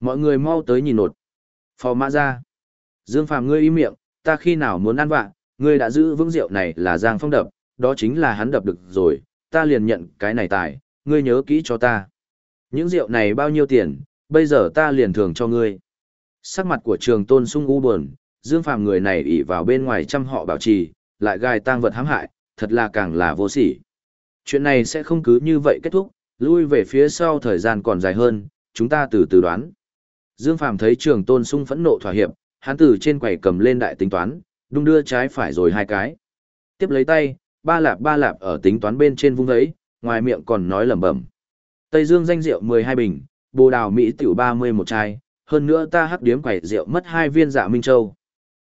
Mọi người mau tới nhìn nột. Phò mã ra. Dương Phàm ngươi im miệng, ta khi nào muốn ăn vạ, ngươi đã giữ vững rượu này là Giang Phong đập, đó chính là hắn đập được rồi, ta liền nhận cái này tài, ngươi nhớ kỹ cho ta. Những rượu này bao nhiêu tiền, bây giờ ta liền thường cho ngươi. Sắc mặt của trường tôn sung u buồn, Dương Phàm người này ỷ vào bên ngoài chăm họ bảo trì, lại gai tang vật hãm hại, thật là càng là vô sỉ. Chuyện này sẽ không cứ như vậy kết thúc, lui về phía sau thời gian còn dài hơn, chúng ta từ từ đoán. Dương Phàm thấy trường tôn sung phẫn nộ thỏa hiệp, hắn từ trên quầy cầm lên đại tính toán, đung đưa trái phải rồi hai cái. Tiếp lấy tay, ba lạp ba lạp ở tính toán bên trên vung ấy, ngoài miệng còn nói lẩm bẩm. Tây Dương danh rượu 12 bình, Bồ Đào Mỹ tiểu 30 một chai, hơn nữa ta hắc điếm quầy rượu mất hai viên dạ Minh Châu.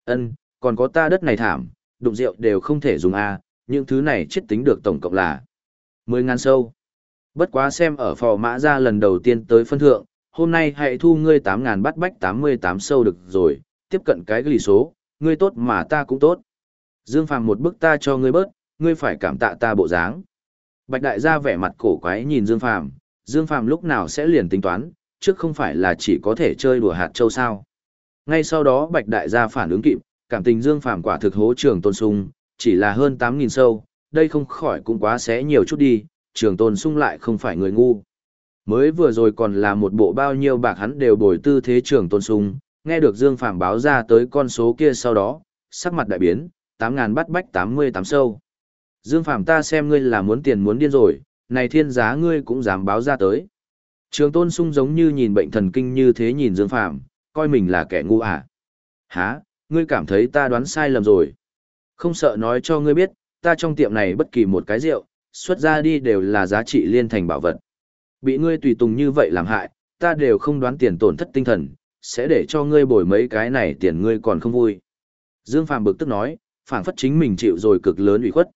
Ân, còn có ta đất này thảm, đụng rượu đều không thể dùng a, những thứ này chết tính được tổng cộng là 10 ngàn sâu. Bất quá xem ở phò mã ra lần đầu tiên tới phân thượng, hôm nay hãy thu ngươi 8 ngàn bắt bách 88 sâu được rồi, tiếp cận cái lì số, ngươi tốt mà ta cũng tốt. Dương Phàm một bức ta cho ngươi bớt, ngươi phải cảm tạ ta bộ dáng. Bạch đại gia vẻ mặt cổ quái nhìn Dương Phàm, Dương Phàm lúc nào sẽ liền tính toán, trước không phải là chỉ có thể chơi đùa hạt châu sao. Ngay sau đó Bạch đại gia phản ứng kịp, cảm tình Dương Phàm quả thực hố trường tôn sung, chỉ là hơn 8.000 sâu, đây không khỏi cũng quá xé nhiều chút đi, trường tôn sung lại không phải người ngu. Mới vừa rồi còn là một bộ bao nhiêu bạc hắn đều bồi tư thế trưởng tôn sung, nghe được Dương Phàm báo ra tới con số kia sau đó, sắc mặt đại biến, 8000 bắt bách 88 sâu. Dương Phàm ta xem ngươi là muốn tiền muốn điên rồi, này thiên giá ngươi cũng dám báo ra tới. Trường tôn sung giống như nhìn bệnh thần kinh như thế nhìn Dương Phàm coi mình là kẻ ngu à. Hả, ngươi cảm thấy ta đoán sai lầm rồi. Không sợ nói cho ngươi biết, ta trong tiệm này bất kỳ một cái rượu, xuất ra đi đều là giá trị liên thành bảo vật. Bị ngươi tùy tùng như vậy làm hại, ta đều không đoán tiền tổn thất tinh thần, sẽ để cho ngươi bồi mấy cái này tiền ngươi còn không vui. Dương Phàm bực tức nói, phản phất chính mình chịu rồi cực lớn ủy khuất.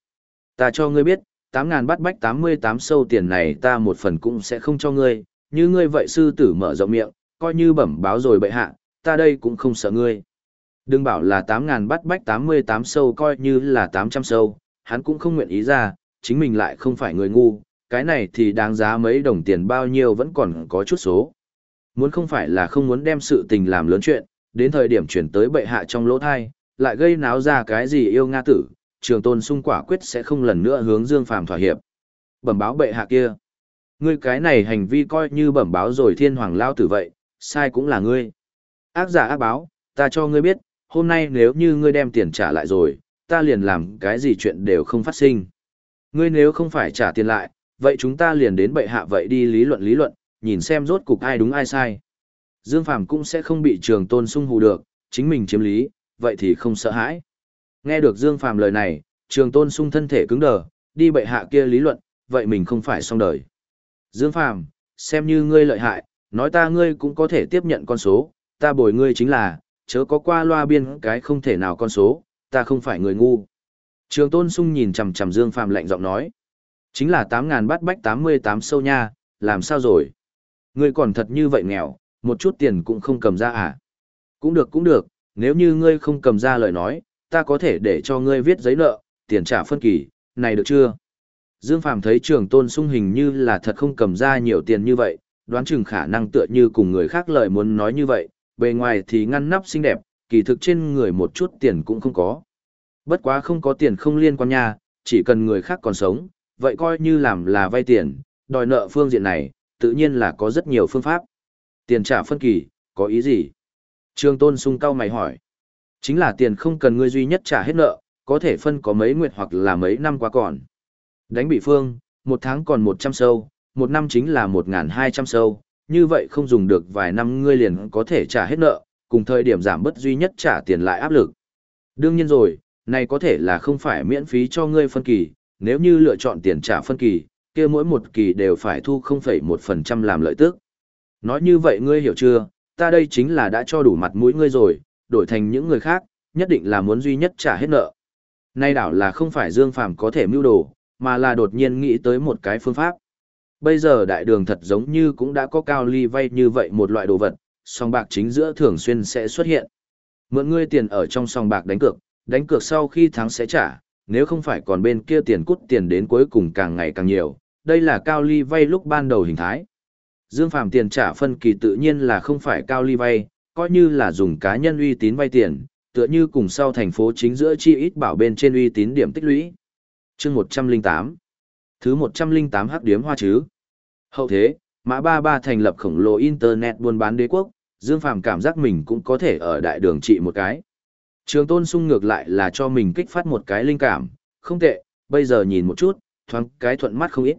Ta cho ngươi biết, 8.000 bát bách 88 sâu tiền này ta một phần cũng sẽ không cho ngươi, như ngươi vậy sư tử mở rộng miệng, coi như bẩm báo rồi bệ hạ, ta đây cũng không sợ ngươi. Đừng bảo là 8.000 bát bách 88 sâu coi như là 800 sâu, hắn cũng không nguyện ý ra, chính mình lại không phải người ngu, cái này thì đáng giá mấy đồng tiền bao nhiêu vẫn còn có chút số. Muốn không phải là không muốn đem sự tình làm lớn chuyện, đến thời điểm chuyển tới bệ hạ trong lỗ thai, lại gây náo ra cái gì yêu Nga tử, trường tôn sung quả quyết sẽ không lần nữa hướng Dương Phàm thỏa hiệp. Bẩm báo bệ hạ kia. Ngươi cái này hành vi coi như bẩm báo rồi thiên hoàng lao tử vậy, sai cũng là ngươi. Ác giả ác báo, ta cho ngươi biết, hôm nay nếu như ngươi đem tiền trả lại rồi, ta liền làm cái gì chuyện đều không phát sinh. Ngươi nếu không phải trả tiền lại, vậy chúng ta liền đến bệ hạ vậy đi lý luận lý luận, nhìn xem rốt cục ai đúng ai sai. Dương Phàm cũng sẽ không bị trường tôn sung hù được, chính mình chiếm lý, vậy thì không sợ hãi. Nghe được Dương Phàm lời này, trường tôn sung thân thể cứng đờ, đi bệ hạ kia lý luận, vậy mình không phải xong đời. Dương Phàm xem như ngươi lợi hại, nói ta ngươi cũng có thể tiếp nhận con số, ta bồi ngươi chính là, chớ có qua loa biên cái không thể nào con số, ta không phải người ngu. Trường tôn sung nhìn chằm chằm Dương Phàm lạnh giọng nói. Chính là tám ngàn bát bách 88 sâu nha, làm sao rồi? Ngươi còn thật như vậy nghèo, một chút tiền cũng không cầm ra à? Cũng được cũng được, nếu như ngươi không cầm ra lời nói, ta có thể để cho ngươi viết giấy nợ, tiền trả phân kỳ, này được chưa? Dương Phàm thấy trường tôn sung hình như là thật không cầm ra nhiều tiền như vậy, đoán chừng khả năng tựa như cùng người khác lời muốn nói như vậy, bề ngoài thì ngăn nắp xinh đẹp, kỳ thực trên người một chút tiền cũng không có. Bất quá không có tiền không liên quan nha, chỉ cần người khác còn sống, vậy coi như làm là vay tiền, đòi nợ phương diện này, tự nhiên là có rất nhiều phương pháp. Tiền trả phân kỳ, có ý gì? Trương Tôn sung cao mày hỏi. Chính là tiền không cần ngươi duy nhất trả hết nợ, có thể phân có mấy nguyệt hoặc là mấy năm qua còn. Đánh bị phương, một tháng còn 100 sâu, một năm chính là 1.200 sâu, như vậy không dùng được vài năm ngươi liền có thể trả hết nợ, cùng thời điểm giảm bớt duy nhất trả tiền lại áp lực. Đương nhiên rồi, này có thể là không phải miễn phí cho ngươi phân kỳ, nếu như lựa chọn tiền trả phân kỳ, kia mỗi một kỳ đều phải thu 0,1% làm lợi tức. Nói như vậy ngươi hiểu chưa, ta đây chính là đã cho đủ mặt mũi ngươi rồi, đổi thành những người khác, nhất định là muốn duy nhất trả hết nợ. Nay đảo là không phải Dương Phàm có thể mưu đồ, mà là đột nhiên nghĩ tới một cái phương pháp. Bây giờ đại đường thật giống như cũng đã có cao ly vay như vậy một loại đồ vật, song bạc chính giữa thường xuyên sẽ xuất hiện. Mượn ngươi tiền ở trong song bạc đánh cược, đánh cược sau khi thắng sẽ trả, nếu không phải còn bên kia tiền cút tiền đến cuối cùng càng ngày càng nhiều, đây là cao ly vay lúc ban đầu hình thái. Dương phạm tiền trả phân kỳ tự nhiên là không phải cao ly vay, coi như là dùng cá nhân uy tín vay tiền, tựa như cùng sau thành phố chính giữa chi ít bảo bên trên uy tín điểm tích lũy. Chương 108 Thứ 108 hắc điếm hoa chứ. Hậu thế, Mã Ba Ba thành lập khổng lồ Internet buôn bán đế quốc, Dương phạm cảm giác mình cũng có thể ở đại đường trị một cái. Trường tôn sung ngược lại là cho mình kích phát một cái linh cảm, không tệ, bây giờ nhìn một chút, thoáng cái thuận mắt không ít.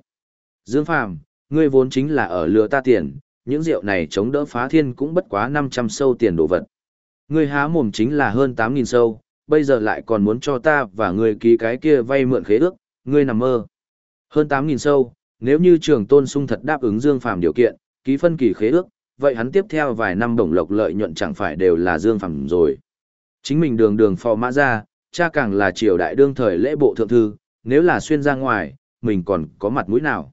Dương Phàm, ngươi vốn chính là ở lừa ta tiền, những rượu này chống đỡ phá thiên cũng bất quá 500 sâu tiền đồ vật. Ngươi há mồm chính là hơn 8.000 sâu, bây giờ lại còn muốn cho ta và ngươi ký cái kia vay mượn khế ước, ngươi nằm mơ. Hơn 8.000 sâu, nếu như trường tôn sung thật đáp ứng Dương Phàm điều kiện, ký phân kỳ khế ước, vậy hắn tiếp theo vài năm đồng lộc lợi nhuận chẳng phải đều là Dương Phàm rồi. Chính mình đường đường phò mã ra, cha càng là triều đại đương thời lễ bộ thượng thư, nếu là xuyên ra ngoài, mình còn có mặt mũi nào.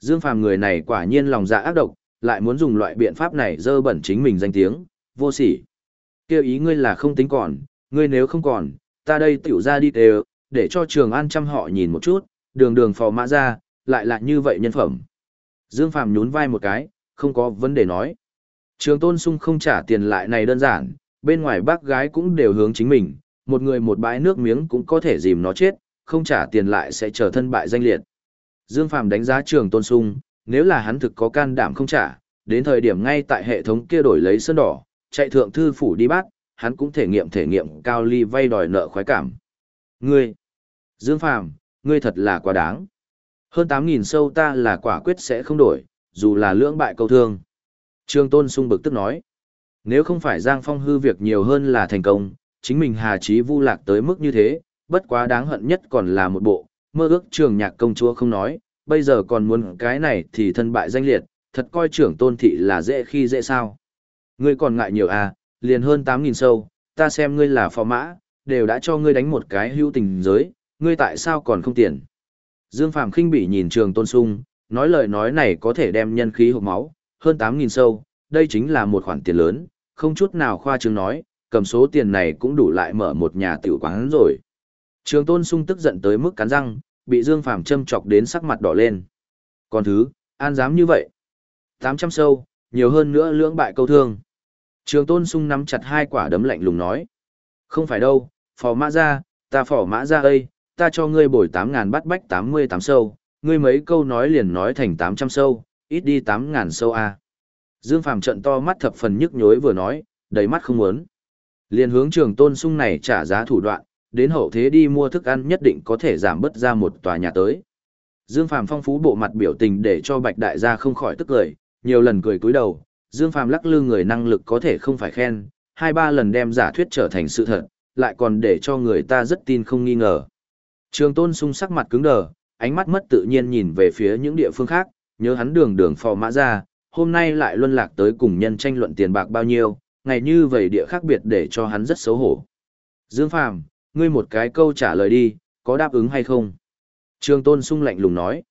Dương Phàm người này quả nhiên lòng dạ ác độc, lại muốn dùng loại biện pháp này dơ bẩn chính mình danh tiếng, vô sỉ. Kêu ý ngươi là không tính còn, ngươi nếu không còn, ta đây tiểu ra đi đều, để cho trường an chăm họ nhìn một chút, đường đường phò mã ra, lại là như vậy nhân phẩm. Dương Phàm nhún vai một cái, không có vấn đề nói. Trường tôn sung không trả tiền lại này đơn giản, bên ngoài bác gái cũng đều hướng chính mình, một người một bãi nước miếng cũng có thể dìm nó chết, không trả tiền lại sẽ trở thân bại danh liệt. Dương Phàm đánh giá trường tôn sung, nếu là hắn thực có can đảm không trả, đến thời điểm ngay tại hệ thống kia đổi lấy sơn đỏ, chạy thượng thư phủ đi bắt, hắn cũng thể nghiệm thể nghiệm cao ly vay đòi nợ khoái cảm. Ngươi, Dương Phàm, ngươi thật là quá đáng. Hơn 8.000 sâu ta là quả quyết sẽ không đổi, dù là lưỡng bại câu thương. Trương Tôn sung bực tức nói. Nếu không phải Giang Phong hư việc nhiều hơn là thành công, chính mình hà trí vu lạc tới mức như thế, bất quá đáng hận nhất còn là một bộ, mơ ước trường nhạc công chúa không nói, bây giờ còn muốn cái này thì thân bại danh liệt, thật coi trưởng tôn thị là dễ khi dễ sao. Ngươi còn ngại nhiều à, liền hơn 8.000 sâu, ta xem ngươi là phò mã, đều đã cho ngươi đánh một cái hữu tình giới, ngươi tại sao còn không tiền. Dương Phàm khinh bỉ nhìn trường tôn sung, nói lời nói này có thể đem nhân khí hộp máu, hơn 8.000 sâu, đây chính là một khoản tiền lớn, không chút nào khoa trương nói, cầm số tiền này cũng đủ lại mở một nhà tiểu quán rồi. Trường tôn sung tức giận tới mức cắn răng, bị Dương Phàm châm chọc đến sắc mặt đỏ lên. Còn thứ, an dám như vậy. 800 sâu, nhiều hơn nữa lưỡng bại câu thương. Trường tôn sung nắm chặt hai quả đấm lạnh lùng nói. Không phải đâu, phò mã ra, ta phò mã ra đây, ta cho ngươi bồi 8.000 bắt bách 88 sâu, ngươi mấy câu nói liền nói thành 800 sâu, ít đi 8.000 sâu à. Dương Phàm trận to mắt thập phần nhức nhối vừa nói, đầy mắt không muốn. Liền hướng trường tôn sung này trả giá thủ đoạn, đến hậu thế đi mua thức ăn nhất định có thể giảm bớt ra một tòa nhà tới. Dương Phàm phong phú bộ mặt biểu tình để cho Bạch Đại gia không khỏi tức cười, nhiều lần cười cúi đầu, Dương Phàm lắc lư người năng lực có thể không phải khen, hai ba lần đem giả thuyết trở thành sự thật, lại còn để cho người ta rất tin không nghi ngờ. Trường Tôn sung sắc mặt cứng đờ, ánh mắt mất tự nhiên nhìn về phía những địa phương khác, nhớ hắn đường đường phò mã ra, hôm nay lại luân lạc tới cùng nhân tranh luận tiền bạc bao nhiêu, ngày như vậy địa khác biệt để cho hắn rất xấu hổ. Dương Phàm, ngươi một cái câu trả lời đi, có đáp ứng hay không? Trường Tôn sung lạnh lùng nói.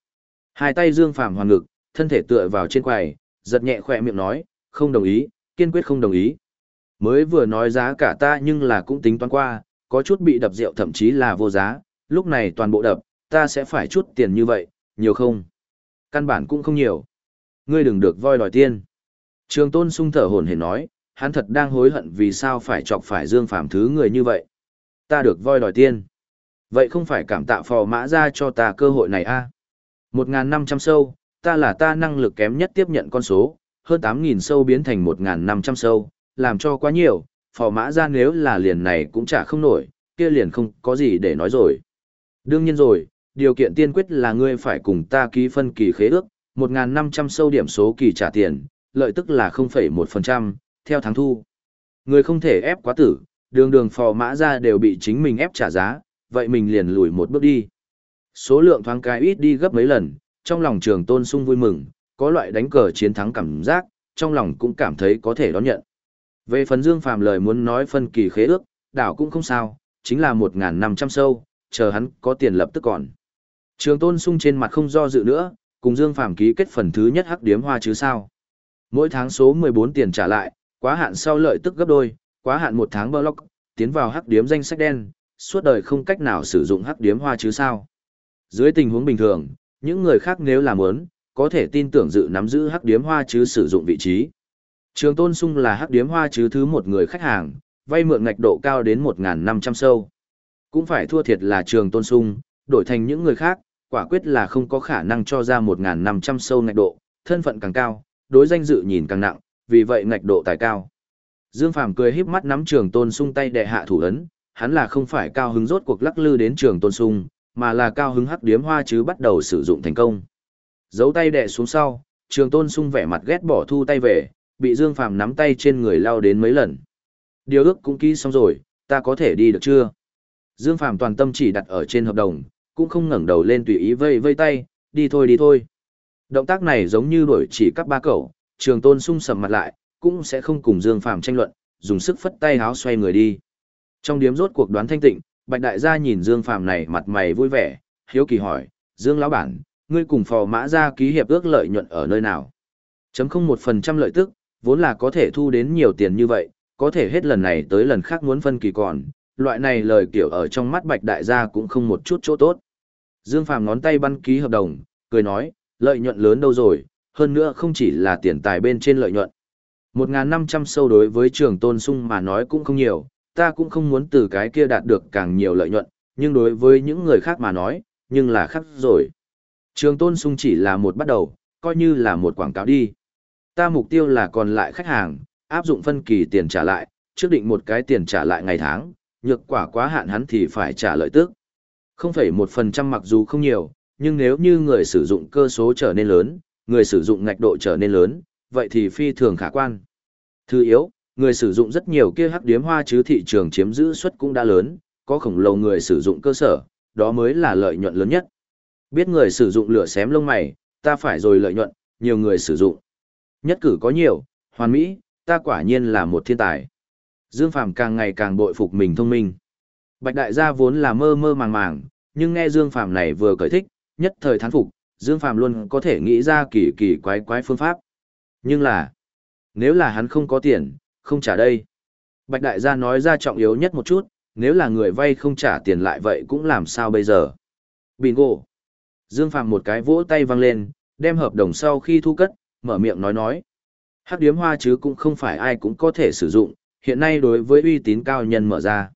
Hai tay Dương Phàm hoàn ngực, thân thể tựa vào trên quầy, giật nhẹ khỏe miệng nói, không đồng ý, kiên quyết không đồng ý. Mới vừa nói giá cả ta nhưng là cũng tính toán qua, có chút bị đập rượu thậm chí là vô giá, lúc này toàn bộ đập, ta sẽ phải chút tiền như vậy, nhiều không? Căn bản cũng không nhiều. Ngươi đừng được voi đòi tiên. Trường tôn sung thở hồn hển nói, hắn thật đang hối hận vì sao phải chọc phải dương phàm thứ người như vậy. Ta được voi đòi tiên. Vậy không phải cảm tạ phò mã ra cho ta cơ hội này a à? Một ngàn năm trăm sâu, ta là ta năng lực kém nhất tiếp nhận con số, hơn tám nghìn sâu biến thành một ngàn năm trăm sâu, làm cho quá nhiều, phò mã ra nếu là liền này cũng chả không nổi, kia liền không có gì để nói rồi. Đương nhiên rồi, điều kiện tiên quyết là ngươi phải cùng ta ký phân kỳ khế ước, 1.500 sâu điểm số kỳ trả tiền, lợi tức là 0,1%, theo tháng thu. Người không thể ép quá tử, đường đường phò mã ra đều bị chính mình ép trả giá, vậy mình liền lùi một bước đi. Số lượng thoáng cái ít đi gấp mấy lần, trong lòng trường tôn sung vui mừng, có loại đánh cờ chiến thắng cảm giác, trong lòng cũng cảm thấy có thể đón nhận. Về phần Dương Phàm lời muốn nói phân kỳ khế ước, đảo cũng không sao, chính là 1.500 sâu, chờ hắn có tiền lập tức còn. Trường tôn sung trên mặt không do dự nữa, cùng Dương Phàm ký kết phần thứ nhất hắc điếm hoa chứ sao. Mỗi tháng số 14 tiền trả lại, quá hạn sau lợi tức gấp đôi, quá hạn một tháng block, tiến vào hắc điếm danh sách đen, suốt đời không cách nào sử dụng hắc điếm hoa chứ sao. Dưới tình huống bình thường, những người khác nếu làm muốn, có thể tin tưởng dự nắm giữ hắc điếm hoa chứ sử dụng vị trí. Trường Tôn Sung là hắc điếm hoa chứ thứ một người khách hàng, vay mượn ngạch độ cao đến 1.500 sâu. Cũng phải thua thiệt là trường Tôn Sung, đổi thành những người khác, quả quyết là không có khả năng cho ra 1.500 sâu ngạch độ, thân phận càng cao, đối danh dự nhìn càng nặng, vì vậy ngạch độ tài cao. Dương Phàm cười híp mắt nắm trường Tôn Sung tay đệ hạ thủ ấn, hắn là không phải cao hứng rốt cuộc lắc lư đến trường Tôn Sung, mà là cao hứng hắc điếm hoa chứ bắt đầu sử dụng thành công. Giấu tay đệ xuống sau, trường Tôn Sung vẻ mặt ghét bỏ thu tay về, bị Dương Phàm nắm tay trên người lao đến mấy lần. Điều ước cũng ký xong rồi, ta có thể đi được chưa? Dương Phàm toàn tâm chỉ đặt ở trên hợp đồng, cũng không ngẩng đầu lên tùy ý vây vây tay, đi thôi đi thôi. Động tác này giống như đuổi chỉ các ba cậu, trường tôn sung sầm mặt lại, cũng sẽ không cùng Dương Phàm tranh luận, dùng sức phất tay háo xoay người đi. Trong điếm rốt cuộc đoán thanh tịnh, Bạch Đại gia nhìn Dương Phàm này mặt mày vui vẻ, hiếu kỳ hỏi, Dương lão bản, ngươi cùng phò mã gia ký hiệp ước lợi nhuận ở nơi nào? Chấm không một phần trăm lợi tức, vốn là có thể thu đến nhiều tiền như vậy, có thể hết lần này tới lần khác muốn phân kỳ còn, loại này lời kiểu ở trong mắt Bạch Đại gia cũng không một chút chỗ tốt. Dương Phàm ngón tay băn ký hợp đồng, cười nói, lợi nhuận lớn đâu rồi, hơn nữa không chỉ là tiền tài bên trên lợi nhuận. 1.500 sâu đối với trường tôn sung mà nói cũng không nhiều, ta cũng không muốn từ cái kia đạt được càng nhiều lợi nhuận, nhưng đối với những người khác mà nói, nhưng là khác rồi. Trường tôn sung chỉ là một bắt đầu, coi như là một quảng cáo đi. Ta mục tiêu là còn lại khách hàng, áp dụng phân kỳ tiền trả lại, trước định một cái tiền trả lại ngày tháng, nhược quả quá hạn hắn thì phải trả lợi tức. 0,1% mặc dù không nhiều, nhưng nếu như người sử dụng cơ số trở nên lớn, người sử dụng ngạch độ trở nên lớn, vậy thì phi thường khả quan. Thứ yếu, người sử dụng rất nhiều kia hắc điếm hoa chứ thị trường chiếm giữ suất cũng đã lớn, có khổng lồ người sử dụng cơ sở, đó mới là lợi nhuận lớn nhất. Biết người sử dụng lửa xém lông mày, ta phải rồi lợi nhuận, nhiều người sử dụng. Nhất cử có nhiều, hoàn mỹ, ta quả nhiên là một thiên tài. Dương Phàm càng ngày càng bội phục mình thông minh. Bạch đại gia vốn là mơ mơ màng màng, nhưng nghe Dương Phàm này vừa cởi thích, nhất thời thán phục, Dương Phàm luôn có thể nghĩ ra kỳ kỳ quái quái phương pháp. Nhưng là, nếu là hắn không có tiền, không trả đây. Bạch đại gia nói ra trọng yếu nhất một chút, nếu là người vay không trả tiền lại vậy cũng làm sao bây giờ. Bingo. Dương Phàm một cái vỗ tay văng lên, đem hợp đồng sau khi thu cất, mở miệng nói nói. Hắc điếm hoa chứ cũng không phải ai cũng có thể sử dụng, hiện nay đối với uy tín cao nhân mở ra.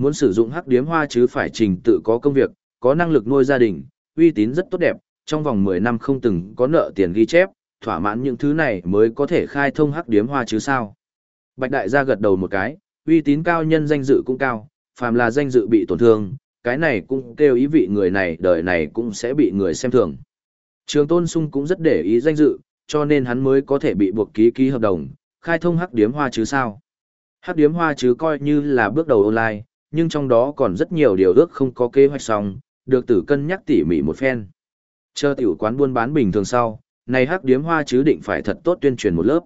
Muốn sử dụng hắc điếm hoa chứ phải trình tự có công việc, có năng lực nuôi gia đình, uy tín rất tốt đẹp, trong vòng 10 năm không từng có nợ tiền ghi chép, thỏa mãn những thứ này mới có thể khai thông hắc điếm hoa chứ sao. Bạch đại gia gật đầu một cái, uy tín cao nhân danh dự cũng cao, phàm là danh dự bị tổn thương, cái này cũng kêu ý vị người này đời này cũng sẽ bị người xem thường. Trường Tôn Sung cũng rất để ý danh dự, cho nên hắn mới có thể bị buộc ký ký hợp đồng, khai thông hắc điếm hoa chứ sao. Hắc điếm hoa chứ coi như là bước đầu online, nhưng trong đó còn rất nhiều điều ước không có kế hoạch xong, được tử cân nhắc tỉ mỉ một phen. Chờ tiểu quán buôn bán bình thường sau, này hắc điếm hoa chứ định phải thật tốt tuyên truyền một lớp.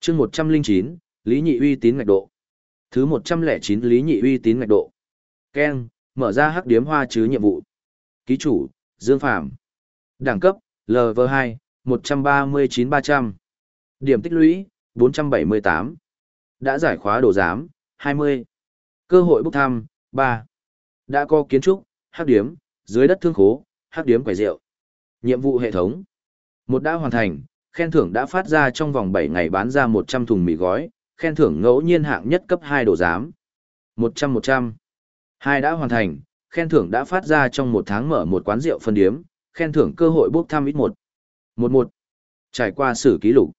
chương 109, Lý Nhị uy tín ngạch độ. Thứ 109 Lý Nhị uy tín ngạch độ. Ken, mở ra hắc điếm hoa chứ nhiệm vụ. Ký chủ, Dương Phạm. Đẳng cấp, LV2, 139-300. Điểm tích lũy, 478. Đã giải khóa đồ giám, 20. Cơ hội bốc thăm, ba Đã có kiến trúc, hắc điếm, dưới đất thương khố, hắc điếm quầy rượu. Nhiệm vụ hệ thống. Một đã hoàn thành, khen thưởng đã phát ra trong vòng bảy ngày bán ra 100 thùng mì gói, khen thưởng ngẫu nhiên hạng nhất cấp hai đồ giám. 100-100. Hai đã hoàn thành, khen thưởng đã phát ra trong một tháng mở một quán rượu phân điếm, khen thưởng cơ hội bốc thăm ít một. 11. Trải qua sử ký lục.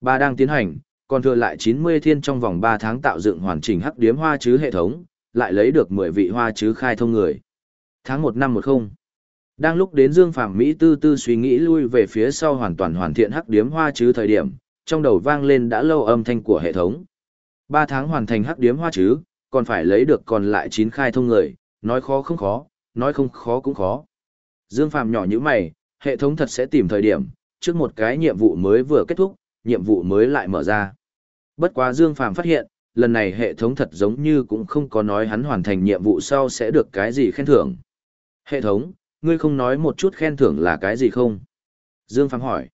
Ba đang tiến hành, còn thừa lại 90 thiên trong vòng 3 tháng tạo dựng hoàn chỉnh hắc điếm hoa chứ hệ thống, lại lấy được 10 vị hoa chứ khai thông người. Tháng 1 năm 10. Đang lúc đến Dương Phạm Mỹ tư tư suy nghĩ lui về phía sau hoàn toàn hoàn thiện hắc điếm hoa chứ thời điểm, trong đầu vang lên đã lâu âm thanh của hệ thống. 3 tháng hoàn thành hắc điếm hoa chứ, còn phải lấy được còn lại 9 khai thông người, nói khó không khó, nói không khó cũng khó. Dương Phạm nhỏ như mày, hệ thống thật sẽ tìm thời điểm, trước một cái nhiệm vụ mới vừa kết thúc, nhiệm vụ mới lại mở ra. Bất quá Dương Phàm phát hiện, lần này hệ thống thật giống như cũng không có nói hắn hoàn thành nhiệm vụ sau sẽ được cái gì khen thưởng. Hệ thống, ngươi không nói một chút khen thưởng là cái gì không? Dương Phàm hỏi.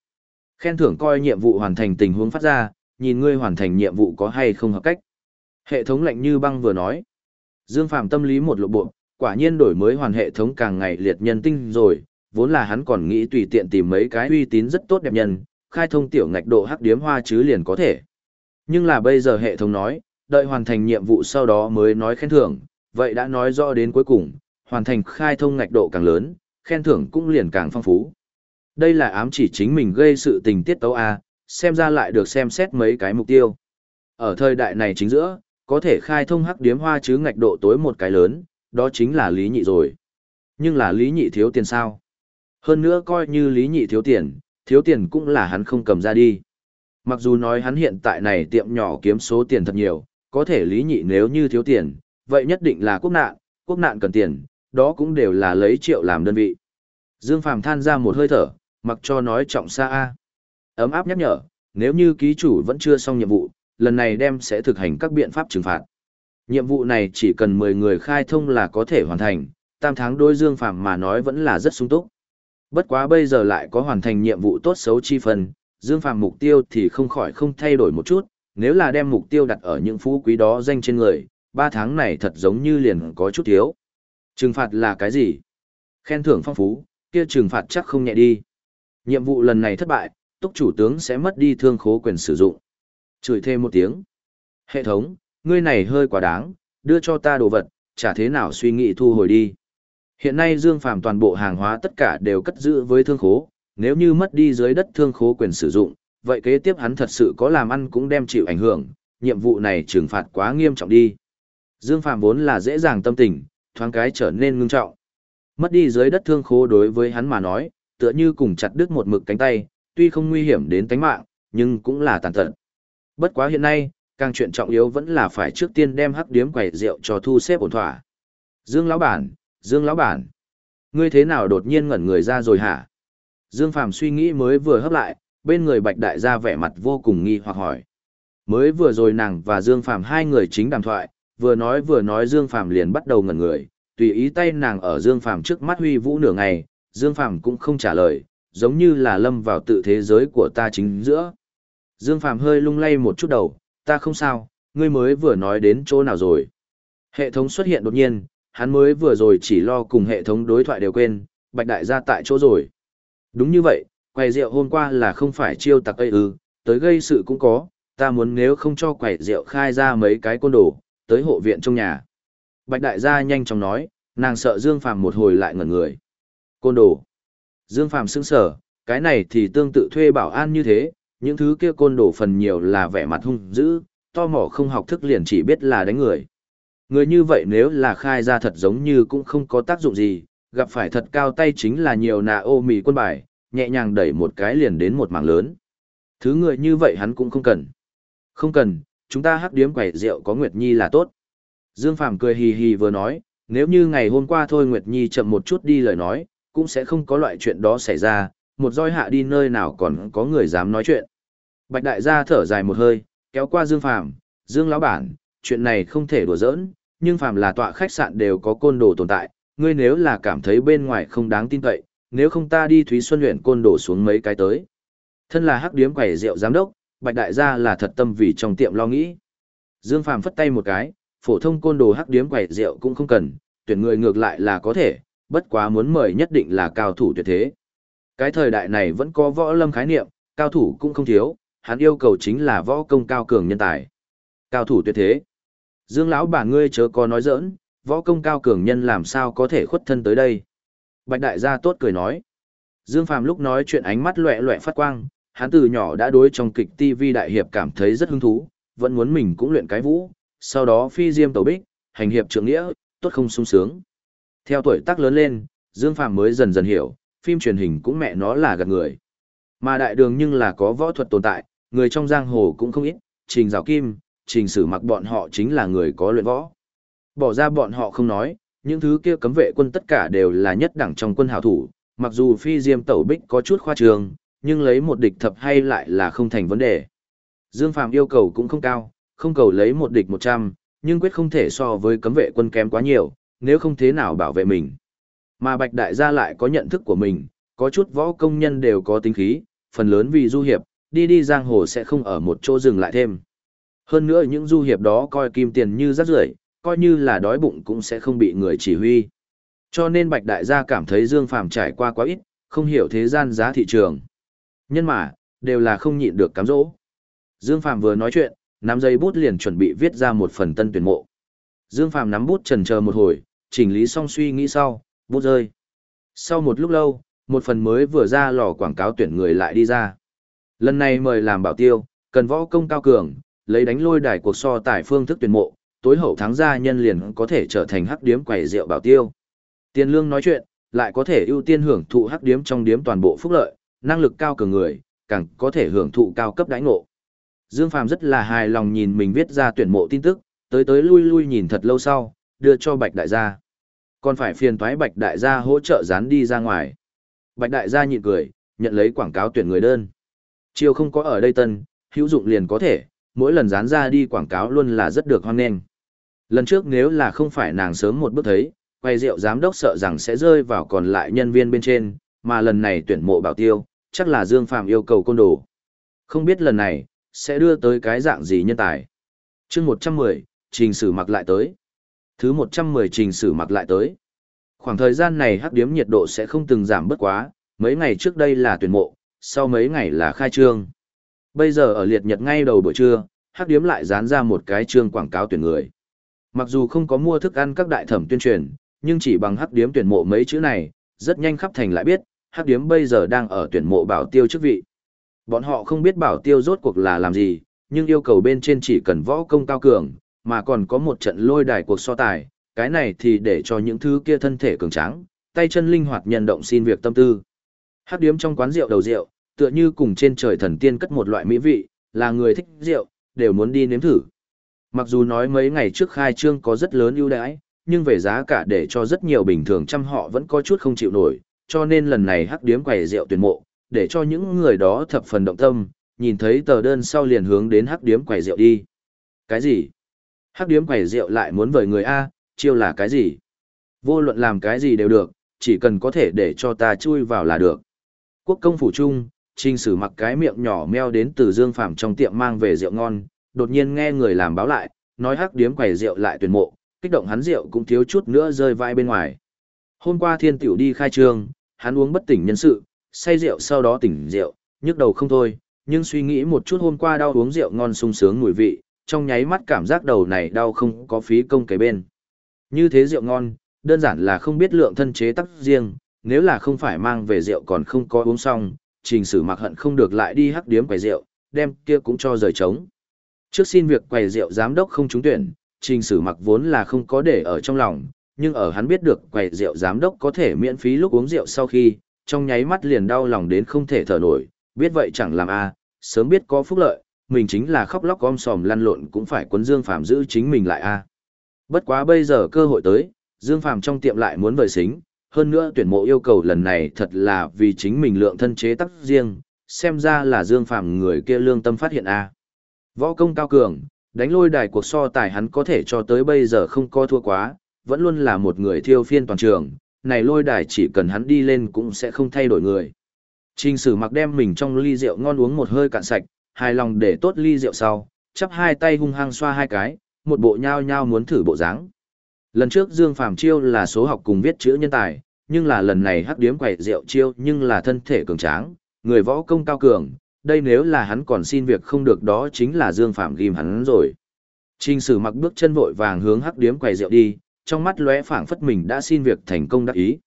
Khen thưởng coi nhiệm vụ hoàn thành tình huống phát ra, nhìn ngươi hoàn thành nhiệm vụ có hay không hợp cách. Hệ thống lạnh như băng vừa nói. Dương Phàm tâm lý một lộ bộ, quả nhiên đổi mới hoàn hệ thống càng ngày liệt nhân tinh rồi, vốn là hắn còn nghĩ tùy tiện tìm mấy cái uy tín rất tốt đẹp nhân, khai thông tiểu ngạch độ hắc điếm hoa chứ liền có thể. Nhưng là bây giờ hệ thống nói, đợi hoàn thành nhiệm vụ sau đó mới nói khen thưởng, vậy đã nói rõ đến cuối cùng, hoàn thành khai thông ngạch độ càng lớn, khen thưởng cũng liền càng phong phú. Đây là ám chỉ chính mình gây sự tình tiết tấu A, xem ra lại được xem xét mấy cái mục tiêu. Ở thời đại này chính giữa, có thể khai thông hắc điếm hoa chứ ngạch độ tối một cái lớn, đó chính là lý nhị rồi. Nhưng là lý nhị thiếu tiền sao? Hơn nữa coi như lý nhị thiếu tiền, thiếu tiền cũng là hắn không cầm ra đi. Mặc dù nói hắn hiện tại này tiệm nhỏ kiếm số tiền thật nhiều, có thể lý nhị nếu như thiếu tiền, vậy nhất định là quốc nạn, quốc nạn cần tiền, đó cũng đều là lấy triệu làm đơn vị. Dương Phàm than ra một hơi thở, mặc cho nói trọng xa A. Ấm áp nhắc nhở, nếu như ký chủ vẫn chưa xong nhiệm vụ, lần này đem sẽ thực hành các biện pháp trừng phạt. Nhiệm vụ này chỉ cần 10 người khai thông là có thể hoàn thành, tam tháng đôi Dương Phàm mà nói vẫn là rất sung túc. Bất quá bây giờ lại có hoàn thành nhiệm vụ tốt xấu chi phần, Dương Phàm mục tiêu thì không khỏi không thay đổi một chút, nếu là đem mục tiêu đặt ở những phú quý đó danh trên người, ba tháng này thật giống như liền có chút thiếu. Trừng phạt là cái gì? Khen thưởng phong phú, kia trừng phạt chắc không nhẹ đi. Nhiệm vụ lần này thất bại, túc chủ tướng sẽ mất đi thương khố quyền sử dụng. Chửi thêm một tiếng. Hệ thống, ngươi này hơi quá đáng, đưa cho ta đồ vật, chả thế nào suy nghĩ thu hồi đi. Hiện nay Dương Phàm toàn bộ hàng hóa tất cả đều cất giữ với thương khố, nếu như mất đi dưới đất thương khố quyền sử dụng, vậy kế tiếp hắn thật sự có làm ăn cũng đem chịu ảnh hưởng, nhiệm vụ này trừng phạt quá nghiêm trọng đi. Dương Phàm vốn là dễ dàng tâm tình, thoáng cái trở nên ngưng trọng. Mất đi dưới đất thương khố đối với hắn mà nói, tựa như cùng chặt đứt một mực cánh tay, tuy không nguy hiểm đến tính mạng, nhưng cũng là tàn tật. Bất quá hiện nay, càng chuyện trọng yếu vẫn là phải trước tiên đem hắc điếm quẩy rượu cho thu xếp ổn thỏa. Dương lão bản, Dương lão bản, ngươi thế nào đột nhiên ngẩn người ra rồi hả? Dương Phàm suy nghĩ mới vừa hấp lại, bên người Bạch Đại gia vẻ mặt vô cùng nghi hoặc hỏi. Mới vừa rồi nàng và Dương Phàm hai người chính đàm thoại, vừa nói vừa nói Dương Phàm liền bắt đầu ngẩn người, tùy ý tay nàng ở Dương Phàm trước mắt huy vũ nửa ngày, Dương Phàm cũng không trả lời, giống như là lâm vào tự thế giới của ta chính giữa. Dương Phàm hơi lung lay một chút đầu, ta không sao, ngươi mới vừa nói đến chỗ nào rồi. Hệ thống xuất hiện đột nhiên, hắn mới vừa rồi chỉ lo cùng hệ thống đối thoại đều quên, bạch đại gia tại chỗ rồi. Đúng như vậy, quầy rượu hôm qua là không phải chiêu tặc ây ư, tới gây sự cũng có, ta muốn nếu không cho quầy rượu khai ra mấy cái côn đồ, tới hộ viện trong nhà. Bạch đại gia nhanh chóng nói, nàng sợ Dương Phàm một hồi lại ngẩn người. Côn đồ. Dương Phàm sững sờ, cái này thì tương tự thuê bảo an như thế, những thứ kia côn đồ phần nhiều là vẻ mặt hung dữ, to mỏ không học thức liền chỉ biết là đánh người. Người như vậy nếu là khai ra thật giống như cũng không có tác dụng gì, gặp phải thật cao tay chính là nhiều nà ô mì quân bài, nhẹ nhàng đẩy một cái liền đến một mảng lớn. Thứ người như vậy hắn cũng không cần. Không cần, chúng ta hắc điếm quẩy rượu có Nguyệt Nhi là tốt. Dương Phàm cười hì hì vừa nói, nếu như ngày hôm qua thôi Nguyệt Nhi chậm một chút đi lời nói, cũng sẽ không có loại chuyện đó xảy ra, một roi hạ đi nơi nào còn có người dám nói chuyện. Bạch đại gia thở dài một hơi, kéo qua Dương Phàm, "Dương lão bản, chuyện này không thể đùa giỡn, nhưng phàm là tọa khách sạn đều có côn đồ tồn tại, ngươi nếu là cảm thấy bên ngoài không đáng tin cậy, nếu không ta đi Thúy Xuân luyện côn đồ xuống mấy cái tới." Thân là hắc điếm quầy rượu giám đốc, Bạch đại gia là thật tâm vì trong tiệm lo nghĩ. Dương Phàm phất tay một cái, phổ thông côn đồ hắc điếm quầy rượu cũng không cần, tuyển người ngược lại là có thể, bất quá muốn mời nhất định là cao thủ tuyệt thế. Cái thời đại này vẫn có võ lâm khái niệm, cao thủ cũng không thiếu, hắn yêu cầu chính là võ công cao cường nhân tài. Cao thủ tuyệt thế. Dương lão bà ngươi chớ có nói giỡn, võ công cao cường nhân làm sao có thể khuất thân tới đây. Bạch đại gia tốt cười nói. Dương Phàm lúc nói chuyện ánh mắt loẹ loẹ phát quang, hắn từ nhỏ đã đối trong kịch TV đại hiệp cảm thấy rất hứng thú, vẫn muốn mình cũng luyện cái vũ, sau đó phi diêm tẩu bích, hành hiệp trưởng nghĩa, tốt không sung sướng. Theo tuổi tác lớn lên, Dương Phàm mới dần dần hiểu, phim truyền hình cũng mẹ nó là gạt người. Mà đại đường nhưng là có võ thuật tồn tại, người trong giang hồ cũng không ít, trình rào kim, trình sử mặc bọn họ chính là người có luyện võ. Bỏ ra bọn họ không nói, những thứ kia cấm vệ quân tất cả đều là nhất đẳng trong quân hào thủ, mặc dù phi diêm tẩu bích có chút khoa trường, nhưng lấy một địch thập hay lại là không thành vấn đề. Dương Phàm yêu cầu cũng không cao, không cầu lấy một địch 100, nhưng quyết không thể so với cấm vệ quân kém quá nhiều, nếu không thế nào bảo vệ mình. Mà Bạch Đại gia lại có nhận thức của mình, có chút võ công nhân đều có tính khí, phần lớn vì du hiệp, đi đi giang hồ sẽ không ở một chỗ dừng lại thêm. Hơn nữa những du hiệp đó coi kim tiền như rác rưởi, coi như là đói bụng cũng sẽ không bị người chỉ huy. Cho nên Bạch Đại gia cảm thấy Dương Phàm trải qua quá ít, không hiểu thế gian giá thị trường. Nhân mà, đều là không nhịn được cám dỗ. Dương Phạm vừa nói chuyện, nắm giấy bút liền chuẩn bị viết ra một phần tân tuyển mộ. Dương Phạm nắm bút trần chờ một hồi, chỉnh lý xong suy nghĩ sau, bút rơi. Sau một lúc lâu, một phần mới vừa ra lò quảng cáo tuyển người lại đi ra. Lần này mời làm bảo tiêu, cần võ công cao cường, lấy đánh lôi đài cuộc so tài phương thức tuyển mộ, tối hậu thắng gia nhân liền có thể trở thành hắc điếm quầy rượu bảo tiêu. Tiền lương nói chuyện, lại có thể ưu tiên hưởng thụ hắc điếm trong điếm toàn bộ phúc lợi, năng lực cao cường người, càng có thể hưởng thụ cao cấp đãi ngộ. Dương Phàm rất là hài lòng nhìn mình viết ra tuyển mộ tin tức, tới tới lui lui nhìn thật lâu sau, đưa cho Bạch Đại gia. Còn phải phiền toái Bạch Đại gia hỗ trợ dán đi ra ngoài. Bạch Đại gia nhịn cười, nhận lấy quảng cáo tuyển người đơn. Chiêu không có ở đây tân, hữu dụng liền có thể, mỗi lần dán ra đi quảng cáo luôn là rất được hoan nghênh. Lần trước nếu là không phải nàng sớm một bước thấy, quay rượu giám đốc sợ rằng sẽ rơi vào còn lại nhân viên bên trên, mà lần này tuyển mộ bảo tiêu, chắc là Dương Phạm yêu cầu côn đồ. Không biết lần này, sẽ đưa tới cái dạng gì nhân tài. chương 110, trình sử mặc lại tới. Thứ 110 trình sử mặc lại tới. Khoảng thời gian này hắc điếm nhiệt độ sẽ không từng giảm bất quá, mấy ngày trước đây là tuyển mộ, sau mấy ngày là khai trương. Bây giờ ở liệt nhật ngay đầu buổi trưa, hắc điếm lại dán ra một cái trương quảng cáo tuyển người. Mặc dù không có mua thức ăn các đại thẩm tuyên truyền, nhưng chỉ bằng hắc điếm tuyển mộ mấy chữ này, rất nhanh khắp thành lại biết, hắc điếm bây giờ đang ở tuyển mộ bảo tiêu chức vị. Bọn họ không biết bảo tiêu rốt cuộc là làm gì, nhưng yêu cầu bên trên chỉ cần võ công cao cường, mà còn có một trận lôi đài cuộc so tài, cái này thì để cho những thứ kia thân thể cường tráng, tay chân linh hoạt nhân động xin việc tâm tư. Hắc điếm trong quán rượu đầu rượu, tựa như cùng trên trời thần tiên cất một loại mỹ vị, là người thích rượu, đều muốn đi nếm thử. Mặc dù nói mấy ngày trước khai trương có rất lớn ưu đãi, nhưng về giá cả để cho rất nhiều bình thường trăm họ vẫn có chút không chịu nổi, cho nên lần này hắc điếm quầy rượu tuyển mộ, để cho những người đó thập phần động tâm, nhìn thấy tờ đơn sau liền hướng đến hắc điếm quầy rượu đi. Cái gì? Hắc điếm quầy rượu lại muốn vời người A, chiêu là cái gì? Vô luận làm cái gì đều được, chỉ cần có thể để cho ta chui vào là được. Quốc công phủ trung, trình sử mặc cái miệng nhỏ meo đến từ dương Phàm trong tiệm mang về rượu ngon, đột nhiên nghe người làm báo lại, nói hắc điếm quầy rượu lại tuyển mộ, kích động hắn rượu cũng thiếu chút nữa rơi vai bên ngoài. Hôm qua thiên tiểu đi khai trương, hắn uống bất tỉnh nhân sự, say rượu sau đó tỉnh rượu, nhức đầu không thôi, nhưng suy nghĩ một chút hôm qua đau uống rượu ngon sung sướng mùi vị, trong nháy mắt cảm giác đầu này đau không có phí công cái bên. Như thế rượu ngon, đơn giản là không biết lượng thân chế tắc riêng, nếu là không phải mang về rượu còn không có uống xong, trình sử mặc hận không được lại đi hắc điếm quầy rượu, đem kia cũng cho rời trống. Trước xin việc quầy rượu giám đốc không trúng tuyển, trình sử mặc vốn là không có để ở trong lòng, nhưng ở hắn biết được quầy rượu giám đốc có thể miễn phí lúc uống rượu sau khi, trong nháy mắt liền đau lòng đến không thể thở nổi, biết vậy chẳng làm a, sớm biết có phúc lợi, mình chính là khóc lóc gom sòm lăn lộn cũng phải quấn Dương Phàm giữ chính mình lại a. Bất quá bây giờ cơ hội tới, Dương Phàm trong tiệm lại muốn vời xính, hơn nữa tuyển mộ yêu cầu lần này thật là vì chính mình lượng thân chế tắc riêng, xem ra là Dương Phàm người kia lương tâm phát hiện a. Võ công cao cường, đánh lôi đài cuộc so tài hắn có thể cho tới bây giờ không có thua quá, vẫn luôn là một người thiêu phiên toàn trường, này lôi đài chỉ cần hắn đi lên cũng sẽ không thay đổi người. Trình sử mặc đem mình trong ly rượu ngon uống một hơi cạn sạch, hài lòng để tốt ly rượu sau, chắp hai tay hung hăng xoa hai cái, một bộ nhao nhao muốn thử bộ dáng. Lần trước Dương Phàm chiêu là số học cùng viết chữ nhân tài, nhưng là lần này hắc điếm quậy rượu chiêu nhưng là thân thể cường tráng, người võ công cao cường, đây nếu là hắn còn xin việc không được đó chính là Dương Phạm ghim hắn rồi. Trình sử mặc bước chân vội vàng hướng hắc điếm quầy rượu đi, trong mắt lóe phảng phất mình đã xin việc thành công đắc ý.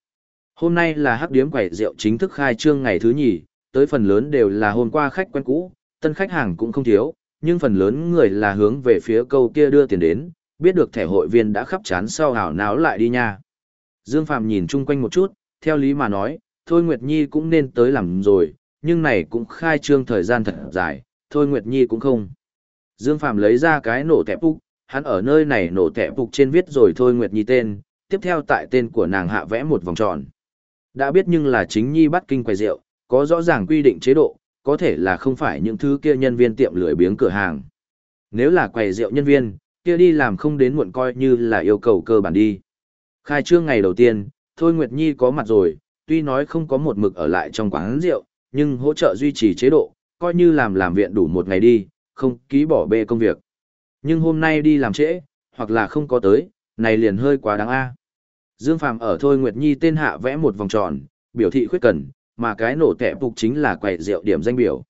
Hôm nay là hắc điếm quầy rượu chính thức khai trương ngày thứ nhì, tới phần lớn đều là hôm qua khách quen cũ, tân khách hàng cũng không thiếu, nhưng phần lớn người là hướng về phía câu kia đưa tiền đến, biết được thẻ hội viên đã khắp chán sau hảo náo lại đi nha. Dương Phạm nhìn chung quanh một chút, theo lý mà nói, Thôi Nguyệt Nhi cũng nên tới làm rồi, nhưng này cũng khai trương thời gian thật dài, Thôi Nguyệt Nhi cũng không. Dương Phạm lấy ra cái nổ tẹp phục, hắn ở nơi này nổ tẹp phục trên viết rồi Thôi Nguyệt Nhi tên, tiếp theo tại tên của nàng hạ vẽ một vòng tròn. Đã biết nhưng là chính Nhi bắt kinh quầy rượu, có rõ ràng quy định chế độ, có thể là không phải những thứ kia nhân viên tiệm lười biếng cửa hàng. Nếu là quầy rượu nhân viên, kia đi làm không đến muộn coi như là yêu cầu cơ bản đi. Khai trương ngày đầu tiên, Thôi Nguyệt Nhi có mặt rồi, tuy nói không có một mực ở lại trong quán rượu, nhưng hỗ trợ duy trì chế độ, coi như làm làm viện đủ một ngày đi, không ký bỏ bê công việc. Nhưng hôm nay đi làm trễ, hoặc là không có tới, này liền hơi quá đáng a. Dương Phàm ở Thôi Nguyệt Nhi tên hạ vẽ một vòng tròn, biểu thị khuyết cần, mà cái nổ tệ phục chính là quầy rượu điểm danh biểu.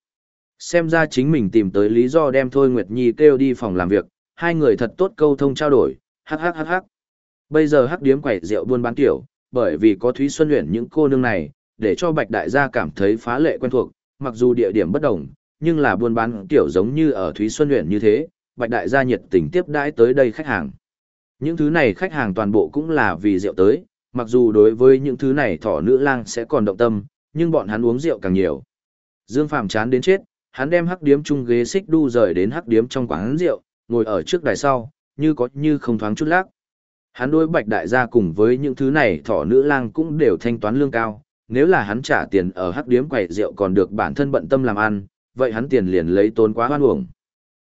Xem ra chính mình tìm tới lý do đem Thôi Nguyệt Nhi kêu đi phòng làm việc, hai người thật tốt câu thông trao đổi, hắc hắc hắc hắc. Bây giờ hắc điếm quầy rượu buôn bán tiểu, bởi vì có Thúy Xuân Uyển những cô nương này, để cho Bạch Đại gia cảm thấy phá lệ quen thuộc, mặc dù địa điểm bất đồng, nhưng là buôn bán tiểu giống như ở Thúy Xuân Uyển như thế, Bạch Đại gia nhiệt tình tiếp đãi tới đây khách hàng. Những thứ này khách hàng toàn bộ cũng là vì rượu tới, mặc dù đối với những thứ này thỏ nữ lang sẽ còn động tâm, nhưng bọn hắn uống rượu càng nhiều. Dương Phàm chán đến chết, hắn đem hắc điếm chung ghế xích đu rời đến hắc điếm trong quán rượu, ngồi ở trước đài sau, như có như không thoáng chút lác. Hắn đối bạch đại gia cùng với những thứ này thỏ nữ lang cũng đều thanh toán lương cao, nếu là hắn trả tiền ở hắc điếm quầy rượu còn được bản thân bận tâm làm ăn, vậy hắn tiền liền lấy tốn quá hoan uổng.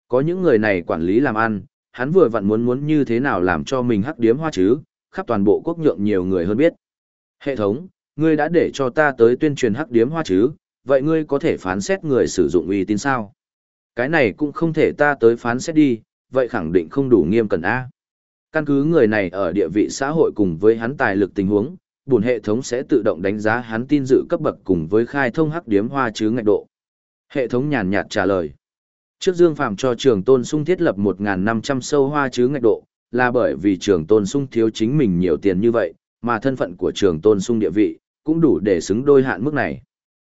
Có những người này quản lý làm ăn, hắn vừa vặn muốn muốn như thế nào làm cho mình hắc điếm hoa chứ, khắp toàn bộ quốc nhượng nhiều người hơn biết. Hệ thống, ngươi đã để cho ta tới tuyên truyền hắc điếm hoa chứ, vậy ngươi có thể phán xét người sử dụng uy tín sao? Cái này cũng không thể ta tới phán xét đi, vậy khẳng định không đủ nghiêm cẩn A. Căn cứ người này ở địa vị xã hội cùng với hắn tài lực tình huống, bùn hệ thống sẽ tự động đánh giá hắn tin dự cấp bậc cùng với khai thông hắc điếm hoa chứ ngạch độ. Hệ thống nhàn nhạt trả lời. Trước Dương Phạm cho trường tôn sung thiết lập 1.500 sâu hoa chứ ngạch độ, là bởi vì trường tôn sung thiếu chính mình nhiều tiền như vậy, mà thân phận của trường tôn sung địa vị, cũng đủ để xứng đôi hạn mức này.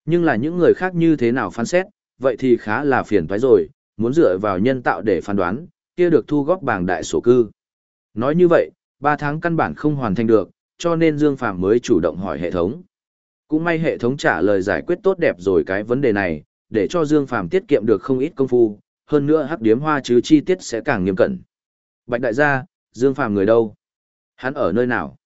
Nhưng là những người khác như thế nào phán xét, vậy thì khá là phiền toái rồi, muốn dựa vào nhân tạo để phán đoán, kia được thu góp bảng đại sổ cư. Nói như vậy, 3 tháng căn bản không hoàn thành được, cho nên Dương Phạm mới chủ động hỏi hệ thống. Cũng may hệ thống trả lời giải quyết tốt đẹp rồi cái vấn đề này, để cho Dương Phạm tiết kiệm được không ít công phu, hơn nữa hắc điếm hoa chứ chi tiết sẽ càng nghiêm cẩn. Bạch đại gia, Dương Phạm người đâu? Hắn ở nơi nào?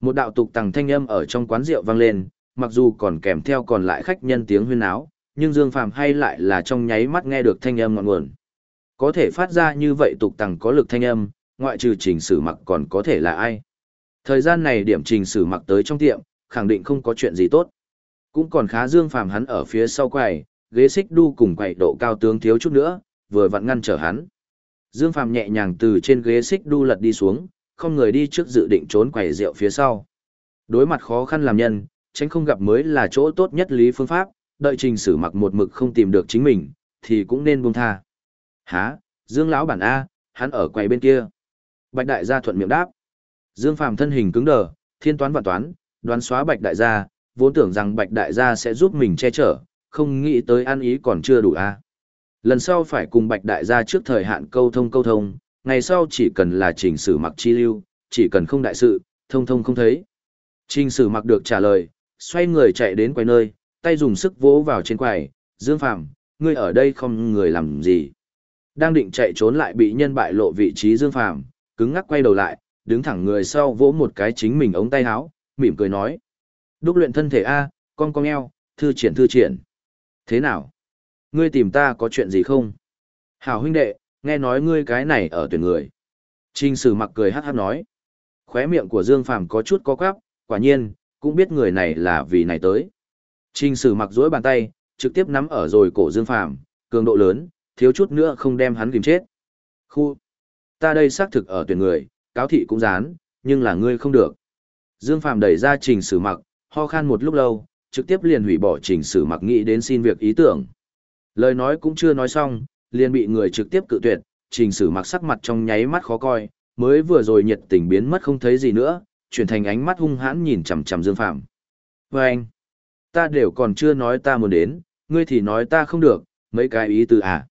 Một đạo tục tằng thanh âm ở trong quán rượu vang lên, mặc dù còn kèm theo còn lại khách nhân tiếng huyên áo, nhưng Dương Phàm hay lại là trong nháy mắt nghe được thanh âm ngọn nguồn. Có thể phát ra như vậy tục tằng có lực thanh âm, ngoại trừ trình sử mặc còn có thể là ai. Thời gian này điểm trình sử mặc tới trong tiệm, khẳng định không có chuyện gì tốt. Cũng còn khá Dương Phàm hắn ở phía sau quầy, ghế xích đu cùng quầy độ cao tướng thiếu chút nữa, vừa vặn ngăn trở hắn. Dương Phàm nhẹ nhàng từ trên ghế xích đu lật đi xuống, không người đi trước dự định trốn quầy rượu phía sau. Đối mặt khó khăn làm nhân, tránh không gặp mới là chỗ tốt nhất lý phương pháp, đợi trình sử mặc một mực không tìm được chính mình, thì cũng nên buông tha. Hả, Dương lão bản A, hắn ở quầy bên kia. Bạch đại gia thuận miệng đáp. Dương phàm thân hình cứng đờ, thiên toán và toán, đoán xóa bạch đại gia, vốn tưởng rằng bạch đại gia sẽ giúp mình che chở, không nghĩ tới ăn ý còn chưa đủ A. Lần sau phải cùng bạch đại gia trước thời hạn câu thông câu thông, ngày sau chỉ cần là trình sử mặc chi lưu, chỉ cần không đại sự, thông thông không thấy. Trình sử mặc được trả lời, xoay người chạy đến quầy nơi, tay dùng sức vỗ vào trên quầy, Dương Phàm ngươi ở đây không người làm gì. Đang định chạy trốn lại bị nhân bại lộ vị trí Dương Phàm cứng ngắc quay đầu lại, đứng thẳng người sau vỗ một cái chính mình ống tay áo, mỉm cười nói. Đúc luyện thân thể A, con con eo, thư triển thư triển. Thế nào? Ngươi tìm ta có chuyện gì không? Hảo huynh đệ, nghe nói ngươi cái này ở tuyển người. Trình sử mặc cười hát hát nói. Khóe miệng của Dương Phàm có chút có quắp, quả nhiên, cũng biết người này là vì này tới. Trình sử mặc duỗi bàn tay, trực tiếp nắm ở rồi cổ Dương Phàm, cường độ lớn, thiếu chút nữa không đem hắn kìm chết. Khu! Ta đây xác thực ở tuyển người, cáo thị cũng dán, nhưng là ngươi không được. Dương Phàm đẩy ra trình sử mặc, ho khan một lúc lâu, trực tiếp liền hủy bỏ trình sử mặc nghĩ đến xin việc ý tưởng. Lời nói cũng chưa nói xong, liền bị người trực tiếp cự tuyệt, trình sử mặc sắc mặt trong nháy mắt khó coi, mới vừa rồi nhiệt tình biến mất không thấy gì nữa, chuyển thành ánh mắt hung hãn nhìn chằm chằm Dương Phàm. Và anh, ta đều còn chưa nói ta muốn đến, ngươi thì nói ta không được, mấy cái ý từ à.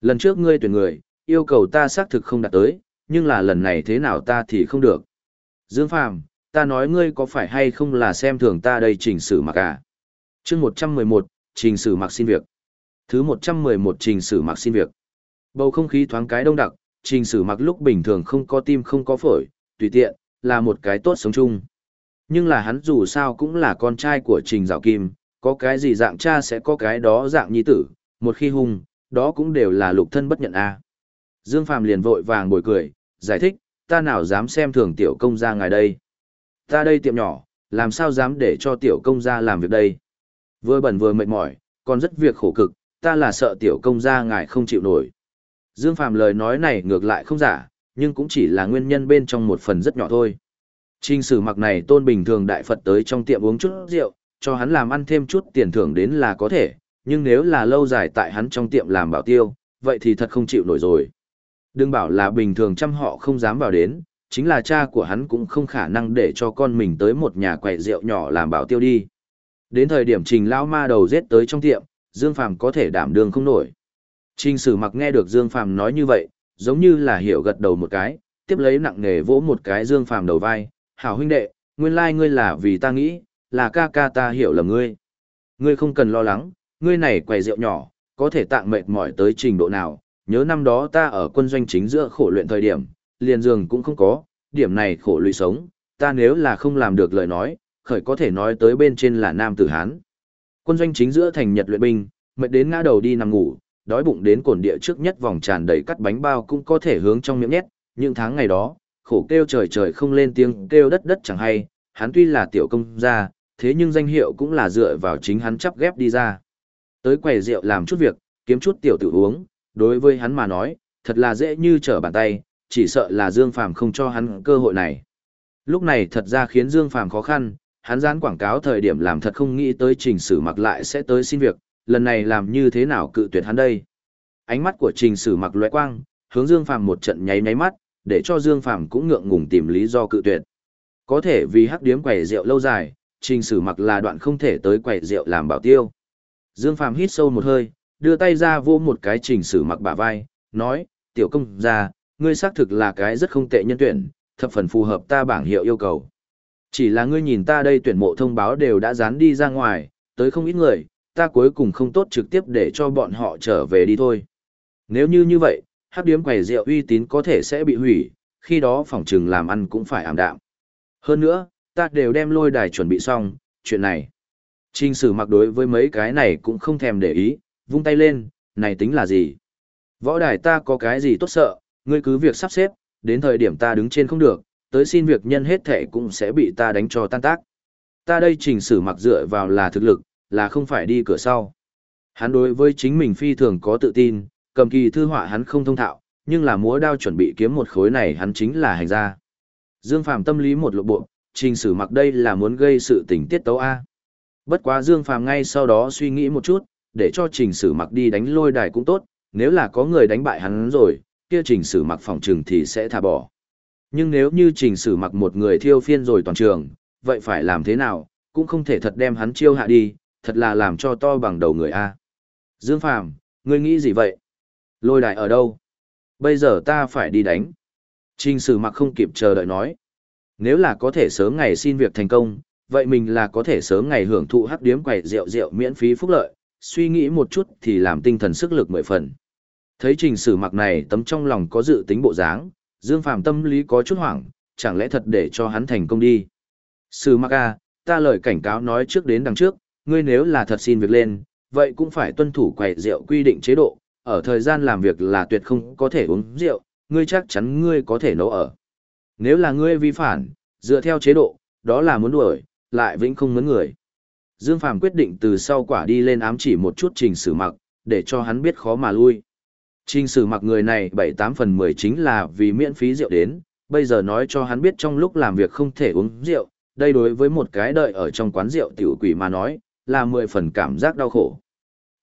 Lần trước ngươi tuyển người, yêu cầu ta xác thực không đạt tới, nhưng là lần này thế nào ta thì không được. Dương Phàm, ta nói ngươi có phải hay không là xem thường ta đây trình sử mặc à? chương 111, trình sử mặc xin việc. Thứ 111 trình sử mặc xin việc. Bầu không khí thoáng cái đông đặc, trình sử mặc lúc bình thường không có tim không có phổi, tùy tiện, là một cái tốt sống chung. Nhưng là hắn dù sao cũng là con trai của Trình Dạo Kim, có cái gì dạng cha sẽ có cái đó dạng nhi tử, một khi hung, đó cũng đều là lục thân bất nhận a. Dương Phàm liền vội vàng bồi cười, giải thích, ta nào dám xem thường tiểu công gia ngài đây. Ta đây tiệm nhỏ, làm sao dám để cho tiểu công gia làm việc đây. Vừa bẩn vừa mệt mỏi, còn rất việc khổ cực, ta là sợ tiểu công gia ngài không chịu nổi. Dương Phàm lời nói này ngược lại không giả, nhưng cũng chỉ là nguyên nhân bên trong một phần rất nhỏ thôi. Trình sử mặc này tôn bình thường đại Phật tới trong tiệm uống chút rượu, cho hắn làm ăn thêm chút tiền thưởng đến là có thể, nhưng nếu là lâu dài tại hắn trong tiệm làm bảo tiêu, vậy thì thật không chịu nổi rồi. Đừng bảo là bình thường trăm họ không dám vào đến, chính là cha của hắn cũng không khả năng để cho con mình tới một nhà quầy rượu nhỏ làm bảo tiêu đi. Đến thời điểm trình lão ma đầu giết tới trong tiệm, Dương Phàm có thể đảm đương không nổi. Trình sử mặc nghe được Dương Phàm nói như vậy, giống như là hiểu gật đầu một cái, tiếp lấy nặng nề vỗ một cái Dương Phàm đầu vai, hảo huynh đệ, nguyên lai ngươi là vì ta nghĩ, là ca ca ta hiểu là ngươi. Ngươi không cần lo lắng, ngươi này quầy rượu nhỏ, có thể tạng mệt mỏi tới trình độ nào, nhớ năm đó ta ở quân doanh chính giữa khổ luyện thời điểm, liền giường cũng không có, điểm này khổ lụy sống, ta nếu là không làm được lời nói, khởi có thể nói tới bên trên là nam tử Hán. Quân doanh chính giữa thành Nhật luyện binh, mệt đến ngã đầu đi nằm ngủ, đói bụng đến cồn địa trước nhất vòng tràn đầy cắt bánh bao cũng có thể hướng trong miệng nhét, những tháng ngày đó, khổ kêu trời trời không lên tiếng, kêu đất đất chẳng hay, hắn tuy là tiểu công gia, thế nhưng danh hiệu cũng là dựa vào chính hắn chắp ghép đi ra. Tới quầy rượu làm chút việc, kiếm chút tiểu tử uống, đối với hắn mà nói, thật là dễ như trở bàn tay, chỉ sợ là Dương Phàm không cho hắn cơ hội này. Lúc này thật ra khiến Dương Phàm khó khăn, hắn dán quảng cáo thời điểm làm thật không nghĩ tới trình sử mặc lại sẽ tới xin việc, lần này làm như thế nào cự tuyệt hắn đây. Ánh mắt của trình sử mặc loại quang, hướng Dương Phàm một trận nháy nháy mắt, để cho Dương Phàm cũng ngượng ngùng tìm lý do cự tuyệt. Có thể vì hắc điếm quẩy rượu lâu dài, trình sử mặc là đoạn không thể tới quẩy rượu làm bảo tiêu. Dương Phàm hít sâu một hơi, đưa tay ra vô một cái trình sử mặc bả vai, nói, tiểu công gia, ngươi xác thực là cái rất không tệ nhân tuyển, thập phần phù hợp ta bảng hiệu yêu cầu. Chỉ là ngươi nhìn ta đây tuyển mộ thông báo đều đã dán đi ra ngoài, tới không ít người, ta cuối cùng không tốt trực tiếp để cho bọn họ trở về đi thôi. Nếu như như vậy, hắc điếm quầy rượu uy tín có thể sẽ bị hủy, khi đó phòng trừng làm ăn cũng phải ảm đạm. Hơn nữa, ta đều đem lôi đài chuẩn bị xong, chuyện này. Trình sử mặc đối với mấy cái này cũng không thèm để ý, vung tay lên, này tính là gì? Võ đài ta có cái gì tốt sợ, ngươi cứ việc sắp xếp, đến thời điểm ta đứng trên không được, tới xin việc nhân hết thể cũng sẽ bị ta đánh cho tan tác. Ta đây trình sử mặc dựa vào là thực lực, là không phải đi cửa sau. Hắn đối với chính mình phi thường có tự tin, cầm kỳ thư họa hắn không thông thạo, nhưng là múa đao chuẩn bị kiếm một khối này hắn chính là hành gia. Dương Phàm tâm lý một lộ bộ, trình sử mặc đây là muốn gây sự tình tiết tấu A. Bất quá Dương Phàm ngay sau đó suy nghĩ một chút, để cho trình sử mặc đi đánh lôi đài cũng tốt, nếu là có người đánh bại hắn rồi, kia trình sử mặc phòng trường thì sẽ thả bỏ. Nhưng nếu như trình sử mặc một người thiêu phiên rồi toàn trường, vậy phải làm thế nào, cũng không thể thật đem hắn chiêu hạ đi, thật là làm cho to bằng đầu người A. Dương Phàm ngươi nghĩ gì vậy? Lôi đài ở đâu? Bây giờ ta phải đi đánh. Trình sử mặc không kịp chờ đợi nói. Nếu là có thể sớm ngày xin việc thành công, vậy mình là có thể sớm ngày hưởng thụ hắc điếm quẩy rượu rượu miễn phí phúc lợi, suy nghĩ một chút thì làm tinh thần sức lực mười phần. Thấy trình sử mặc này tấm trong lòng có dự tính bộ dáng, Dương Phàm tâm lý có chút hoảng, chẳng lẽ thật để cho hắn thành công đi. Sử mặc à, ta lời cảnh cáo nói trước đến đằng trước, ngươi nếu là thật xin việc lên, vậy cũng phải tuân thủ quầy rượu quy định chế độ, ở thời gian làm việc là tuyệt không có thể uống rượu, ngươi chắc chắn ngươi có thể nấu ở. Nếu là ngươi vi phản, dựa theo chế độ, đó là muốn đuổi, lại vĩnh không mướn người. Dương Phàm quyết định từ sau quả đi lên ám chỉ một chút trình sử mặc, để cho hắn biết khó mà lui. Trình sử mặc người này 7-8 phần 10 chính là vì miễn phí rượu đến, bây giờ nói cho hắn biết trong lúc làm việc không thể uống rượu, đây đối với một cái đợi ở trong quán rượu tiểu quỷ mà nói, là 10 phần cảm giác đau khổ.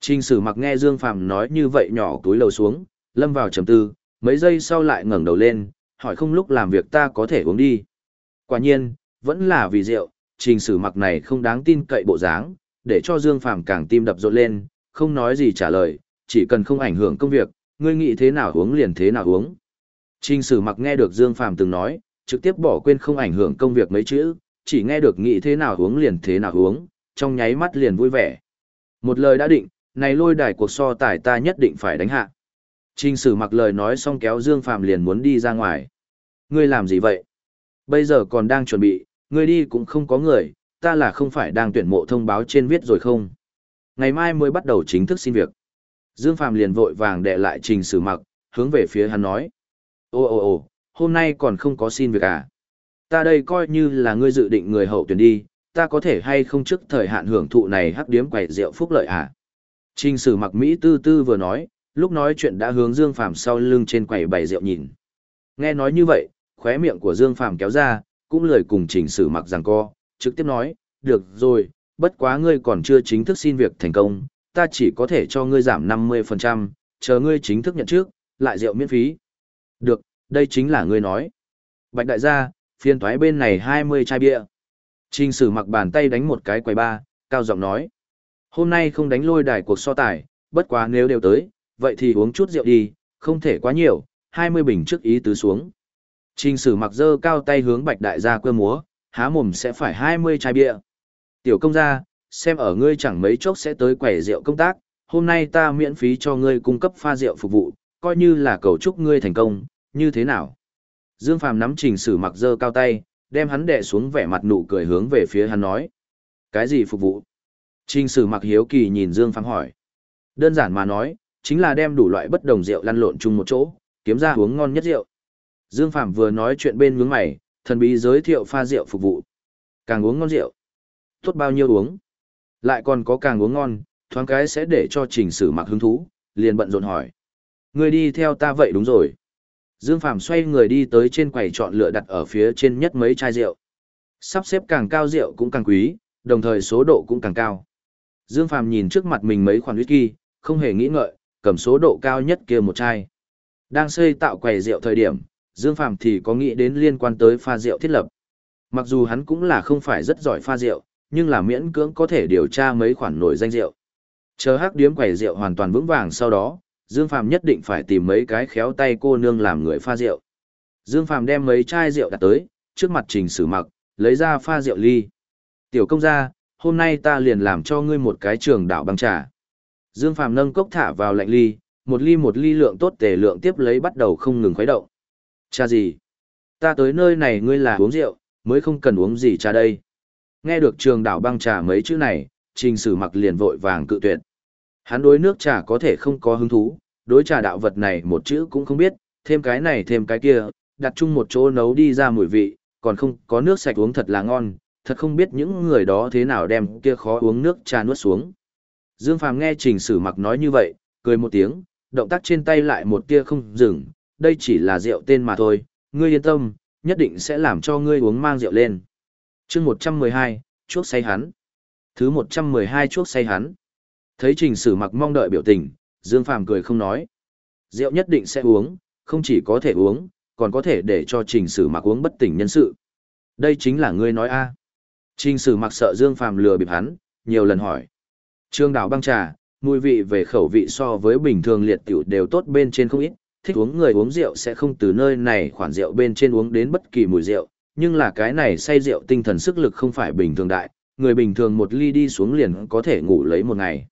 Trình sử mặc nghe Dương Phàm nói như vậy nhỏ túi lầu xuống, lâm vào trầm tư, mấy giây sau lại ngẩng đầu lên, hỏi không lúc làm việc ta có thể uống đi. Quả nhiên, vẫn là vì rượu, trình sử mặc này không đáng tin cậy bộ dáng, để cho Dương Phàm càng tim đập rộn lên, không nói gì trả lời, chỉ cần không ảnh hưởng công việc, ngươi nghĩ thế nào uống liền thế nào uống. Trình sử mặc nghe được Dương Phàm từng nói, trực tiếp bỏ quên không ảnh hưởng công việc mấy chữ, chỉ nghe được nghĩ thế nào uống liền thế nào uống, trong nháy mắt liền vui vẻ. Một lời đã định, này lôi đài cuộc so tài ta nhất định phải đánh hạ. Trình sử mặc lời nói xong kéo Dương Phàm liền muốn đi ra ngoài. Ngươi làm gì vậy? Bây giờ còn đang chuẩn bị, ngươi đi cũng không có người, ta là không phải đang tuyển mộ thông báo trên viết rồi không? Ngày mai mới bắt đầu chính thức xin việc. Dương Phàm liền vội vàng đệ lại trình sử mặc, hướng về phía hắn nói. Ô ô ô, hôm nay còn không có xin việc à? Ta đây coi như là ngươi dự định người hậu tuyển đi, ta có thể hay không trước thời hạn hưởng thụ này hắc điếm quẩy rượu phúc lợi à? Trình sử mặc Mỹ tư tư vừa nói, lúc nói chuyện đã hướng Dương Phàm sau lưng trên quầy bày rượu nhìn. Nghe nói như vậy, khóe miệng của Dương Phàm kéo ra, cũng lời cùng trình sử mặc rằng co, trực tiếp nói, được rồi, bất quá ngươi còn chưa chính thức xin việc thành công, ta chỉ có thể cho ngươi giảm 50%, chờ ngươi chính thức nhận trước, lại rượu miễn phí. Được, đây chính là ngươi nói. Bạch đại gia, phiên thoái bên này 20 chai bia. Trình sử mặc bàn tay đánh một cái quầy ba, cao giọng nói. Hôm nay không đánh lôi đài cuộc so tài, bất quá nếu đều tới, vậy thì uống chút rượu đi, không thể quá nhiều, 20 bình trước ý tứ xuống. Trình sử mặc dơ cao tay hướng bạch đại gia quơ múa, há mồm sẽ phải 20 chai bia. Tiểu công gia, xem ở ngươi chẳng mấy chốc sẽ tới quẻ rượu công tác, hôm nay ta miễn phí cho ngươi cung cấp pha rượu phục vụ, coi như là cầu chúc ngươi thành công, như thế nào? Dương Phàm nắm trình sử mặc dơ cao tay, đem hắn đè xuống vẻ mặt nụ cười hướng về phía hắn nói. Cái gì phục vụ? Trình sử mặc hiếu kỳ nhìn Dương Phàm hỏi. Đơn giản mà nói, chính là đem đủ loại bất đồng rượu lăn lộn chung một chỗ, kiếm ra uống ngon nhất rượu. Dương Phạm vừa nói chuyện bên ngưỡng mày, thần bí giới thiệu pha rượu phục vụ. Càng uống ngon rượu, tốt bao nhiêu uống. Lại còn có càng uống ngon, thoáng cái sẽ để cho trình sử mặc hứng thú, liền bận rộn hỏi. Người đi theo ta vậy đúng rồi. Dương Phạm xoay người đi tới trên quầy chọn lựa đặt ở phía trên nhất mấy chai rượu. Sắp xếp càng cao rượu cũng càng quý, đồng thời số độ cũng càng cao. Dương Phạm nhìn trước mặt mình mấy khoản whisky, không hề nghĩ ngợi, cầm số độ cao nhất kia một chai. Đang xây tạo quầy rượu thời điểm, Dương Phàm thì có nghĩ đến liên quan tới pha rượu thiết lập. Mặc dù hắn cũng là không phải rất giỏi pha rượu, nhưng là miễn cưỡng có thể điều tra mấy khoản nổi danh rượu. Chờ hắc điếm quầy rượu hoàn toàn vững vàng sau đó, Dương Phàm nhất định phải tìm mấy cái khéo tay cô nương làm người pha rượu. Dương Phàm đem mấy chai rượu đặt tới, trước mặt Trình Sử Mặc, lấy ra pha rượu ly. "Tiểu công gia, hôm nay ta liền làm cho ngươi một cái trường đảo băng trà." Dương Phàm nâng cốc thả vào lạnh ly, một ly một ly lượng tốt tề lượng tiếp lấy bắt đầu không ngừng khuấy động cha gì? Ta tới nơi này ngươi là uống rượu, mới không cần uống gì cha đây." Nghe được trường đảo băng trà mấy chữ này, Trình Sử Mặc liền vội vàng cự tuyệt. Hắn đối nước trà có thể không có hứng thú, đối trà đạo vật này một chữ cũng không biết, thêm cái này thêm cái kia, đặt chung một chỗ nấu đi ra mùi vị, còn không có nước sạch uống thật là ngon, thật không biết những người đó thế nào đem kia khó uống nước trà nuốt xuống. Dương Phàm nghe Trình Sử Mặc nói như vậy, cười một tiếng, động tác trên tay lại một tia không dừng, đây chỉ là rượu tên mà thôi, ngươi yên tâm, nhất định sẽ làm cho ngươi uống mang rượu lên. Chương 112, chuốc say hắn. Thứ 112 chuốc say hắn. Thấy Trình Sử Mặc mong đợi biểu tình, Dương Phàm cười không nói. Rượu nhất định sẽ uống, không chỉ có thể uống, còn có thể để cho Trình Sử Mặc uống bất tỉnh nhân sự. Đây chính là ngươi nói a. Trình Sử Mặc sợ Dương Phàm lừa bịp hắn, nhiều lần hỏi. Trương đảo băng trà, mùi vị về khẩu vị so với bình thường liệt tiểu đều tốt bên trên không ít, thích uống người uống rượu sẽ không từ nơi này khoản rượu bên trên uống đến bất kỳ mùi rượu, nhưng là cái này say rượu tinh thần sức lực không phải bình thường đại, người bình thường một ly đi xuống liền có thể ngủ lấy một ngày.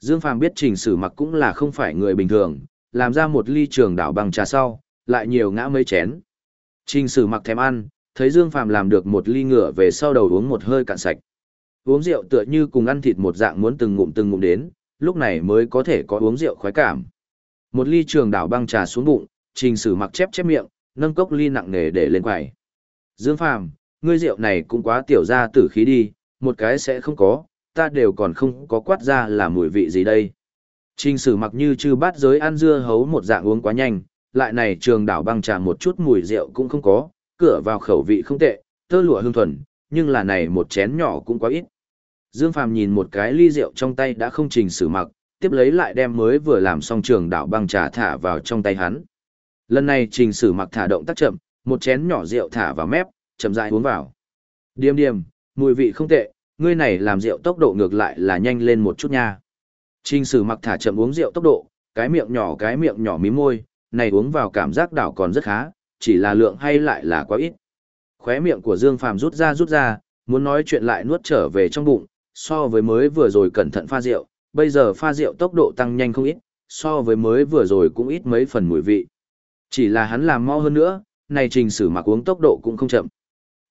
Dương Phàm biết trình sử mặc cũng là không phải người bình thường, làm ra một ly trường đảo bằng trà sau, lại nhiều ngã mấy chén. Trình sử mặc thèm ăn, thấy Dương Phàm làm được một ly ngửa về sau đầu uống một hơi cạn sạch. Uống rượu tựa như cùng ăn thịt một dạng muốn từng ngụm từng ngụm đến, lúc này mới có thể có uống rượu khoái cảm. Một ly trường đảo băng trà xuống bụng, trình sử mặc chép chép miệng, nâng cốc ly nặng nề để lên quầy. Dương Phàm, ngươi rượu này cũng quá tiểu ra tử khí đi, một cái sẽ không có, ta đều còn không có quát ra là mùi vị gì đây. Trình sử mặc như chư bát giới ăn dưa hấu một dạng uống quá nhanh, lại này trường đảo băng trà một chút mùi rượu cũng không có, cửa vào khẩu vị không tệ, tơ lụa hương thuần, nhưng là này một chén nhỏ cũng quá ít. Dương Phàm nhìn một cái ly rượu trong tay đã không trình sử mặc, tiếp lấy lại đem mới vừa làm xong trường đảo băng trà thả vào trong tay hắn. Lần này trình sử mặc thả động tác chậm, một chén nhỏ rượu thả vào mép, chậm rãi uống vào. Điềm điềm, mùi vị không tệ, ngươi này làm rượu tốc độ ngược lại là nhanh lên một chút nha. Trình sử mặc thả chậm uống rượu tốc độ, cái miệng nhỏ cái miệng nhỏ mím môi, này uống vào cảm giác đảo còn rất khá, chỉ là lượng hay lại là quá ít. Khóe miệng của Dương Phàm rút ra rút ra, muốn nói chuyện lại nuốt trở về trong bụng, so với mới vừa rồi cẩn thận pha rượu, bây giờ pha rượu tốc độ tăng nhanh không ít, so với mới vừa rồi cũng ít mấy phần mùi vị. Chỉ là hắn làm mau hơn nữa, này trình sử mặc uống tốc độ cũng không chậm.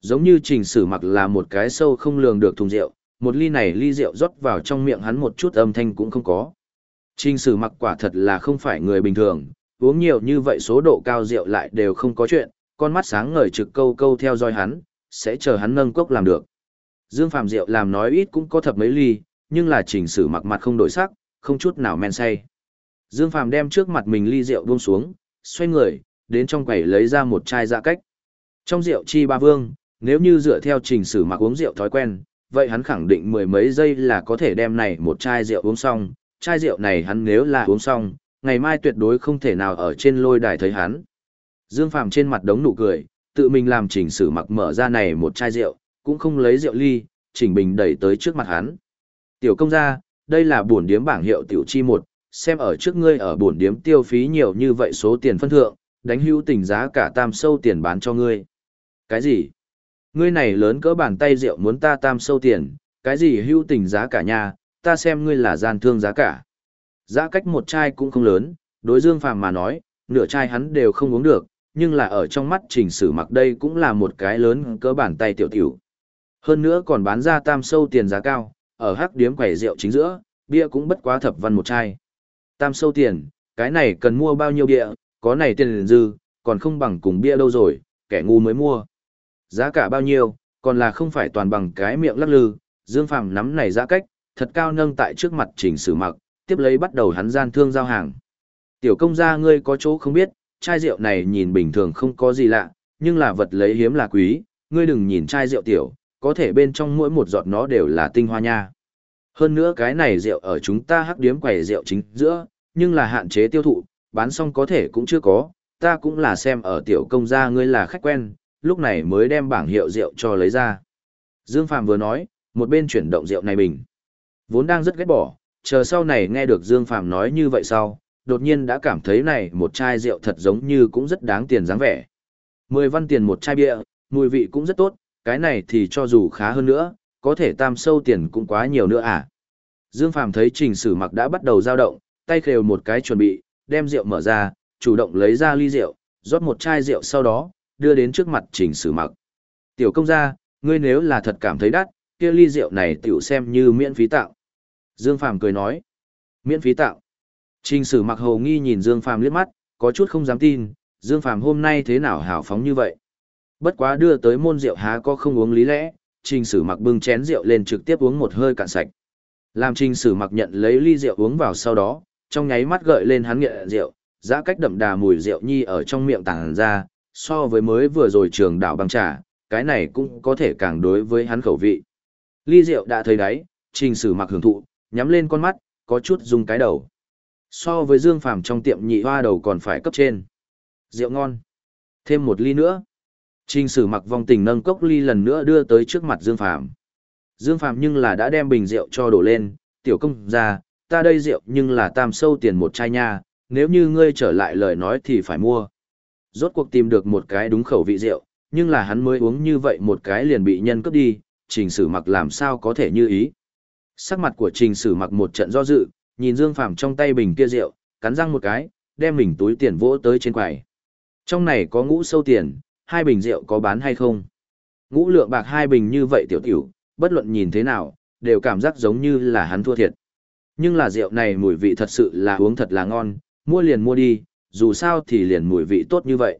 Giống như trình sử mặc là một cái sâu không lường được thùng rượu, một ly này ly rượu rót vào trong miệng hắn một chút âm thanh cũng không có. Trình sử mặc quả thật là không phải người bình thường, uống nhiều như vậy số độ cao rượu lại đều không có chuyện, con mắt sáng ngời trực câu câu theo dõi hắn, sẽ chờ hắn nâng cốc làm được. Dương Phạm rượu làm nói ít cũng có thập mấy ly, nhưng là trình sử mặc mặt không đổi sắc, không chút nào men say. Dương Phàm đem trước mặt mình ly rượu buông xuống, xoay người, đến trong quầy lấy ra một chai dạ cách. Trong rượu chi ba vương, nếu như dựa theo trình sử mặc uống rượu thói quen, vậy hắn khẳng định mười mấy giây là có thể đem này một chai rượu uống xong, chai rượu này hắn nếu là uống xong, ngày mai tuyệt đối không thể nào ở trên lôi đài thấy hắn. Dương Phàm trên mặt đống nụ cười, tự mình làm chỉnh sử mặc mở ra này một chai rượu, cũng không lấy rượu ly, chỉnh bình đẩy tới trước mặt hắn. Tiểu công gia, đây là bổn điếm bảng hiệu tiểu chi một, xem ở trước ngươi ở bổn điếm tiêu phí nhiều như vậy số tiền phân thượng, đánh hữu tình giá cả tam sâu tiền bán cho ngươi. Cái gì? Ngươi này lớn cỡ bàn tay rượu muốn ta tam sâu tiền, cái gì hữu tình giá cả nhà, ta xem ngươi là gian thương giá cả. Giá cách một chai cũng không lớn, đối Dương Phàm mà nói, nửa chai hắn đều không uống được, nhưng là ở trong mắt trình sử mặc đây cũng là một cái lớn cỡ bàn tay tiểu tiểu. Hơn nữa còn bán ra tam sâu tiền giá cao, ở hắc điếm quầy rượu chính giữa, bia cũng bất quá thập văn một chai. Tam sâu tiền, cái này cần mua bao nhiêu bia, có này tiền dư, còn không bằng cùng bia đâu rồi, kẻ ngu mới mua. Giá cả bao nhiêu, còn là không phải toàn bằng cái miệng lắc lư, Dương Phàm nắm này giá cách, thật cao nâng tại trước mặt trình sử mặc, tiếp lấy bắt đầu hắn gian thương giao hàng. Tiểu công gia ngươi có chỗ không biết, chai rượu này nhìn bình thường không có gì lạ, nhưng là vật lấy hiếm là quý, ngươi đừng nhìn chai rượu tiểu, có thể bên trong mỗi một giọt nó đều là tinh hoa nha. Hơn nữa cái này rượu ở chúng ta hắc điếm quầy rượu chính giữa, nhưng là hạn chế tiêu thụ, bán xong có thể cũng chưa có, ta cũng là xem ở tiểu công gia ngươi là khách quen, lúc này mới đem bảng hiệu rượu cho lấy ra. Dương Phạm vừa nói, một bên chuyển động rượu này bình. Vốn đang rất ghét bỏ, chờ sau này nghe được Dương Phạm nói như vậy sau, đột nhiên đã cảm thấy này một chai rượu thật giống như cũng rất đáng tiền dáng vẻ. Mười văn tiền một chai bia, mùi vị cũng rất tốt, cái này thì cho dù khá hơn nữa, có thể tam sâu tiền cũng quá nhiều nữa à. Dương Phàm thấy trình sử mặc đã bắt đầu dao động, tay khều một cái chuẩn bị, đem rượu mở ra, chủ động lấy ra ly rượu, rót một chai rượu sau đó, đưa đến trước mặt trình sử mặc. Tiểu công gia, ngươi nếu là thật cảm thấy đắt, kia ly rượu này tiểu xem như miễn phí tạo. Dương Phàm cười nói, miễn phí tạo. Trình sử mặc hồ nghi nhìn Dương Phàm liếc mắt, có chút không dám tin, Dương Phàm hôm nay thế nào hào phóng như vậy. Bất quá đưa tới môn rượu há có không uống lý lẽ, trình sử mặc bưng chén rượu lên trực tiếp uống một hơi cạn sạch. Làm trình sử mặc nhận lấy ly rượu uống vào sau đó, trong nháy mắt gợi lên hắn nghiện rượu, giã cách đậm đà mùi rượu nhi ở trong miệng tàng ra, so với mới vừa rồi trường đảo băng trà, cái này cũng có thể càng đối với hắn khẩu vị. Ly rượu đã thấy đáy, trình sử mặc hưởng thụ, nhắm lên con mắt, có chút dùng cái đầu. So với Dương Phàm trong tiệm nhị hoa đầu còn phải cấp trên. Rượu ngon. Thêm một ly nữa. Trình sử mặc vong tình nâng cốc ly lần nữa đưa tới trước mặt Dương Phàm Dương Phàm nhưng là đã đem bình rượu cho đổ lên, tiểu công ra, ta đây rượu nhưng là tam sâu tiền một chai nha, nếu như ngươi trở lại lời nói thì phải mua. Rốt cuộc tìm được một cái đúng khẩu vị rượu, nhưng là hắn mới uống như vậy một cái liền bị nhân cướp đi, trình sử mặc làm sao có thể như ý. Sắc mặt của trình sử mặc một trận do dự, nhìn Dương Phàm trong tay bình kia rượu, cắn răng một cái, đem mình túi tiền vỗ tới trên quầy. Trong này có ngũ sâu tiền, hai bình rượu có bán hay không? Ngũ lượng bạc hai bình như vậy tiểu tiểu, bất luận nhìn thế nào, đều cảm giác giống như là hắn thua thiệt. Nhưng là rượu này mùi vị thật sự là uống thật là ngon, mua liền mua đi, dù sao thì liền mùi vị tốt như vậy.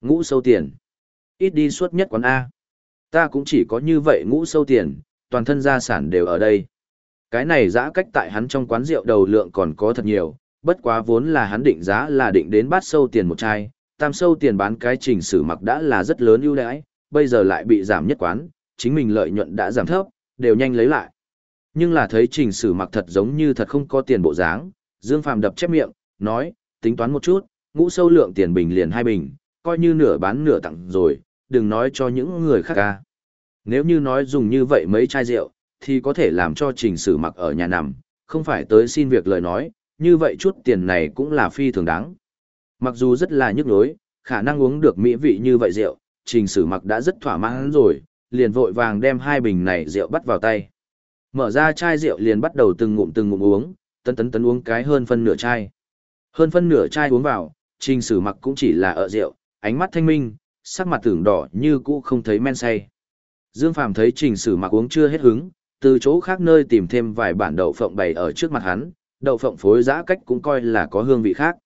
Ngũ sâu tiền. Ít đi suốt nhất quán A. Ta cũng chỉ có như vậy ngũ sâu tiền, toàn thân gia sản đều ở đây. Cái này giã cách tại hắn trong quán rượu đầu lượng còn có thật nhiều, bất quá vốn là hắn định giá là định đến bát sâu tiền một chai, tam sâu tiền bán cái trình sử mặc đã là rất lớn ưu đãi, bây giờ lại bị giảm nhất quán, chính mình lợi nhuận đã giảm thấp, đều nhanh lấy lại. Nhưng là thấy trình sử mặc thật giống như thật không có tiền bộ dáng, Dương Phàm đập chép miệng, nói, tính toán một chút, ngũ sâu lượng tiền bình liền hai bình, coi như nửa bán nửa tặng rồi, đừng nói cho những người khác ca. Nếu như nói dùng như vậy mấy chai rượu, thì có thể làm cho trình sử mặc ở nhà nằm, không phải tới xin việc lời nói, như vậy chút tiền này cũng là phi thường đáng. Mặc dù rất là nhức nhối, khả năng uống được mỹ vị như vậy rượu, trình sử mặc đã rất thỏa mãn rồi, liền vội vàng đem hai bình này rượu bắt vào tay. Mở ra chai rượu liền bắt đầu từng ngụm từng ngụm uống, tấn tấn tấn uống cái hơn phân nửa chai. Hơn phân nửa chai uống vào, trình sử mặc cũng chỉ là ở rượu, ánh mắt thanh minh, sắc mặt tưởng đỏ như cũ không thấy men say. Dương Phàm thấy trình sử mặc uống chưa hết hứng, từ chỗ khác nơi tìm thêm vài bản đậu phộng bày ở trước mặt hắn, đậu phộng phối giã cách cũng coi là có hương vị khác.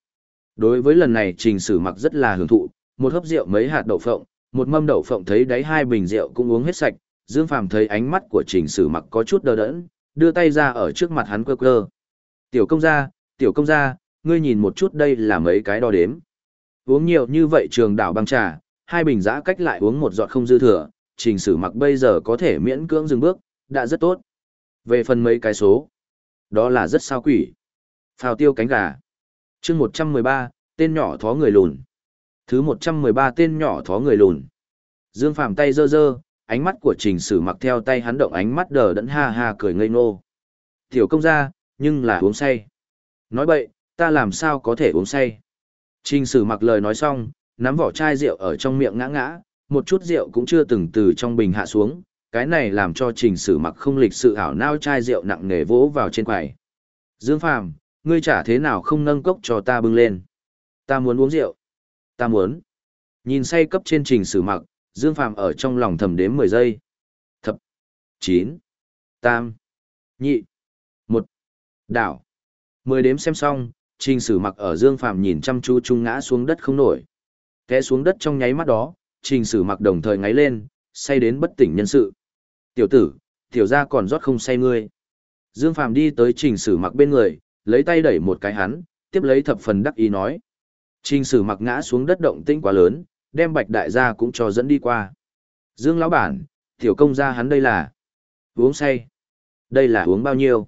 Đối với lần này trình sử mặc rất là hưởng thụ, một hớp rượu mấy hạt đậu phộng, một mâm đậu phộng thấy đáy hai bình rượu cũng uống hết sạch, Dương Phàm thấy ánh mắt của trình sử mặc có chút đờ đẫn, đưa tay ra ở trước mặt hắn quơ quơ. Tiểu công gia, tiểu công gia, ngươi nhìn một chút đây là mấy cái đo đếm. Uống nhiều như vậy trường đảo băng trà, hai bình giã cách lại uống một giọt không dư thừa, trình sử mặc bây giờ có thể miễn cưỡng dừng bước, đã rất tốt. Về phần mấy cái số, đó là rất sao quỷ. Phào tiêu cánh gà chương 113, tên nhỏ thó người lùn. Thứ 113 tên nhỏ thó người lùn. Dương Phàm tay dơ dơ ánh mắt của Trình Sử mặc theo tay hắn động ánh mắt đờ đẫn ha ha cười ngây ngô. Tiểu công gia, nhưng là uống say. Nói bậy, ta làm sao có thể uống say. Trình Sử mặc lời nói xong, nắm vỏ chai rượu ở trong miệng ngã ngã, một chút rượu cũng chưa từng từ trong bình hạ xuống, cái này làm cho Trình Sử mặc không lịch sự ảo nao chai rượu nặng nề vỗ vào trên quầy. Dương Phàm, ngươi trả thế nào không nâng cốc cho ta bưng lên. Ta muốn uống rượu. Ta muốn. Nhìn say cấp trên Trình Sử mặc, Dương Phàm ở trong lòng thầm đếm 10 giây. Thập. 9. Tam. Nhị. Một. Đảo. 10 đếm xem xong, Trình Sử mặc ở Dương Phàm nhìn chăm chú trung ngã xuống đất không nổi. Té xuống đất trong nháy mắt đó, Trình Sử mặc đồng thời ngáy lên, say đến bất tỉnh nhân sự. Tiểu tử, tiểu gia còn rót không say ngươi. Dương Phàm đi tới Trình Sử mặc bên người, lấy tay đẩy một cái hắn, tiếp lấy thập phần đắc ý nói. Trình Sử mặc ngã xuống đất động tĩnh quá lớn, đem bạch đại gia cũng cho dẫn đi qua. Dương lão bản, tiểu công gia hắn đây là uống say. Đây là uống bao nhiêu?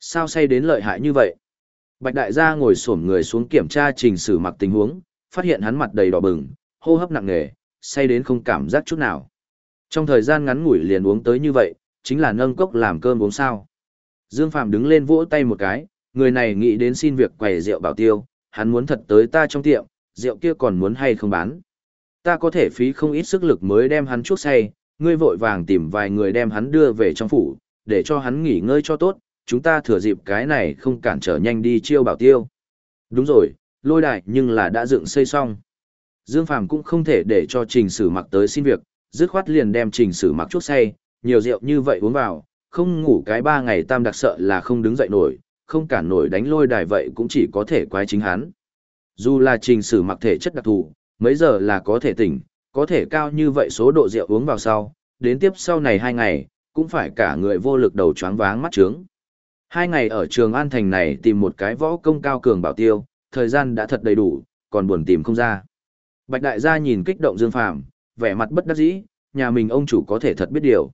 Sao say đến lợi hại như vậy? Bạch đại gia ngồi xổm người xuống kiểm tra trình sử mặc tình huống, phát hiện hắn mặt đầy đỏ bừng, hô hấp nặng nề, say đến không cảm giác chút nào. Trong thời gian ngắn ngủi liền uống tới như vậy, chính là nâng cốc làm cơm uống sao. Dương Phạm đứng lên vỗ tay một cái, người này nghĩ đến xin việc quầy rượu bảo tiêu, hắn muốn thật tới ta trong tiệm, rượu kia còn muốn hay không bán ta có thể phí không ít sức lực mới đem hắn chuốc say, ngươi vội vàng tìm vài người đem hắn đưa về trong phủ, để cho hắn nghỉ ngơi cho tốt, chúng ta thừa dịp cái này không cản trở nhanh đi chiêu bảo tiêu. Đúng rồi, lôi đài nhưng là đã dựng xây xong. Dương Phàm cũng không thể để cho trình sử mặc tới xin việc, dứt khoát liền đem trình sử mặc chuốc say, nhiều rượu như vậy uống vào, không ngủ cái ba ngày tam đặc sợ là không đứng dậy nổi, không cản nổi đánh lôi đài vậy cũng chỉ có thể quái chính hắn. Dù là trình sử mặc thể chất đặc thù, mấy giờ là có thể tỉnh, có thể cao như vậy số độ rượu uống vào sau, đến tiếp sau này hai ngày, cũng phải cả người vô lực đầu choáng váng mắt trướng. Hai ngày ở trường An Thành này tìm một cái võ công cao cường bảo tiêu, thời gian đã thật đầy đủ, còn buồn tìm không ra. Bạch đại gia nhìn kích động Dương Phàm, vẻ mặt bất đắc dĩ, nhà mình ông chủ có thể thật biết điều.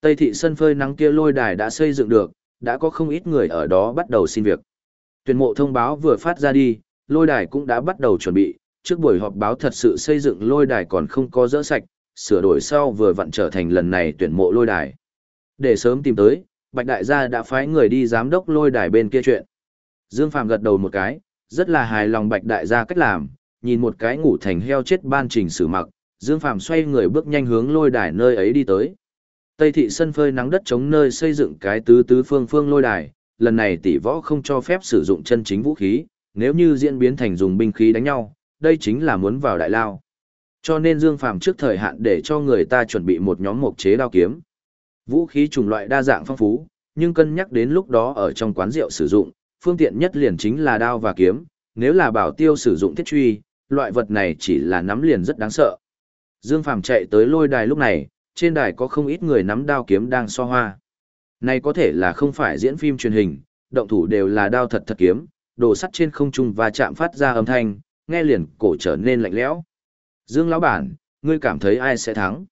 Tây thị sân phơi nắng kia lôi đài đã xây dựng được, đã có không ít người ở đó bắt đầu xin việc. Tuyển mộ thông báo vừa phát ra đi, lôi đài cũng đã bắt đầu chuẩn bị, trước buổi họp báo thật sự xây dựng lôi đài còn không có dỡ sạch, sửa đổi sau vừa vặn trở thành lần này tuyển mộ lôi đài. Để sớm tìm tới, Bạch Đại gia đã phái người đi giám đốc lôi đài bên kia chuyện. Dương Phàm gật đầu một cái, rất là hài lòng Bạch Đại gia cách làm, nhìn một cái ngủ thành heo chết ban trình sử mặc, Dương Phàm xoay người bước nhanh hướng lôi đài nơi ấy đi tới. Tây thị sân phơi nắng đất chống nơi xây dựng cái tứ tứ phương phương lôi đài, lần này tỷ võ không cho phép sử dụng chân chính vũ khí, nếu như diễn biến thành dùng binh khí đánh nhau, đây chính là muốn vào đại lao. Cho nên Dương Phàm trước thời hạn để cho người ta chuẩn bị một nhóm mộc chế đao kiếm. Vũ khí chủng loại đa dạng phong phú, nhưng cân nhắc đến lúc đó ở trong quán rượu sử dụng, phương tiện nhất liền chính là đao và kiếm, nếu là bảo tiêu sử dụng thiết truy, loại vật này chỉ là nắm liền rất đáng sợ. Dương Phàm chạy tới lôi đài lúc này, trên đài có không ít người nắm đao kiếm đang so hoa. Này có thể là không phải diễn phim truyền hình, động thủ đều là đao thật thật kiếm, đồ sắt trên không trung và chạm phát ra âm thanh, nghe liền cổ trở nên lạnh lẽo. Dương lão bản, ngươi cảm thấy ai sẽ thắng?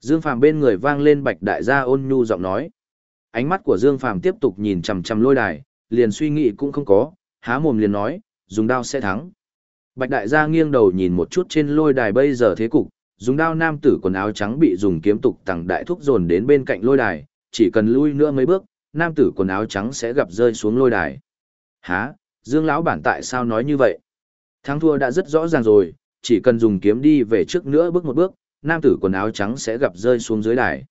Dương Phàm bên người vang lên bạch đại gia ôn nhu giọng nói. Ánh mắt của Dương Phàm tiếp tục nhìn chằm chằm lôi đài, liền suy nghĩ cũng không có, há mồm liền nói, dùng đao sẽ thắng. Bạch đại gia nghiêng đầu nhìn một chút trên lôi đài bây giờ thế cục, dùng đao nam tử quần áo trắng bị dùng kiếm tục tặng đại thúc dồn đến bên cạnh lôi đài, chỉ cần lui nữa mấy bước, nam tử quần áo trắng sẽ gặp rơi xuống lôi đài. Hả, Dương lão bản tại sao nói như vậy? Thắng thua đã rất rõ ràng rồi, chỉ cần dùng kiếm đi về trước nữa bước một bước, nam tử quần áo trắng sẽ gặp rơi xuống dưới đài.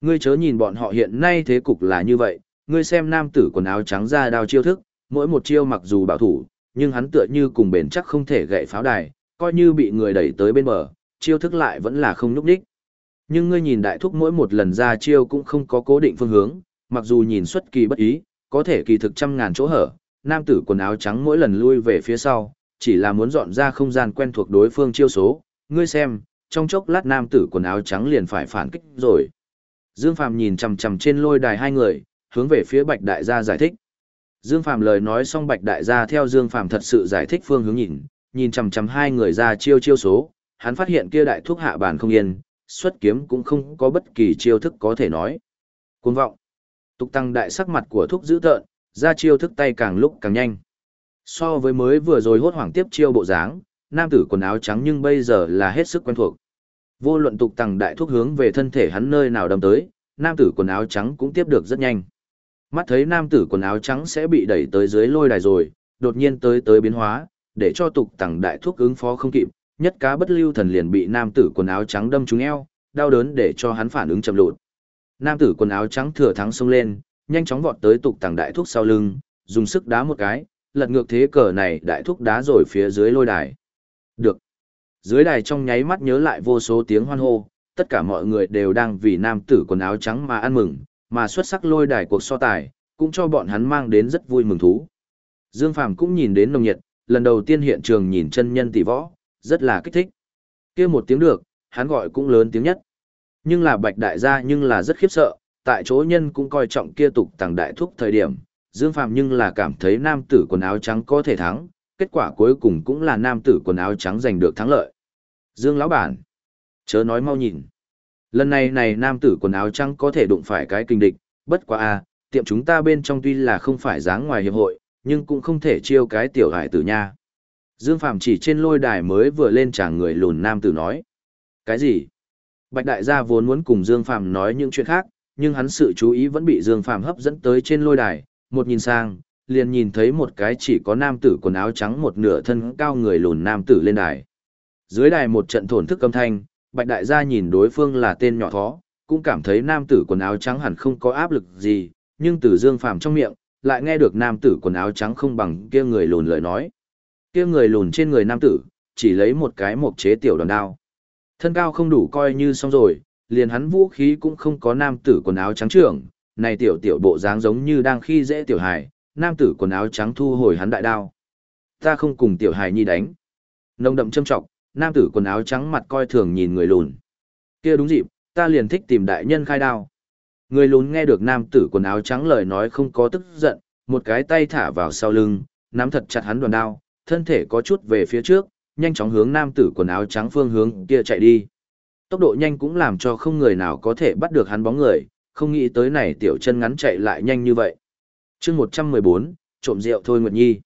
Ngươi chớ nhìn bọn họ hiện nay thế cục là như vậy, ngươi xem nam tử quần áo trắng ra đao chiêu thức, mỗi một chiêu mặc dù bảo thủ, nhưng hắn tựa như cùng bền chắc không thể gậy pháo đài, coi như bị người đẩy tới bên bờ, chiêu thức lại vẫn là không núp đích. Nhưng ngươi nhìn đại thúc mỗi một lần ra chiêu cũng không có cố định phương hướng, mặc dù nhìn xuất kỳ bất ý, có thể kỳ thực trăm ngàn chỗ hở, nam tử quần áo trắng mỗi lần lui về phía sau, chỉ là muốn dọn ra không gian quen thuộc đối phương chiêu số, ngươi xem, trong chốc lát nam tử quần áo trắng liền phải phản kích rồi. Dương Phàm nhìn chằm chằm trên lôi đài hai người, hướng về phía Bạch Đại gia giải thích. Dương Phàm lời nói xong Bạch Đại gia theo Dương Phàm thật sự giải thích phương hướng nhìn, nhìn chằm chằm hai người ra chiêu chiêu số, hắn phát hiện kia đại thuốc hạ bàn không yên, xuất kiếm cũng không có bất kỳ chiêu thức có thể nói. Cuồng vọng. Tục tăng đại sắc mặt của thuốc dữ tợn, ra chiêu thức tay càng lúc càng nhanh. So với mới vừa rồi hốt hoảng tiếp chiêu bộ dáng, nam tử quần áo trắng nhưng bây giờ là hết sức quen thuộc. Vô luận tục tăng đại thuốc hướng về thân thể hắn nơi nào đâm tới, nam tử quần áo trắng cũng tiếp được rất nhanh. Mắt thấy nam tử quần áo trắng sẽ bị đẩy tới dưới lôi đài rồi, đột nhiên tới tới biến hóa, để cho tục tăng đại thuốc ứng phó không kịp, nhất cá bất lưu thần liền bị nam tử quần áo trắng đâm trúng eo, đau đớn để cho hắn phản ứng chậm lụt. Nam tử quần áo trắng thừa thắng xông lên, nhanh chóng vọt tới tục tàng đại thuốc sau lưng, dùng sức đá một cái, lật ngược thế cờ này đại thuốc đá rồi phía dưới lôi đài. Được. Dưới đài trong nháy mắt nhớ lại vô số tiếng hoan hô, tất cả mọi người đều đang vì nam tử quần áo trắng mà ăn mừng, mà xuất sắc lôi đài cuộc so tài, cũng cho bọn hắn mang đến rất vui mừng thú. Dương Phàm cũng nhìn đến nồng nhiệt, lần đầu tiên hiện trường nhìn chân nhân tỷ võ, rất là kích thích. kia một tiếng được, hắn gọi cũng lớn tiếng nhất. Nhưng là bạch đại gia nhưng là rất khiếp sợ, tại chỗ nhân cũng coi trọng kia tục tàng đại thúc thời điểm, Dương Phàm nhưng là cảm thấy nam tử quần áo trắng có thể thắng, kết quả cuối cùng cũng là nam tử quần áo trắng giành được thắng lợi. Dương lão bản, chớ nói mau nhìn. Lần này này nam tử quần áo trắng có thể đụng phải cái kinh địch, bất quá a, tiệm chúng ta bên trong tuy là không phải dáng ngoài hiệp hội, nhưng cũng không thể chiêu cái tiểu hải tử nha. Dương Phạm chỉ trên lôi đài mới vừa lên chàng người lùn nam tử nói. Cái gì? Bạch đại gia vốn muốn cùng Dương Phạm nói những chuyện khác, nhưng hắn sự chú ý vẫn bị Dương Phạm hấp dẫn tới trên lôi đài, một nhìn sang, liền nhìn thấy một cái chỉ có nam tử quần áo trắng một nửa thân cao người lùn nam tử lên đài. Dưới đài một trận thổn thức âm thanh, Bạch đại gia nhìn đối phương là tên nhỏ thó, cũng cảm thấy nam tử quần áo trắng hẳn không có áp lực gì, nhưng từ Dương Phàm trong miệng, lại nghe được nam tử quần áo trắng không bằng kia người lùn lời nói. Kia người lùn trên người nam tử, chỉ lấy một cái mộc chế tiểu đòn đao. Thân cao không đủ coi như xong rồi, liền hắn vũ khí cũng không có nam tử quần áo trắng trưởng, này tiểu tiểu bộ dáng giống như đang khi dễ tiểu hài, nam tử quần áo trắng thu hồi hắn đại đao. Ta không cùng tiểu hài nhi đánh. Nông đậm châm trọng, nam tử quần áo trắng mặt coi thường nhìn người lùn. Kia đúng dịp, ta liền thích tìm đại nhân khai đao. Người lùn nghe được nam tử quần áo trắng lời nói không có tức giận, một cái tay thả vào sau lưng, nắm thật chặt hắn đoàn đao, thân thể có chút về phía trước, nhanh chóng hướng nam tử quần áo trắng phương hướng kia chạy đi. Tốc độ nhanh cũng làm cho không người nào có thể bắt được hắn bóng người, không nghĩ tới này tiểu chân ngắn chạy lại nhanh như vậy. chương 114, trộm rượu thôi Nguyệt Nhi.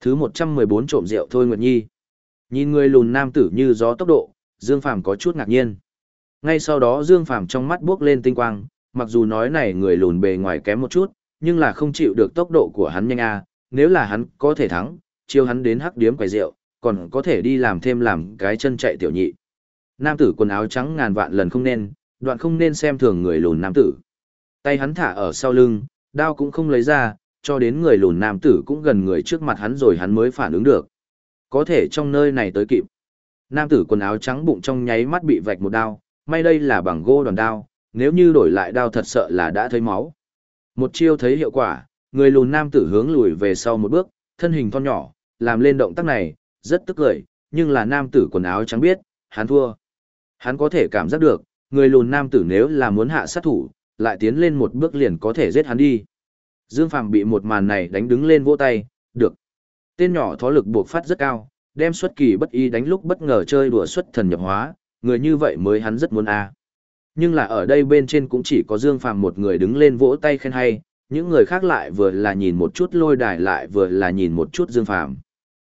Thứ 114 trộm rượu thôi Nguyệt Nhi. Nhìn người lùn nam tử như gió tốc độ, Dương Phàm có chút ngạc nhiên. Ngay sau đó Dương Phàm trong mắt bước lên tinh quang, mặc dù nói này người lùn bề ngoài kém một chút, nhưng là không chịu được tốc độ của hắn nhanh a, nếu là hắn có thể thắng, chiêu hắn đến hắc điếm quầy rượu, còn có thể đi làm thêm làm cái chân chạy tiểu nhị. Nam tử quần áo trắng ngàn vạn lần không nên, đoạn không nên xem thường người lùn nam tử. Tay hắn thả ở sau lưng, đao cũng không lấy ra, cho đến người lùn nam tử cũng gần người trước mặt hắn rồi hắn mới phản ứng được. Có thể trong nơi này tới kịp. Nam tử quần áo trắng bụng trong nháy mắt bị vạch một đao, may đây là bằng gô đoàn đao, nếu như đổi lại đao thật sợ là đã thấy máu. Một chiêu thấy hiệu quả, người lùn nam tử hướng lùi về sau một bước, thân hình thon nhỏ, làm lên động tác này, rất tức cười, nhưng là nam tử quần áo trắng biết, hắn thua. Hắn có thể cảm giác được, người lùn nam tử nếu là muốn hạ sát thủ, lại tiến lên một bước liền có thể giết hắn đi. Dương Phàm bị một màn này đánh đứng lên vỗ tay, được. Tên nhỏ thó lực buộc phát rất cao, đem xuất kỳ bất ý đánh lúc bất ngờ chơi đùa xuất thần nhập hóa, người như vậy mới hắn rất muốn a. Nhưng là ở đây bên trên cũng chỉ có Dương Phàm một người đứng lên vỗ tay khen hay, những người khác lại vừa là nhìn một chút lôi đài lại vừa là nhìn một chút Dương Phàm.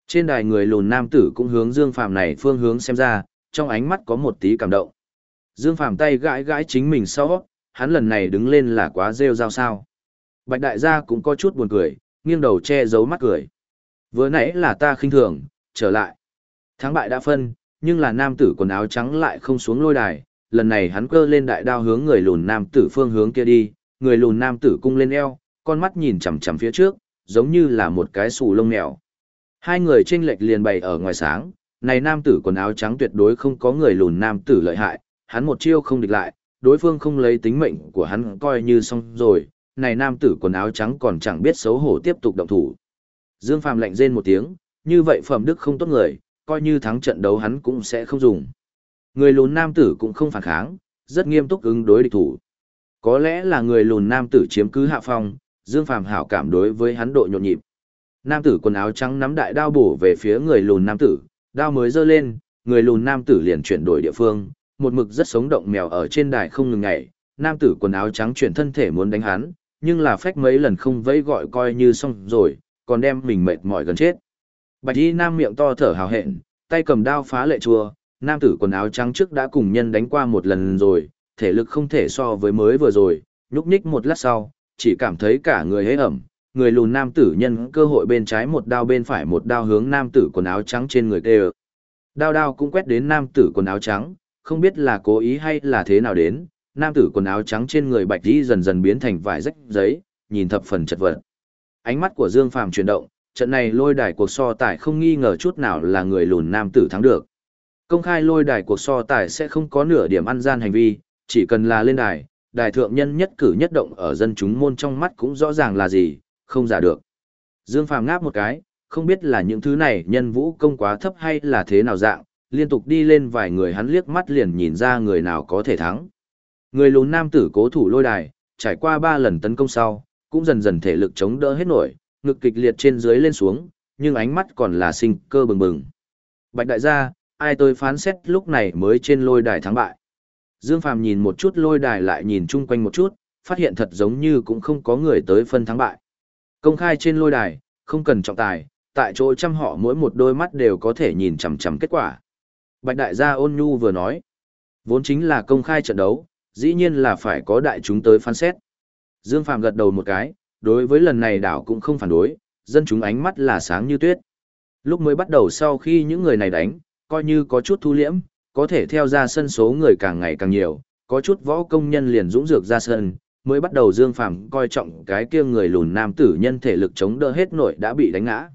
Trên đài người lùn nam tử cũng hướng Dương Phàm này phương hướng xem ra, trong ánh mắt có một tí cảm động. Dương Phàm tay gãi gãi chính mình sau, hắn lần này đứng lên là quá rêu rao sao. Bạch đại gia cũng có chút buồn cười, nghiêng đầu che giấu mắt cười. Vừa nãy là ta khinh thường, trở lại. Thắng bại đã phân, nhưng là nam tử quần áo trắng lại không xuống lôi đài, lần này hắn cơ lên đại đao hướng người lùn nam tử phương hướng kia đi, người lùn nam tử cung lên eo, con mắt nhìn chằm chằm phía trước, giống như là một cái sù lông mèo. Hai người chênh lệch liền bày ở ngoài sáng, này nam tử quần áo trắng tuyệt đối không có người lùn nam tử lợi hại, hắn một chiêu không địch lại, đối phương không lấy tính mệnh của hắn coi như xong rồi, này nam tử quần áo trắng còn chẳng biết xấu hổ tiếp tục động thủ. Dương Phàm lạnh rên một tiếng, như vậy phẩm đức không tốt người, coi như thắng trận đấu hắn cũng sẽ không dùng. Người lùn nam tử cũng không phản kháng, rất nghiêm túc ứng đối địch thủ. Có lẽ là người lùn nam tử chiếm cứ hạ phong, Dương Phàm hảo cảm đối với hắn độ nhộn nhịp. Nam tử quần áo trắng nắm đại đao bổ về phía người lùn nam tử, đao mới giơ lên, người lùn nam tử liền chuyển đổi địa phương, một mực rất sống động mèo ở trên đài không ngừng nhảy, nam tử quần áo trắng chuyển thân thể muốn đánh hắn, nhưng là phách mấy lần không vẫy gọi coi như xong rồi, còn đem mình mệt mỏi gần chết. Bạch y nam miệng to thở hào hẹn, tay cầm đao phá lệ chua, nam tử quần áo trắng trước đã cùng nhân đánh qua một lần rồi, thể lực không thể so với mới vừa rồi, nhúc nhích một lát sau, chỉ cảm thấy cả người hế ẩm, người lùn nam tử nhân cơ hội bên trái một đao bên phải một đao hướng nam tử quần áo trắng trên người tê Đao đao cũng quét đến nam tử quần áo trắng, không biết là cố ý hay là thế nào đến, nam tử quần áo trắng trên người bạch đi dần dần biến thành vải rách giấy, nhìn thập phần chật vật. Ánh mắt của Dương Phàm chuyển động, trận này lôi đài cuộc so tài không nghi ngờ chút nào là người lùn nam tử thắng được. Công khai lôi đài cuộc so tài sẽ không có nửa điểm ăn gian hành vi, chỉ cần là lên đài, đài thượng nhân nhất cử nhất động ở dân chúng môn trong mắt cũng rõ ràng là gì, không giả được. Dương Phàm ngáp một cái, không biết là những thứ này nhân vũ công quá thấp hay là thế nào dạng, liên tục đi lên vài người hắn liếc mắt liền nhìn ra người nào có thể thắng. Người lùn nam tử cố thủ lôi đài, trải qua ba lần tấn công sau, cũng dần dần thể lực chống đỡ hết nổi, ngực kịch liệt trên dưới lên xuống, nhưng ánh mắt còn là sinh cơ bừng bừng. Bạch đại gia, ai tôi phán xét lúc này mới trên lôi đài thắng bại. Dương Phàm nhìn một chút lôi đài lại nhìn chung quanh một chút, phát hiện thật giống như cũng không có người tới phân thắng bại. Công khai trên lôi đài, không cần trọng tài, tại chỗ trăm họ mỗi một đôi mắt đều có thể nhìn chằm chằm kết quả. Bạch đại gia ôn nhu vừa nói, vốn chính là công khai trận đấu, dĩ nhiên là phải có đại chúng tới phán xét. Dương Phàm gật đầu một cái, đối với lần này đảo cũng không phản đối, dân chúng ánh mắt là sáng như tuyết. Lúc mới bắt đầu sau khi những người này đánh, coi như có chút thu liễm, có thể theo ra sân số người càng ngày càng nhiều, có chút võ công nhân liền dũng dược ra sân, mới bắt đầu Dương Phàm coi trọng cái kia người lùn nam tử nhân thể lực chống đỡ hết nội đã bị đánh ngã.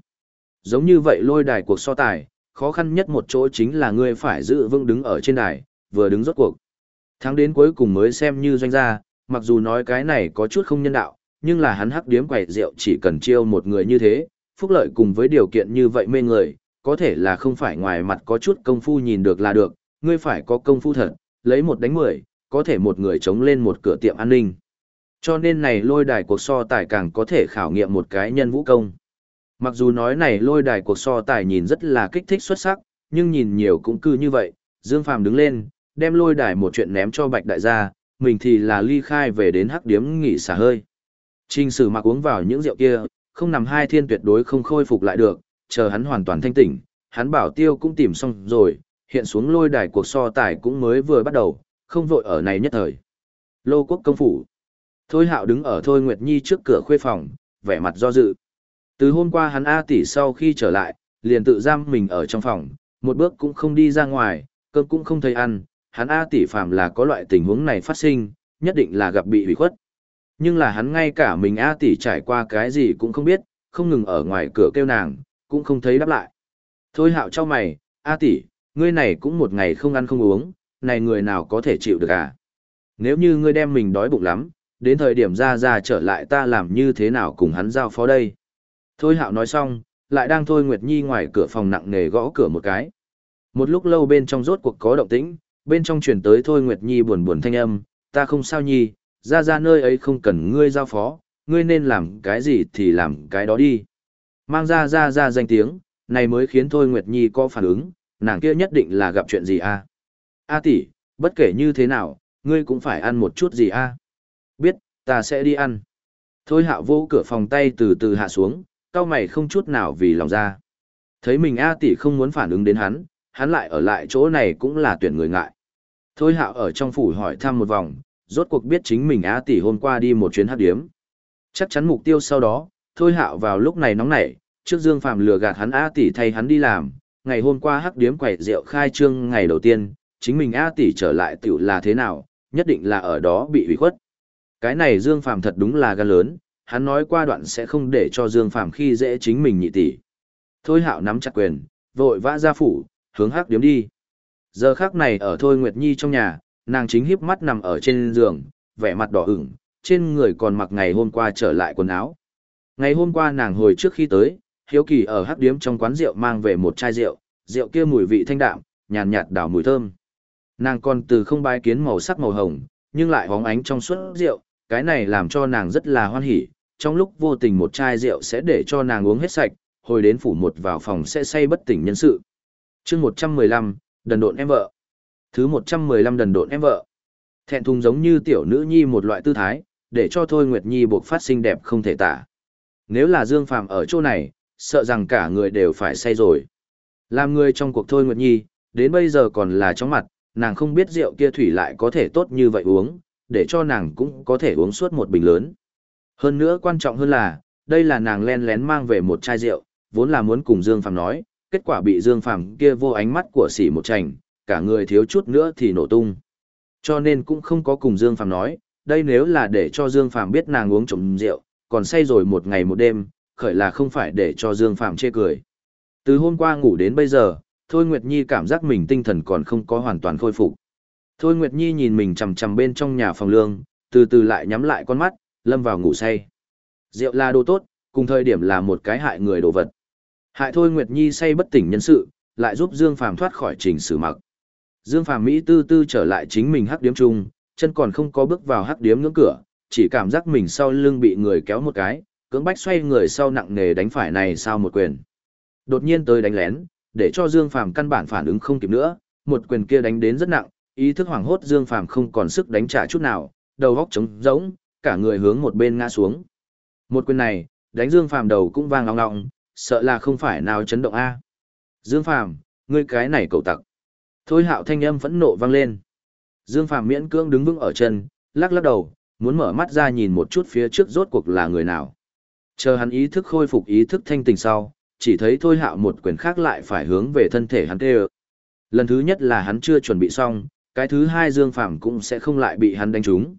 Giống như vậy lôi đài cuộc so tài, khó khăn nhất một chỗ chính là ngươi phải giữ vững đứng ở trên đài, vừa đứng rốt cuộc. Thắng đến cuối cùng mới xem như doanh gia, mặc dù nói cái này có chút không nhân đạo, nhưng là hắn hắc điếm quẩy rượu chỉ cần chiêu một người như thế, phúc lợi cùng với điều kiện như vậy mê người, có thể là không phải ngoài mặt có chút công phu nhìn được là được, ngươi phải có công phu thật, lấy một đánh mười, có thể một người chống lên một cửa tiệm an ninh. Cho nên này lôi đài cuộc so tài càng có thể khảo nghiệm một cái nhân vũ công. Mặc dù nói này lôi đài cuộc so tài nhìn rất là kích thích xuất sắc, nhưng nhìn nhiều cũng cứ như vậy, Dương Phàm đứng lên, đem lôi đài một chuyện ném cho Bạch Đại gia, mình thì là ly khai về đến hắc điếm nghỉ xả hơi. Trình sử mặc uống vào những rượu kia, không nằm hai thiên tuyệt đối không khôi phục lại được, chờ hắn hoàn toàn thanh tỉnh, hắn bảo tiêu cũng tìm xong rồi, hiện xuống lôi đài cuộc so tài cũng mới vừa bắt đầu, không vội ở này nhất thời. Lô quốc công phủ. Thôi hạo đứng ở Thôi Nguyệt Nhi trước cửa khuê phòng, vẻ mặt do dự. Từ hôm qua hắn A tỷ sau khi trở lại, liền tự giam mình ở trong phòng, một bước cũng không đi ra ngoài, cơm cũng không thấy ăn, hắn A tỷ phàm là có loại tình huống này phát sinh, nhất định là gặp bị hủy khuất. Nhưng là hắn ngay cả mình A tỷ trải qua cái gì cũng không biết, không ngừng ở ngoài cửa kêu nàng, cũng không thấy đáp lại. Thôi hạo cho mày, A tỷ, ngươi này cũng một ngày không ăn không uống, này người nào có thể chịu được à? Nếu như ngươi đem mình đói bụng lắm, đến thời điểm ra ra trở lại ta làm như thế nào cùng hắn giao phó đây? Thôi hạo nói xong, lại đang thôi Nguyệt Nhi ngoài cửa phòng nặng nề gõ cửa một cái. Một lúc lâu bên trong rốt cuộc có động tĩnh, bên trong truyền tới thôi Nguyệt Nhi buồn buồn thanh âm, ta không sao nhi, ra ra nơi ấy không cần ngươi giao phó, ngươi nên làm cái gì thì làm cái đó đi. Mang ra ra ra danh tiếng, này mới khiến thôi Nguyệt Nhi có phản ứng, nàng kia nhất định là gặp chuyện gì a? A tỷ, bất kể như thế nào, ngươi cũng phải ăn một chút gì a? Biết, ta sẽ đi ăn. Thôi hạ vô cửa phòng tay từ từ hạ xuống cau mày không chút nào vì lòng ra. Thấy mình a tỷ không muốn phản ứng đến hắn hắn lại ở lại chỗ này cũng là tuyển người ngại. Thôi hạ ở trong phủ hỏi thăm một vòng, rốt cuộc biết chính mình a tỷ hôm qua đi một chuyến hát điếm. Chắc chắn mục tiêu sau đó, thôi hạo vào lúc này nóng nảy, trước dương phạm lừa gạt hắn a tỷ thay hắn đi làm ngày hôm qua hắc điếm quẩy rượu khai trương ngày đầu tiên, chính mình A tỷ trở lại tiểu là thế nào, nhất định là ở đó bị hủy khuất. Cái này Dương Phàm thật đúng là gan lớn, hắn nói qua đoạn sẽ không để cho Dương Phàm khi dễ chính mình nhị tỷ. Thôi hạo nắm chặt quyền, vội vã ra phủ, hướng hắc điếm đi. Giờ khắc này ở Thôi Nguyệt Nhi trong nhà, nàng chính híp mắt nằm ở trên giường, vẻ mặt đỏ ửng, trên người còn mặc ngày hôm qua trở lại quần áo. Ngày hôm qua nàng hồi trước khi tới, hiếu kỳ ở hắc điếm trong quán rượu mang về một chai rượu, rượu kia mùi vị thanh đạm, nhàn nhạt đảo mùi thơm. Nàng còn từ không bái kiến màu sắc màu hồng, nhưng lại hóng ánh trong suốt rượu, cái này làm cho nàng rất là hoan hỉ, trong lúc vô tình một chai rượu sẽ để cho nàng uống hết sạch, hồi đến phủ một vào phòng sẽ say bất tỉnh nhân sự. chương 115, đần độn em vợ. Thứ 115 đần độn em vợ. Thẹn thùng giống như tiểu nữ nhi một loại tư thái, để cho Thôi Nguyệt Nhi buộc phát sinh đẹp không thể tả. Nếu là Dương Phàm ở chỗ này, sợ rằng cả người đều phải say rồi. Làm người trong cuộc Thôi Nguyệt Nhi, đến bây giờ còn là chóng mặt, nàng không biết rượu kia thủy lại có thể tốt như vậy uống, để cho nàng cũng có thể uống suốt một bình lớn. Hơn nữa quan trọng hơn là, đây là nàng len lén mang về một chai rượu, vốn là muốn cùng Dương Phàm nói, kết quả bị Dương Phàm kia vô ánh mắt của sỉ một chành, cả người thiếu chút nữa thì nổ tung. Cho nên cũng không có cùng Dương Phàm nói, đây nếu là để cho Dương Phàm biết nàng uống trộm rượu, còn say rồi một ngày một đêm, khởi là không phải để cho Dương Phàm chê cười. Từ hôm qua ngủ đến bây giờ, Thôi Nguyệt Nhi cảm giác mình tinh thần còn không có hoàn toàn khôi phục. Thôi Nguyệt Nhi nhìn mình chằm chằm bên trong nhà phòng lương, từ từ lại nhắm lại con mắt, lâm vào ngủ say. Rượu là đồ tốt, cùng thời điểm là một cái hại người đồ vật. Hại Thôi Nguyệt Nhi say bất tỉnh nhân sự, lại giúp Dương Phàm thoát khỏi trình xử mặc. Dương Phàm Mỹ tư tư trở lại chính mình hắc điếm chung, chân còn không có bước vào hắc điếm ngưỡng cửa, chỉ cảm giác mình sau lưng bị người kéo một cái, cưỡng bách xoay người sau nặng nề đánh phải này sao một quyền. Đột nhiên tới đánh lén, để cho Dương Phàm căn bản phản ứng không kịp nữa, một quyền kia đánh đến rất nặng, ý thức hoảng hốt Dương Phàm không còn sức đánh trả chút nào, đầu góc trống rỗng, cả người hướng một bên ngã xuống. Một quyền này, đánh Dương Phàm đầu cũng vang long ngọng, sợ là không phải nào chấn động a. Dương Phàm, ngươi cái này cậu tặc. Thôi Hạo thanh âm phẫn nộ vang lên. Dương Phàm miễn cưỡng đứng vững ở chân, lắc lắc đầu, muốn mở mắt ra nhìn một chút phía trước rốt cuộc là người nào. Chờ hắn ý thức khôi phục ý thức thanh tỉnh sau, chỉ thấy Thôi Hạo một quyền khác lại phải hướng về thân thể hắn tê Lần thứ nhất là hắn chưa chuẩn bị xong, cái thứ hai Dương Phàm cũng sẽ không lại bị hắn đánh trúng.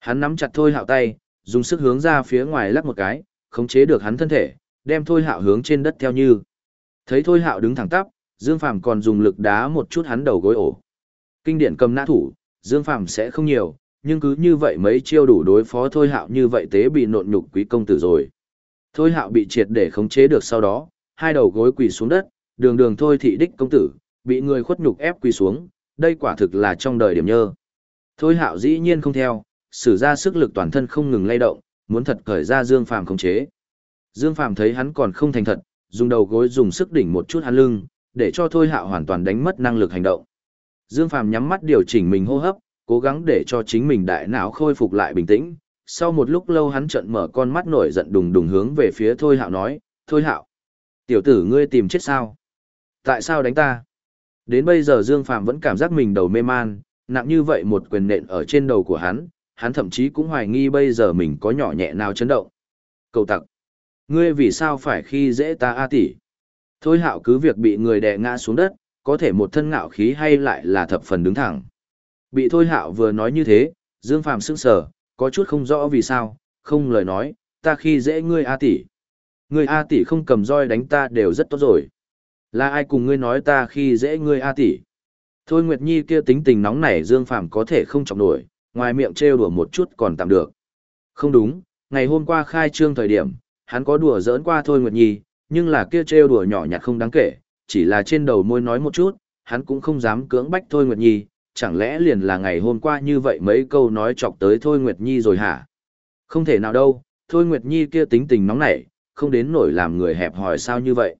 Hắn nắm chặt Thôi Hạo tay, dùng sức hướng ra phía ngoài lắc một cái, khống chế được hắn thân thể, đem Thôi Hạo hướng trên đất theo như. Thấy Thôi Hạo đứng thẳng tắp, Dương Phàm còn dùng lực đá một chút hắn đầu gối ổ. Kinh điển cầm nã thủ, Dương Phàm sẽ không nhiều, nhưng cứ như vậy mấy chiêu đủ đối phó Thôi Hạo như vậy tế bị nộn nhục quý công tử rồi. Thôi Hạo bị triệt để khống chế được sau đó, hai đầu gối quỳ xuống đất, đường đường thôi thị đích công tử, bị người khuất nhục ép quỳ xuống, đây quả thực là trong đời điểm nhơ. Thôi Hạo dĩ nhiên không theo, sử ra sức lực toàn thân không ngừng lay động, muốn thật cởi ra Dương Phàm khống chế. Dương Phàm thấy hắn còn không thành thật, dùng đầu gối dùng sức đỉnh một chút hắn lưng, để cho Thôi Hạo hoàn toàn đánh mất năng lực hành động. Dương Phàm nhắm mắt điều chỉnh mình hô hấp, cố gắng để cho chính mình đại não khôi phục lại bình tĩnh. Sau một lúc lâu hắn trợn mở con mắt nổi giận đùng đùng hướng về phía Thôi Hạo nói, Thôi Hạo, tiểu tử ngươi tìm chết sao? Tại sao đánh ta? Đến bây giờ Dương Phàm vẫn cảm giác mình đầu mê man, nặng như vậy một quyền nện ở trên đầu của hắn, hắn thậm chí cũng hoài nghi bây giờ mình có nhỏ nhẹ nào chấn động. Cầu tặc, ngươi vì sao phải khi dễ ta a tỷ? Thôi hạo cứ việc bị người đè ngã xuống đất, có thể một thân ngạo khí hay lại là thập phần đứng thẳng. Bị thôi hạo vừa nói như thế, Dương Phàm sững sờ, có chút không rõ vì sao, không lời nói, ta khi dễ ngươi A tỷ. Ngươi A tỷ không cầm roi đánh ta đều rất tốt rồi. Là ai cùng ngươi nói ta khi dễ ngươi A tỷ? Thôi Nguyệt Nhi kia tính tình nóng nảy Dương Phàm có thể không chọc nổi, ngoài miệng trêu đùa một chút còn tạm được. Không đúng, ngày hôm qua khai trương thời điểm, hắn có đùa giỡn qua Thôi Nguyệt Nhi, nhưng là kia trêu đùa nhỏ nhặt không đáng kể, chỉ là trên đầu môi nói một chút, hắn cũng không dám cưỡng bách Thôi Nguyệt Nhi, chẳng lẽ liền là ngày hôm qua như vậy mấy câu nói chọc tới Thôi Nguyệt Nhi rồi hả? Không thể nào đâu, Thôi Nguyệt Nhi kia tính tình nóng nảy, không đến nổi làm người hẹp hòi sao như vậy.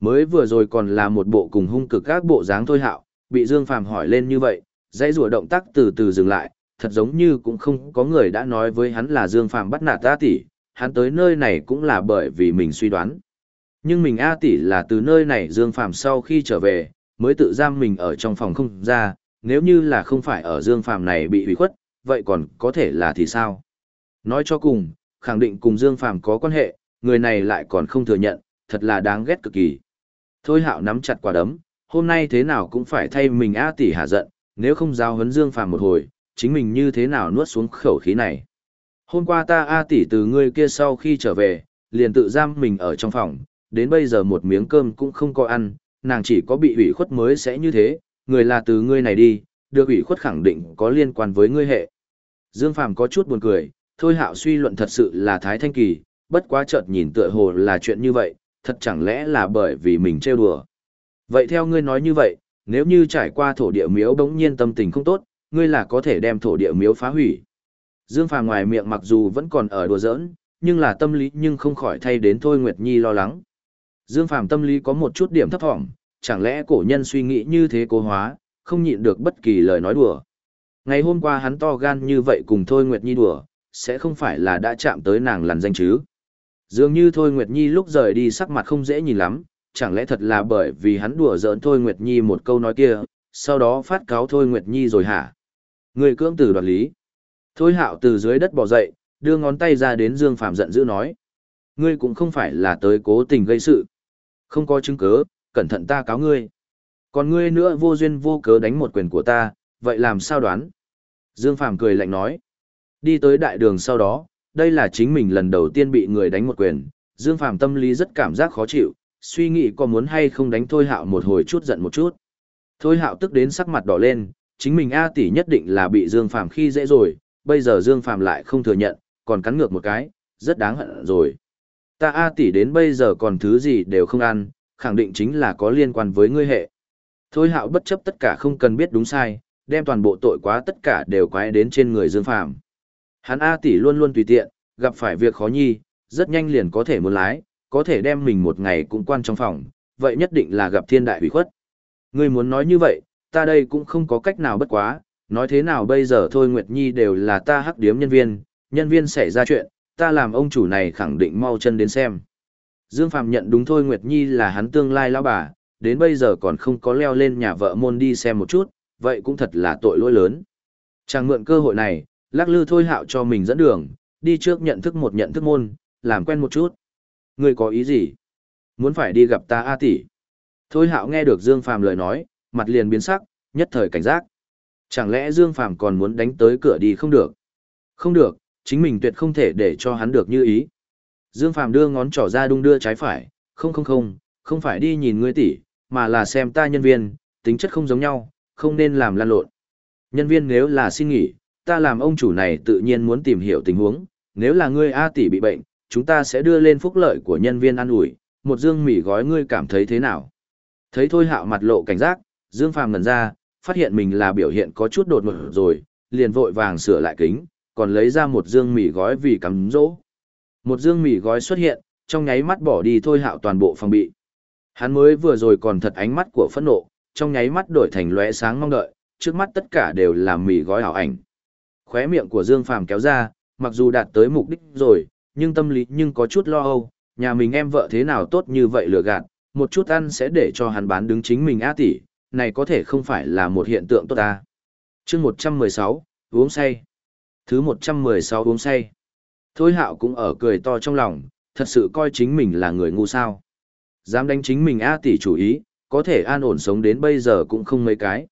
Mới vừa rồi còn là một bộ cùng hung cực các bộ dáng Thôi Hạo, bị Dương Phàm hỏi lên như vậy, dãy rùa động tác từ từ dừng lại, thật giống như cũng không có người đã nói với hắn là Dương Phàm bắt nạt ta tỷ, hắn tới nơi này cũng là bởi vì mình suy đoán. Nhưng mình A tỷ là từ nơi này Dương Phàm sau khi trở về, mới tự giam mình ở trong phòng không ra, nếu như là không phải ở Dương Phàm này bị hủy khuất, vậy còn có thể là thì sao? Nói cho cùng, khẳng định cùng Dương Phàm có quan hệ, người này lại còn không thừa nhận, thật là đáng ghét cực kỳ. Thôi hạo nắm chặt quả đấm, hôm nay thế nào cũng phải thay mình A tỷ hạ giận, nếu không giao hấn Dương Phàm một hồi, chính mình như thế nào nuốt xuống khẩu khí này. Hôm qua ta A tỷ từ ngươi kia sau khi trở về, liền tự giam mình ở trong phòng, đến bây giờ một miếng cơm cũng không có ăn, nàng chỉ có bị ủy khuất mới sẽ như thế, người là từ ngươi này đi, được ủy khuất khẳng định có liên quan với ngươi hệ. Dương Phàm có chút buồn cười, thôi hạo suy luận thật sự là thái thanh kỳ, bất quá chợt nhìn tựa hồ là chuyện như vậy, thật chẳng lẽ là bởi vì mình trêu đùa. Vậy theo ngươi nói như vậy, nếu như trải qua thổ địa miếu bỗng nhiên tâm tình không tốt, ngươi là có thể đem thổ địa miếu phá hủy. Dương Phàm ngoài miệng mặc dù vẫn còn ở đùa giỡn, nhưng là tâm lý nhưng không khỏi thay đến Thôi Nguyệt Nhi lo lắng. Dương Phàm tâm lý có một chút điểm thấp thỏm, chẳng lẽ cổ nhân suy nghĩ như thế cố hóa, không nhịn được bất kỳ lời nói đùa. Ngày hôm qua hắn to gan như vậy cùng Thôi Nguyệt Nhi đùa, sẽ không phải là đã chạm tới nàng lằn danh chứ. Dường như Thôi Nguyệt Nhi lúc rời đi sắc mặt không dễ nhìn lắm, chẳng lẽ thật là bởi vì hắn đùa giỡn Thôi Nguyệt Nhi một câu nói kia, sau đó phát cáo Thôi Nguyệt Nhi rồi hả? Người cưỡng từ đoạt lý. Thôi hạo từ dưới đất bò dậy, đưa ngón tay ra đến Dương Phạm giận dữ nói. Ngươi cũng không phải là tới cố tình gây sự. Không có chứng cứ, cẩn thận ta cáo ngươi. Còn ngươi nữa vô duyên vô cớ đánh một quyền của ta, vậy làm sao đoán? Dương Phàm cười lạnh nói. Đi tới đại đường sau đó, đây là chính mình lần đầu tiên bị người đánh một quyền. Dương Phàm tâm lý rất cảm giác khó chịu, suy nghĩ có muốn hay không đánh Thôi Hạo một hồi chút giận một chút. Thôi Hạo tức đến sắc mặt đỏ lên, chính mình A tỷ nhất định là bị Dương Phàm khi dễ rồi, bây giờ Dương Phàm lại không thừa nhận, còn cắn ngược một cái, rất đáng hận rồi. Ta A tỷ đến bây giờ còn thứ gì đều không ăn, khẳng định chính là có liên quan với ngươi hệ. Thôi hạo bất chấp tất cả không cần biết đúng sai, đem toàn bộ tội quá tất cả đều quái đến trên người Dương Phạm. Hắn A tỷ luôn luôn tùy tiện, gặp phải việc khó nhi, rất nhanh liền có thể muốn lái, có thể đem mình một ngày cũng quan trong phòng, vậy nhất định là gặp thiên đại hủy khuất. Ngươi muốn nói như vậy, ta đây cũng không có cách nào bất quá, nói thế nào bây giờ thôi Nguyệt Nhi đều là ta hắc điếm nhân viên, nhân viên xảy ra chuyện, ta làm ông chủ này khẳng định mau chân đến xem. Dương Phạm nhận đúng thôi Nguyệt Nhi là hắn tương lai lão bà, đến bây giờ còn không có leo lên nhà vợ môn đi xem một chút, vậy cũng thật là tội lỗi lớn. Chàng mượn cơ hội này, lắc lư thôi hạo cho mình dẫn đường, đi trước nhận thức một nhận thức môn, làm quen một chút. Ngươi có ý gì? Muốn phải đi gặp ta A tỷ. Thôi hạo nghe được Dương Phạm lời nói, mặt liền biến sắc, nhất thời cảnh giác. Chẳng lẽ Dương Phạm còn muốn đánh tới cửa đi không được? Không được, chính mình tuyệt không thể để cho hắn được như ý. Dương Phàm đưa ngón trỏ ra đung đưa trái phải, không không không, không phải đi nhìn ngươi tỷ, mà là xem ta nhân viên, tính chất không giống nhau, không nên làm lan lộn. Nhân viên nếu là xin nghỉ, ta làm ông chủ này tự nhiên muốn tìm hiểu tình huống, nếu là ngươi A tỷ bị bệnh, chúng ta sẽ đưa lên phúc lợi của nhân viên ăn ủi, một dương mì gói ngươi cảm thấy thế nào? Thấy thôi hạo mặt lộ cảnh giác, Dương Phàm ngẩn ra, phát hiện mình là biểu hiện có chút đột ngột rồi, liền vội vàng sửa lại kính, còn lấy ra một dương mì gói vì cắm dỗ. Một dương mì gói xuất hiện, trong nháy mắt bỏ đi thôi hạo toàn bộ phòng bị. Hắn mới vừa rồi còn thật ánh mắt của phẫn nộ, trong nháy mắt đổi thành lóe sáng mong đợi, trước mắt tất cả đều là mì gói ảo ảnh. Khóe miệng của Dương Phàm kéo ra, mặc dù đạt tới mục đích rồi, nhưng tâm lý nhưng có chút lo âu, nhà mình em vợ thế nào tốt như vậy lừa gạt, một chút ăn sẽ để cho hắn bán đứng chính mình á tỷ, này có thể không phải là một hiện tượng tốt ta. chương 116, uống say. Thứ 116 uống say. Thôi hạo cũng ở cười to trong lòng, thật sự coi chính mình là người ngu sao. Dám đánh chính mình A tỷ chủ ý, có thể an ổn sống đến bây giờ cũng không mấy cái.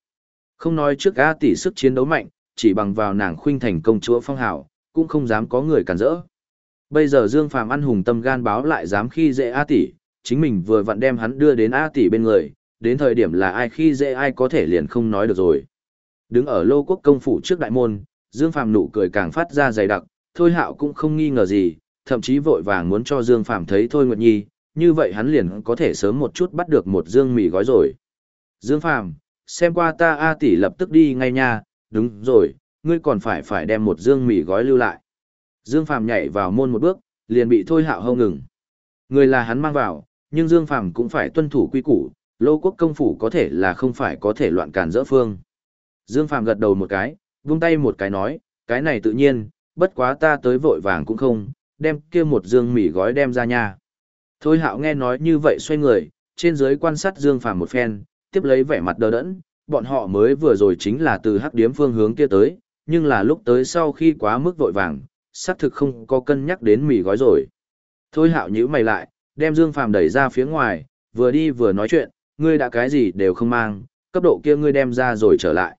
Không nói trước A tỷ sức chiến đấu mạnh, chỉ bằng vào nàng khuynh thành công chúa phong hào, cũng không dám có người cản rỡ. Bây giờ Dương Phàm ăn hùng tâm gan báo lại dám khi dễ A tỷ, chính mình vừa vặn đem hắn đưa đến A tỷ bên người, đến thời điểm là ai khi dễ ai có thể liền không nói được rồi. Đứng ở lô quốc công phủ trước đại môn, Dương Phàm nụ cười càng phát ra dày đặc, Thôi Hạo cũng không nghi ngờ gì, thậm chí vội vàng muốn cho Dương Phàm thấy Thôi Nguyệt Nhi, như vậy hắn liền có thể sớm một chút bắt được một dương mì gói rồi. Dương Phàm, xem qua ta A tỷ lập tức đi ngay nha, đúng rồi, ngươi còn phải phải đem một dương mì gói lưu lại. Dương Phàm nhảy vào môn một bước, liền bị Thôi Hạo hâu ngừng. Người là hắn mang vào, nhưng Dương Phàm cũng phải tuân thủ quy củ, lô quốc công phủ có thể là không phải có thể loạn cản dỡ phương. Dương Phàm gật đầu một cái, vung tay một cái nói, cái này tự nhiên, bất quá ta tới vội vàng cũng không, đem kia một dương mì gói đem ra nha. Thôi hạo nghe nói như vậy xoay người, trên dưới quan sát Dương Phàm một phen, tiếp lấy vẻ mặt đờ đẫn, bọn họ mới vừa rồi chính là từ hắc điếm phương hướng kia tới, nhưng là lúc tới sau khi quá mức vội vàng, xác thực không có cân nhắc đến mì gói rồi. Thôi hạo nhíu mày lại, đem Dương Phàm đẩy ra phía ngoài, vừa đi vừa nói chuyện, ngươi đã cái gì đều không mang, cấp độ kia ngươi đem ra rồi trở lại.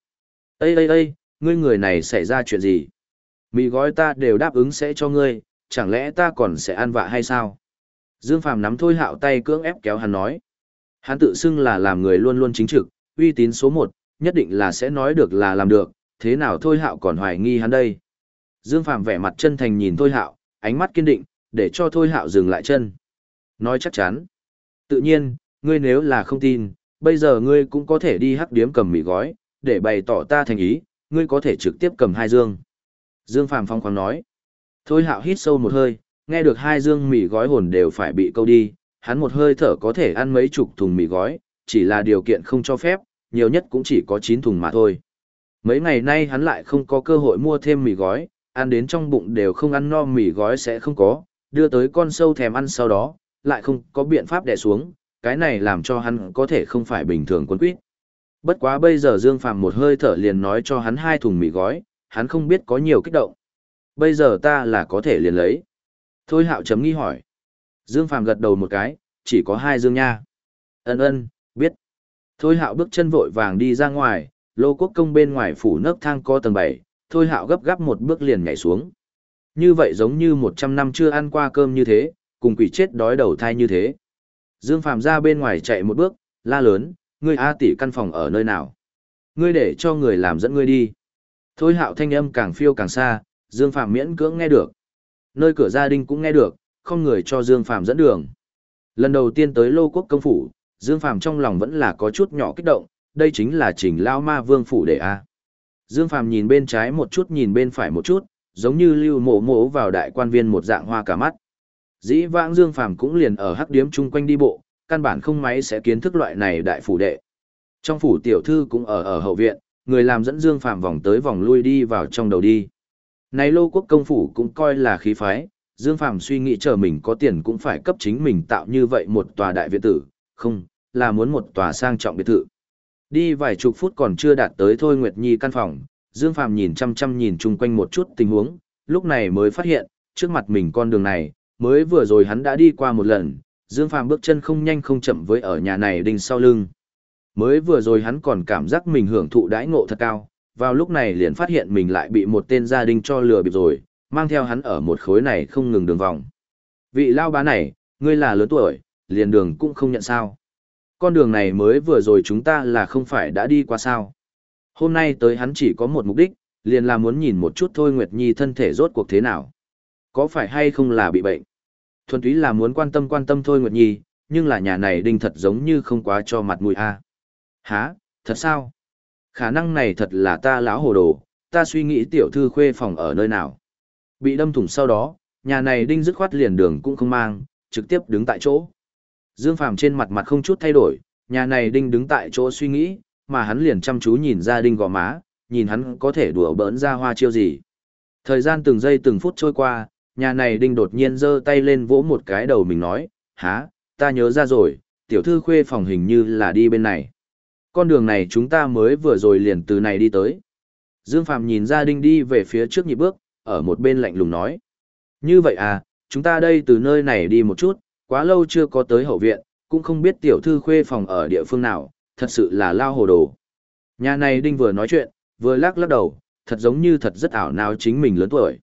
Ê ê ê, ngươi người này xảy ra chuyện gì? Mì gói ta đều đáp ứng sẽ cho ngươi, chẳng lẽ ta còn sẽ ăn vạ hay sao? Dương Phàm nắm thôi hạo tay cưỡng ép kéo hắn nói. Hắn tự xưng là làm người luôn luôn chính trực, uy tín số một, nhất định là sẽ nói được là làm được, thế nào thôi hạo còn hoài nghi hắn đây? Dương Phàm vẻ mặt chân thành nhìn thôi hạo, ánh mắt kiên định, để cho thôi hạo dừng lại chân. Nói chắc chắn. Tự nhiên, ngươi nếu là không tin, bây giờ ngươi cũng có thể đi hắc điếm cầm mì gói, để bày tỏ ta thành ý, ngươi có thể trực tiếp cầm hai dương. Dương Phàm phong khoáng nói. Thôi hạo hít sâu một hơi, nghe được hai dương mì gói hồn đều phải bị câu đi, hắn một hơi thở có thể ăn mấy chục thùng mì gói, chỉ là điều kiện không cho phép, nhiều nhất cũng chỉ có 9 thùng mà thôi. Mấy ngày nay hắn lại không có cơ hội mua thêm mì gói, ăn đến trong bụng đều không ăn no mì gói sẽ không có, đưa tới con sâu thèm ăn sau đó, lại không có biện pháp đè xuống, cái này làm cho hắn có thể không phải bình thường quân quýt. Bất quá bây giờ Dương Phàm một hơi thở liền nói cho hắn hai thùng mì gói, hắn không biết có nhiều kích động. Bây giờ ta là có thể liền lấy. Thôi hạo chấm nghi hỏi. Dương Phàm gật đầu một cái, chỉ có hai dương nha. Ân ân, biết. Thôi hạo bước chân vội vàng đi ra ngoài, lô quốc công bên ngoài phủ nấc thang co tầng 7, thôi hạo gấp gáp một bước liền nhảy xuống. Như vậy giống như 100 năm chưa ăn qua cơm như thế, cùng quỷ chết đói đầu thai như thế. Dương Phàm ra bên ngoài chạy một bước, la lớn, ngươi A tỷ căn phòng ở nơi nào? Ngươi để cho người làm dẫn ngươi đi. Thôi hạo thanh âm càng phiêu càng xa, Dương Phạm miễn cưỡng nghe được. Nơi cửa gia đình cũng nghe được, không người cho Dương Phạm dẫn đường. Lần đầu tiên tới Lô Quốc công phủ, Dương Phạm trong lòng vẫn là có chút nhỏ kích động, đây chính là Trình Lao Ma Vương phủ đệ a. Dương Phạm nhìn bên trái một chút nhìn bên phải một chút, giống như lưu mộ mộ vào đại quan viên một dạng hoa cả mắt. Dĩ vãng Dương Phàm cũng liền ở hắc điếm chung quanh đi bộ, căn bản không máy sẽ kiến thức loại này đại phủ đệ. Trong phủ tiểu thư cũng ở ở hậu viện, người làm dẫn Dương Phàm vòng tới vòng lui đi vào trong đầu đi. Này lô quốc công phủ cũng coi là khí phái, Dương Phàm suy nghĩ chờ mình có tiền cũng phải cấp chính mình tạo như vậy một tòa đại viện tử, không, là muốn một tòa sang trọng biệt thự. Đi vài chục phút còn chưa đạt tới Thôi Nguyệt Nhi căn phòng, Dương Phàm nhìn chăm chăm nhìn chung quanh một chút tình huống, lúc này mới phát hiện, trước mặt mình con đường này, mới vừa rồi hắn đã đi qua một lần, Dương Phàm bước chân không nhanh không chậm với ở nhà này đinh sau lưng. Mới vừa rồi hắn còn cảm giác mình hưởng thụ đãi ngộ thật cao, vào lúc này liền phát hiện mình lại bị một tên gia đình cho lừa bịp rồi, mang theo hắn ở một khối này không ngừng đường vòng. Vị lao bá này, ngươi là lớn tuổi, liền đường cũng không nhận sao. Con đường này mới vừa rồi chúng ta là không phải đã đi qua sao. Hôm nay tới hắn chỉ có một mục đích, liền là muốn nhìn một chút thôi Nguyệt Nhi thân thể rốt cuộc thế nào. Có phải hay không là bị bệnh? Thuần túy là muốn quan tâm quan tâm thôi Nguyệt Nhi, nhưng là nhà này đinh thật giống như không quá cho mặt mũi a. À. Hả, thật sao? Khả năng này thật là ta lão hồ đồ, ta suy nghĩ tiểu thư khuê phòng ở nơi nào. Bị đâm thủng sau đó, nhà này đinh dứt khoát liền đường cũng không mang, trực tiếp đứng tại chỗ. Dương Phàm trên mặt mặt không chút thay đổi, nhà này đinh đứng tại chỗ suy nghĩ, mà hắn liền chăm chú nhìn ra đinh gò má, nhìn hắn có thể đùa bỡn ra hoa chiêu gì. Thời gian từng giây từng phút trôi qua, nhà này đinh đột nhiên giơ tay lên vỗ một cái đầu mình nói, há, ta nhớ ra rồi, tiểu thư khuê phòng hình như là đi bên này. Con đường này chúng ta mới vừa rồi liền từ này đi tới. Dương Phạm nhìn ra đinh đi về phía trước nhịp bước, ở một bên lạnh lùng nói. Như vậy à, chúng ta đây từ nơi này đi một chút, quá lâu chưa có tới hậu viện, cũng không biết tiểu thư khuê phòng ở địa phương nào, thật sự là lao hồ đồ. Nhà này đinh vừa nói chuyện, vừa lắc lắc đầu, thật giống như thật rất ảo nào chính mình lớn tuổi.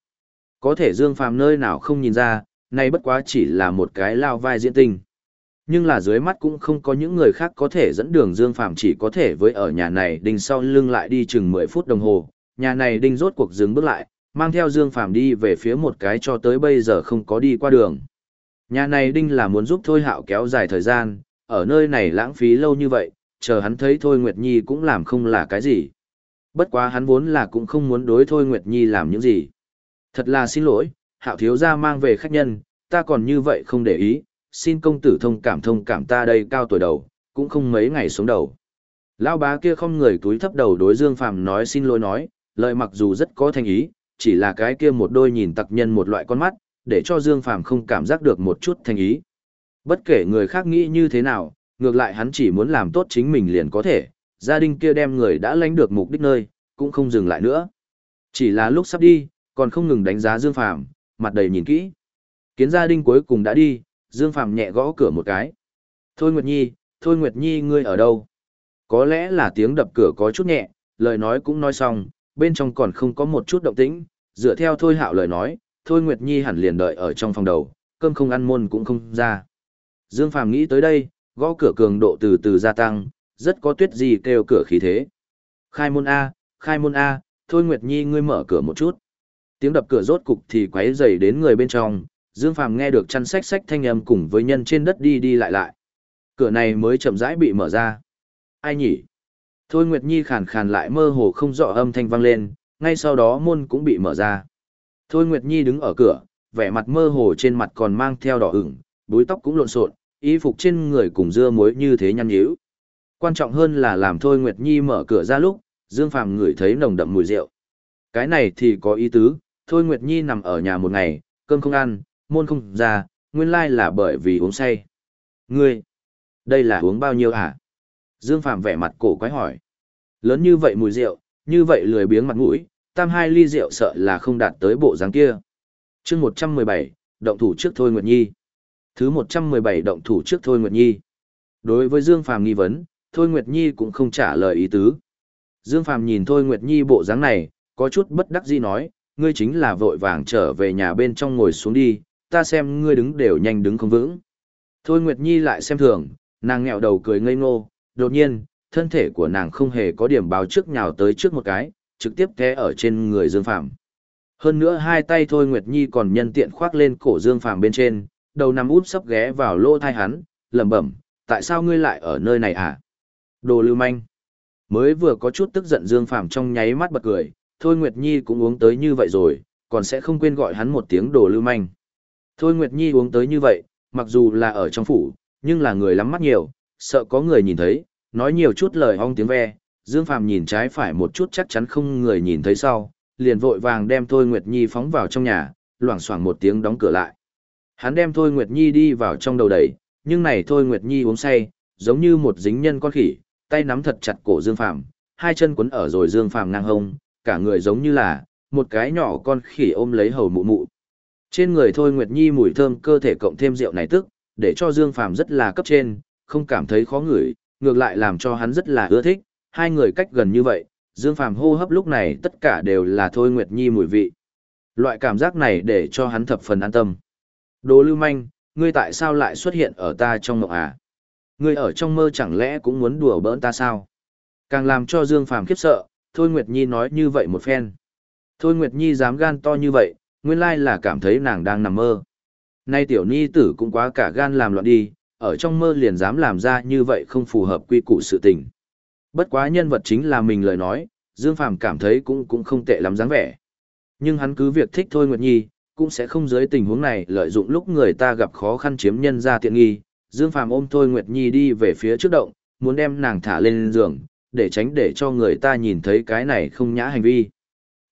Có thể Dương Phàm nơi nào không nhìn ra, này bất quá chỉ là một cái lao vai diễn tình. Nhưng là dưới mắt cũng không có những người khác có thể dẫn đường Dương Phàm chỉ có thể với ở nhà này đinh sau lưng lại đi chừng 10 phút đồng hồ. Nhà này đinh rốt cuộc dừng bước lại, mang theo Dương Phàm đi về phía một cái cho tới bây giờ không có đi qua đường. Nhà này đinh là muốn giúp Thôi Hạo kéo dài thời gian, ở nơi này lãng phí lâu như vậy, chờ hắn thấy Thôi Nguyệt Nhi cũng làm không là cái gì. Bất quá hắn vốn là cũng không muốn đối Thôi Nguyệt Nhi làm những gì. Thật là xin lỗi, Hạo thiếu gia mang về khách nhân, ta còn như vậy không để ý, xin công tử thông cảm thông cảm ta đây cao tuổi đầu, cũng không mấy ngày sống đầu. Lão bá kia không người túi thấp đầu đối Dương Phàm nói xin lỗi nói, lời mặc dù rất có thành ý, chỉ là cái kia một đôi nhìn tặc nhân một loại con mắt, để cho Dương Phàm không cảm giác được một chút thành ý. Bất kể người khác nghĩ như thế nào, ngược lại hắn chỉ muốn làm tốt chính mình liền có thể, gia đình kia đem người đã lãnh được mục đích nơi, cũng không dừng lại nữa. Chỉ là lúc sắp đi, còn không ngừng đánh giá Dương Phàm, mặt đầy nhìn kỹ. Kiến gia đình cuối cùng đã đi, Dương Phàm nhẹ gõ cửa một cái. Thôi Nguyệt Nhi, Thôi Nguyệt Nhi ngươi ở đâu? Có lẽ là tiếng đập cửa có chút nhẹ, lời nói cũng nói xong, bên trong còn không có một chút động tĩnh, dựa theo Thôi Hạo lời nói, Thôi Nguyệt Nhi hẳn liền đợi ở trong phòng đầu, cơm không ăn môn cũng không ra. Dương Phàm nghĩ tới đây, gõ cửa cường độ từ từ gia tăng, rất có tuyết gì kêu cửa khí thế. Khai môn A, khai môn A, Thôi Nguyệt Nhi ngươi mở cửa một chút. Tiếng đập cửa rốt cục thì quấy dày đến người bên trong, Dương Phàm nghe được chăn sách sách thanh âm cùng với nhân trên đất đi đi lại lại. Cửa này mới chậm rãi bị mở ra. Ai nhỉ? Thôi Nguyệt Nhi khàn khàn lại mơ hồ không rõ âm thanh vang lên, ngay sau đó môn cũng bị mở ra. Thôi Nguyệt Nhi đứng ở cửa, vẻ mặt mơ hồ trên mặt còn mang theo đỏ ửng, búi tóc cũng lộn xộn, y phục trên người cùng dưa muối như thế nhăn nhíu. Quan trọng hơn là làm Thôi Nguyệt Nhi mở cửa ra lúc, Dương Phàm ngửi thấy nồng đậm mùi rượu. Cái này thì có ý tứ, Thôi Nguyệt Nhi nằm ở nhà một ngày, cơm không ăn, môn không ra, nguyên lai là bởi vì uống say. Ngươi, đây là uống bao nhiêu hả? Dương Phạm vẻ mặt cổ quái hỏi. Lớn như vậy mùi rượu, như vậy lười biếng mặt mũi, tam hai ly rượu sợ là không đạt tới bộ dáng kia. chương 117, động thủ trước Thôi Nguyệt Nhi. Thứ 117 động thủ trước Thôi Nguyệt Nhi. Đối với Dương Phàm nghi vấn, Thôi Nguyệt Nhi cũng không trả lời ý tứ. Dương Phàm nhìn Thôi Nguyệt Nhi bộ dáng này, có chút bất đắc dĩ nói, ngươi chính là vội vàng trở về nhà bên trong ngồi xuống đi, ta xem ngươi đứng đều nhanh đứng không vững. Thôi Nguyệt Nhi lại xem thường, nàng nghẹo đầu cười ngây ngô, đột nhiên, thân thể của nàng không hề có điểm báo trước nhào tới trước một cái, trực tiếp té ở trên người Dương Phàm. Hơn nữa hai tay Thôi Nguyệt Nhi còn nhân tiện khoác lên cổ Dương Phàm bên trên, đầu nằm út sắp ghé vào lỗ thai hắn, lẩm bẩm, tại sao ngươi lại ở nơi này à? Đồ lưu manh. Mới vừa có chút tức giận Dương Phàm trong nháy mắt bật cười, Thôi Nguyệt Nhi cũng uống tới như vậy rồi, còn sẽ không quên gọi hắn một tiếng đồ lưu manh. Thôi Nguyệt Nhi uống tới như vậy, mặc dù là ở trong phủ, nhưng là người lắm mắt nhiều, sợ có người nhìn thấy, nói nhiều chút lời ong tiếng ve, Dương Phàm nhìn trái phải một chút chắc chắn không người nhìn thấy sau, liền vội vàng đem Thôi Nguyệt Nhi phóng vào trong nhà, loảng xoảng một tiếng đóng cửa lại. Hắn đem Thôi Nguyệt Nhi đi vào trong đầu đẩy, nhưng này Thôi Nguyệt Nhi uống say, giống như một dính nhân con khỉ, tay nắm thật chặt cổ Dương Phàm, hai chân quấn ở rồi Dương Phàm ngang hông, cả người giống như là một cái nhỏ con khỉ ôm lấy hầu mụ mụ. Trên người Thôi Nguyệt Nhi mùi thơm cơ thể cộng thêm rượu này tức, để cho Dương Phàm rất là cấp trên, không cảm thấy khó ngửi, ngược lại làm cho hắn rất là ưa thích, hai người cách gần như vậy, Dương Phàm hô hấp lúc này tất cả đều là Thôi Nguyệt Nhi mùi vị. Loại cảm giác này để cho hắn thập phần an tâm. Đồ lưu manh, ngươi tại sao lại xuất hiện ở ta trong mộng à? Ngươi ở trong mơ chẳng lẽ cũng muốn đùa bỡn ta sao? Càng làm cho Dương Phàm khiếp sợ, Thôi Nguyệt Nhi nói như vậy một phen. Thôi Nguyệt Nhi dám gan to như vậy, nguyên lai là cảm thấy nàng đang nằm mơ. Nay tiểu Nhi tử cũng quá cả gan làm loạn đi, ở trong mơ liền dám làm ra như vậy không phù hợp quy củ sự tình. Bất quá nhân vật chính là mình lời nói, Dương Phàm cảm thấy cũng cũng không tệ lắm dáng vẻ. Nhưng hắn cứ việc thích thôi Nguyệt Nhi, cũng sẽ không dưới tình huống này lợi dụng lúc người ta gặp khó khăn chiếm nhân ra tiện nghi. Dương Phàm ôm thôi Nguyệt Nhi đi về phía trước động, muốn đem nàng thả lên giường, để tránh để cho người ta nhìn thấy cái này không nhã hành vi.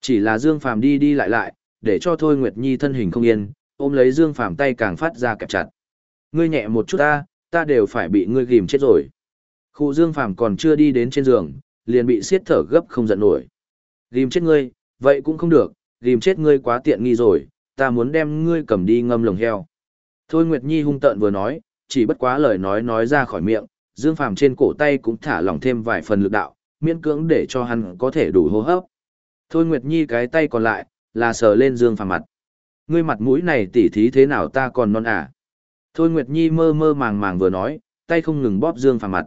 Chỉ là Dương Phàm đi đi lại lại, để cho thôi Nguyệt Nhi thân hình không yên, ôm lấy Dương Phàm tay càng phát ra kẹp chặt. Ngươi nhẹ một chút ta, ta đều phải bị ngươi ghìm chết rồi. Khu Dương Phàm còn chưa đi đến trên giường, liền bị siết thở gấp không giận nổi. Ghìm chết ngươi, vậy cũng không được, ghìm chết ngươi quá tiện nghi rồi, ta muốn đem ngươi cầm đi ngâm lồng heo. Thôi Nguyệt Nhi hung tợn vừa nói, chỉ bất quá lời nói nói ra khỏi miệng, Dương Phàm trên cổ tay cũng thả lỏng thêm vài phần lực đạo, miễn cưỡng để cho hắn có thể đủ hô hấp. Thôi Nguyệt Nhi cái tay còn lại, là sờ lên Dương Phàm mặt. Ngươi mặt mũi này tỉ thí thế nào ta còn non à? Thôi Nguyệt Nhi mơ mơ màng màng vừa nói, tay không ngừng bóp Dương Phàm mặt.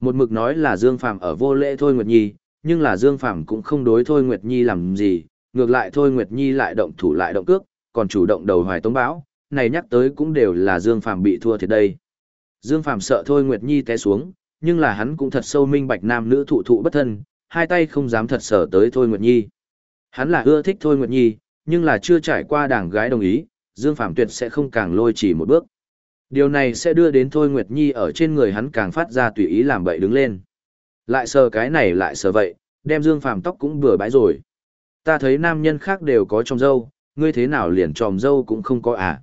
Một mực nói là Dương Phàm ở vô lễ Thôi Nguyệt Nhi, nhưng là Dương Phàm cũng không đối Thôi Nguyệt Nhi làm gì, ngược lại Thôi Nguyệt Nhi lại động thủ lại động cước, còn chủ động đầu hoài tống báo, này nhắc tới cũng đều là Dương Phàm bị thua thiệt đây. Dương Phàm sợ Thôi Nguyệt Nhi té xuống, nhưng là hắn cũng thật sâu minh bạch nam nữ thụ thụ bất thân, hai tay không dám thật sở tới Thôi Nguyệt Nhi. Hắn là ưa thích Thôi Nguyệt Nhi, nhưng là chưa trải qua đảng gái đồng ý, Dương Phàm tuyệt sẽ không càng lôi chỉ một bước. Điều này sẽ đưa đến Thôi Nguyệt Nhi ở trên người hắn càng phát ra tùy ý làm bậy đứng lên. Lại sờ cái này lại sờ vậy, đem Dương Phàm tóc cũng bừa bãi rồi. Ta thấy nam nhân khác đều có trong dâu, ngươi thế nào liền tròm dâu cũng không có à.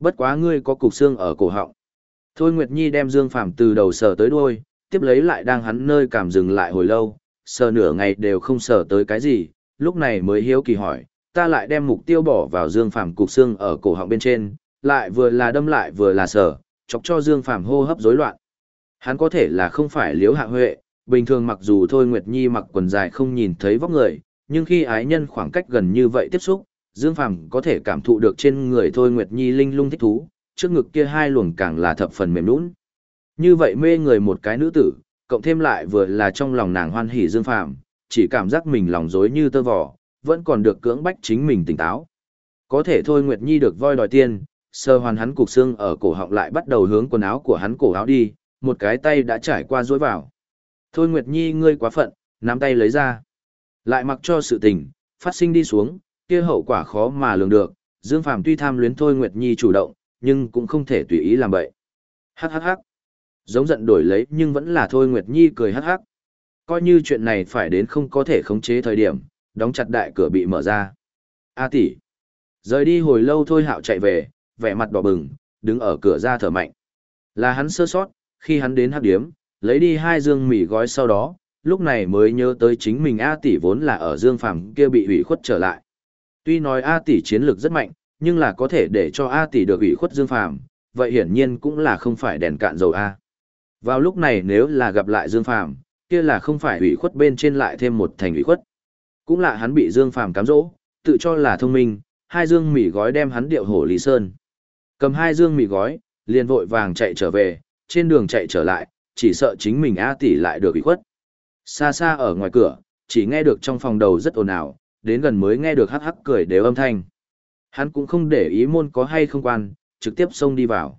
Bất quá ngươi có cục xương ở cổ họng. Thôi Nguyệt Nhi đem Dương Phàm từ đầu sờ tới đuôi, tiếp lấy lại đang hắn nơi cảm dừng lại hồi lâu, sờ nửa ngày đều không sờ tới cái gì, lúc này mới hiếu kỳ hỏi, ta lại đem mục tiêu bỏ vào Dương Phàm cục xương ở cổ họng bên trên, lại vừa là đâm lại vừa là sở, chọc cho Dương Phàm hô hấp rối loạn. Hắn có thể là không phải liễu hạ huệ, bình thường mặc dù Thôi Nguyệt Nhi mặc quần dài không nhìn thấy vóc người, nhưng khi ái nhân khoảng cách gần như vậy tiếp xúc, Dương Phàm có thể cảm thụ được trên người Thôi Nguyệt Nhi linh lung thích thú, trước ngực kia hai luồng càng là thập phần mềm nũng. Như vậy mê người một cái nữ tử, cộng thêm lại vừa là trong lòng nàng hoan hỉ Dương Phàm, chỉ cảm giác mình lòng dối như tơ vò, vẫn còn được cưỡng bách chính mình tỉnh táo. Có thể Thôi Nguyệt Nhi được voi đòi tiên, sơ hoàn hắn cục xương ở cổ họng lại bắt đầu hướng quần áo của hắn cổ áo đi, một cái tay đã trải qua dối vào. Thôi Nguyệt Nhi ngươi quá phận, nắm tay lấy ra. Lại mặc cho sự tình, phát sinh đi xuống, kia hậu quả khó mà lường được, Dương Phàm tuy tham luyến Thôi Nguyệt Nhi chủ động, nhưng cũng không thể tùy ý làm bậy. Hắc hắc hắc. Giống giận đổi lấy nhưng vẫn là Thôi Nguyệt Nhi cười hắc hắc. Coi như chuyện này phải đến không có thể khống chế thời điểm, đóng chặt đại cửa bị mở ra. A tỷ. Rời đi hồi lâu thôi hạo chạy về, vẻ mặt đỏ bừng, đứng ở cửa ra thở mạnh. Là hắn sơ sót, khi hắn đến hắc điếm, lấy đi hai dương mì gói sau đó, lúc này mới nhớ tới chính mình A tỷ vốn là ở dương phàm kia bị hủy khuất trở lại. Tuy nói A tỷ chiến lược rất mạnh, nhưng là có thể để cho A tỷ được hủy khuất dương phàm, vậy hiển nhiên cũng là không phải đèn cạn dầu A. Vào lúc này nếu là gặp lại dương phàm, kia là không phải ủy khuất bên trên lại thêm một thành ủy khuất. Cũng là hắn bị dương phàm cám dỗ, tự cho là thông minh, hai dương mì gói đem hắn điệu hổ Lý Sơn. Cầm hai dương mì gói, liền vội vàng chạy trở về, trên đường chạy trở lại, chỉ sợ chính mình A tỷ lại được ủy khuất. Xa xa ở ngoài cửa, chỉ nghe được trong phòng đầu rất ồn ào, đến gần mới nghe được hắc hắc cười đều âm thanh. Hắn cũng không để ý môn có hay không quan, trực tiếp xông đi vào.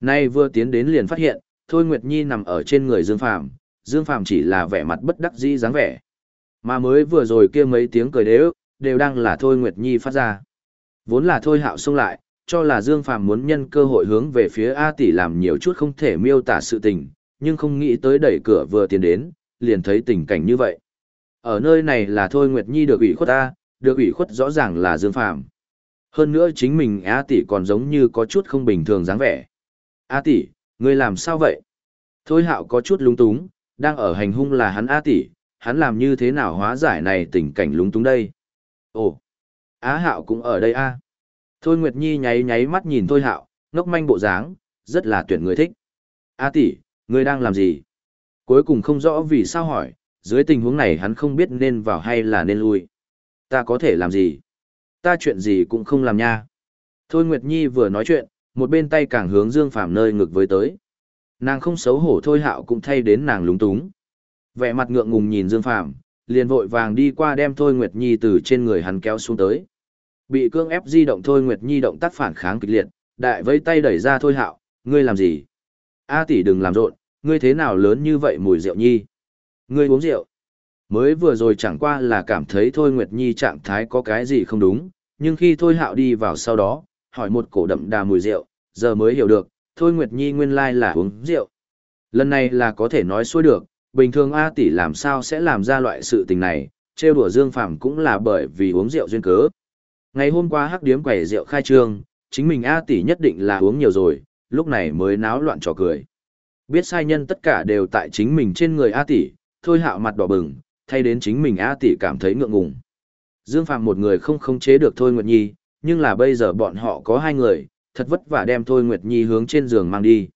Nay vừa tiến đến liền phát hiện, Thôi Nguyệt Nhi nằm ở trên người Dương Phàm, Dương Phàm chỉ là vẻ mặt bất đắc dĩ dáng vẻ. Mà mới vừa rồi kia mấy tiếng cười đều, đều đang là Thôi Nguyệt Nhi phát ra. Vốn là Thôi Hạo xông lại, cho là Dương Phàm muốn nhân cơ hội hướng về phía A tỷ làm nhiều chút không thể miêu tả sự tình, nhưng không nghĩ tới đẩy cửa vừa tiến đến, liền thấy tình cảnh như vậy. Ở nơi này là Thôi Nguyệt Nhi được ủy khuất ta, được ủy khuất rõ ràng là Dương Phàm. Hơn nữa chính mình A tỷ còn giống như có chút không bình thường dáng vẻ. A tỷ, ngươi làm sao vậy? Thôi hạo có chút lúng túng, đang ở hành hung là hắn A tỷ, hắn làm như thế nào hóa giải này tình cảnh lúng túng đây? Ồ, Á hạo cũng ở đây a Thôi Nguyệt Nhi nháy nháy mắt nhìn Thôi hạo, ngốc manh bộ dáng, rất là tuyển người thích. A tỷ, ngươi đang làm gì? Cuối cùng không rõ vì sao hỏi, dưới tình huống này hắn không biết nên vào hay là nên lui. Ta có thể làm gì? Ta chuyện gì cũng không làm nha. Thôi Nguyệt Nhi vừa nói chuyện, một bên tay càng hướng Dương Phàm nơi ngực với tới. Nàng không xấu hổ thôi hạo cũng thay đến nàng lúng túng. Vẻ mặt ngượng ngùng nhìn Dương Phàm, liền vội vàng đi qua đem Thôi Nguyệt Nhi từ trên người hắn kéo xuống tới. Bị cương ép di động Thôi Nguyệt Nhi động tác phản kháng kịch liệt, đại vây tay đẩy ra Thôi Hạo, ngươi làm gì? A tỷ đừng làm rộn, ngươi thế nào lớn như vậy mùi rượu nhi? Ngươi uống rượu. Mới vừa rồi chẳng qua là cảm thấy Thôi Nguyệt Nhi trạng thái có cái gì không đúng, nhưng khi Thôi Hạo đi vào sau đó, hỏi một cổ đậm đà mùi rượu, giờ mới hiểu được, Thôi Nguyệt Nhi nguyên lai là uống rượu. Lần này là có thể nói xuôi được, bình thường A tỷ làm sao sẽ làm ra loại sự tình này, trêu đùa Dương Phàm cũng là bởi vì uống rượu duyên cớ. Ngày hôm qua hắc điếm quẩy rượu khai trương, chính mình A tỷ nhất định là uống nhiều rồi, lúc này mới náo loạn trò cười. Biết sai nhân tất cả đều tại chính mình trên người A tỷ, thôi hạo mặt đỏ bừng, thay đến chính mình A tỷ cảm thấy ngượng ngùng. Dương Phạm một người không khống chế được Thôi Nguyệt Nhi, nhưng là bây giờ bọn họ có hai người, thật vất vả đem Thôi Nguyệt Nhi hướng trên giường mang đi.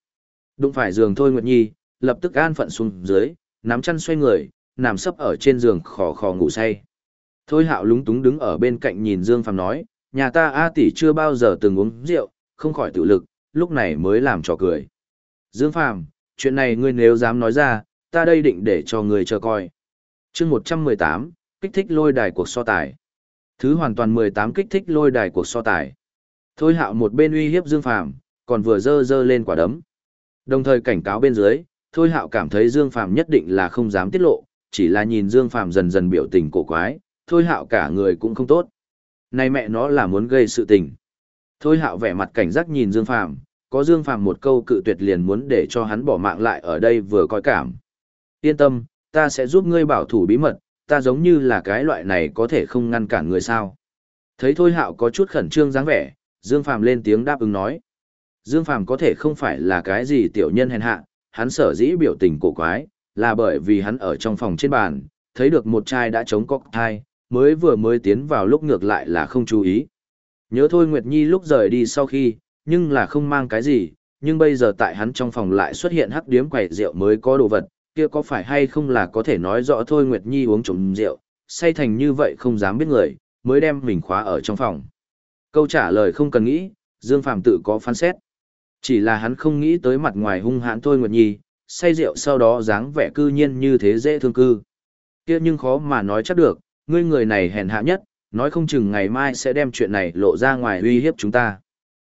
Đụng phải giường Thôi Nguyệt Nhi, lập tức an phận xuống dưới, nắm chăn xoay người, nằm sấp ở trên giường khò khò ngủ say. Thôi hạo lúng túng đứng ở bên cạnh nhìn Dương Phàm nói, nhà ta A tỷ chưa bao giờ từng uống rượu, không khỏi tự lực, lúc này mới làm trò cười. Dương Phàm, chuyện này ngươi nếu dám nói ra, ta đây định để cho ngươi chờ coi. chương 118, kích thích lôi đài cuộc so tài. Thứ hoàn toàn 18 kích thích lôi đài cuộc so tài. Thôi hạo một bên uy hiếp Dương Phàm còn vừa dơ dơ lên quả đấm. Đồng thời cảnh cáo bên dưới, Thôi hạo cảm thấy Dương Phàm nhất định là không dám tiết lộ, chỉ là nhìn Dương Phàm dần dần biểu tình cổ quái, thôi hạo cả người cũng không tốt. Này mẹ nó là muốn gây sự tình. Thôi hạo vẻ mặt cảnh giác nhìn Dương Phàm có Dương Phàm một câu cự tuyệt liền muốn để cho hắn bỏ mạng lại ở đây vừa coi cảm. Yên tâm, ta sẽ giúp ngươi bảo thủ bí mật, ta giống như là cái loại này có thể không ngăn cản người sao. Thấy thôi hạo có chút khẩn trương dáng vẻ, Dương Phàm lên tiếng đáp ứng nói. Dương Phàm có thể không phải là cái gì tiểu nhân hèn hạ, hắn sở dĩ biểu tình cổ quái, là bởi vì hắn ở trong phòng trên bàn, thấy được một chai đã chống cocktail, mới vừa mới tiến vào lúc ngược lại là không chú ý. Nhớ thôi Nguyệt Nhi lúc rời đi sau khi, nhưng là không mang cái gì, nhưng bây giờ tại hắn trong phòng lại xuất hiện hắc điếm quầy rượu mới có đồ vật, kia có phải hay không là có thể nói rõ thôi Nguyệt Nhi uống trộm rượu, say thành như vậy không dám biết người, mới đem mình khóa ở trong phòng. Câu trả lời không cần nghĩ, Dương Phàm tự có phán xét. Chỉ là hắn không nghĩ tới mặt ngoài hung hãn thôi Nguyệt Nhi, say rượu sau đó dáng vẻ cư nhiên như thế dễ thương cư. Kia nhưng khó mà nói chắc được, ngươi người này hèn hạ nhất, nói không chừng ngày mai sẽ đem chuyện này lộ ra ngoài uy hiếp chúng ta.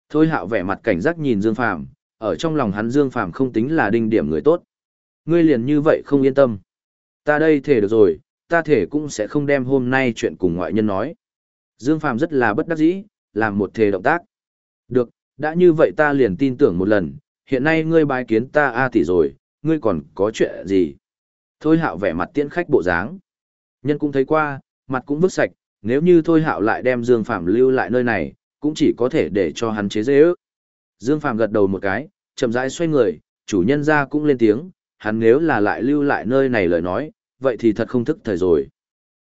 Thôi hạo vẻ mặt cảnh giác nhìn Dương Phàm ở trong lòng hắn Dương Phàm không tính là đinh điểm người tốt. Ngươi liền như vậy không yên tâm. Ta đây thể được rồi, ta thể cũng sẽ không đem hôm nay chuyện cùng ngoại nhân nói. Dương Phàm rất là bất đắc dĩ, làm một thề động tác. Được, đã như vậy ta liền tin tưởng một lần, hiện nay ngươi bài kiến ta A tỷ rồi, ngươi còn có chuyện gì? Thôi hạo vẻ mặt tiễn khách bộ dáng. Nhân cũng thấy qua, mặt cũng vứt sạch, nếu như thôi hạo lại đem Dương Phạm lưu lại nơi này, cũng chỉ có thể để cho hắn chế dễ ước. Dương Phạm gật đầu một cái, chậm rãi xoay người, chủ nhân ra cũng lên tiếng, hắn nếu là lại lưu lại nơi này lời nói, vậy thì thật không thức thời rồi.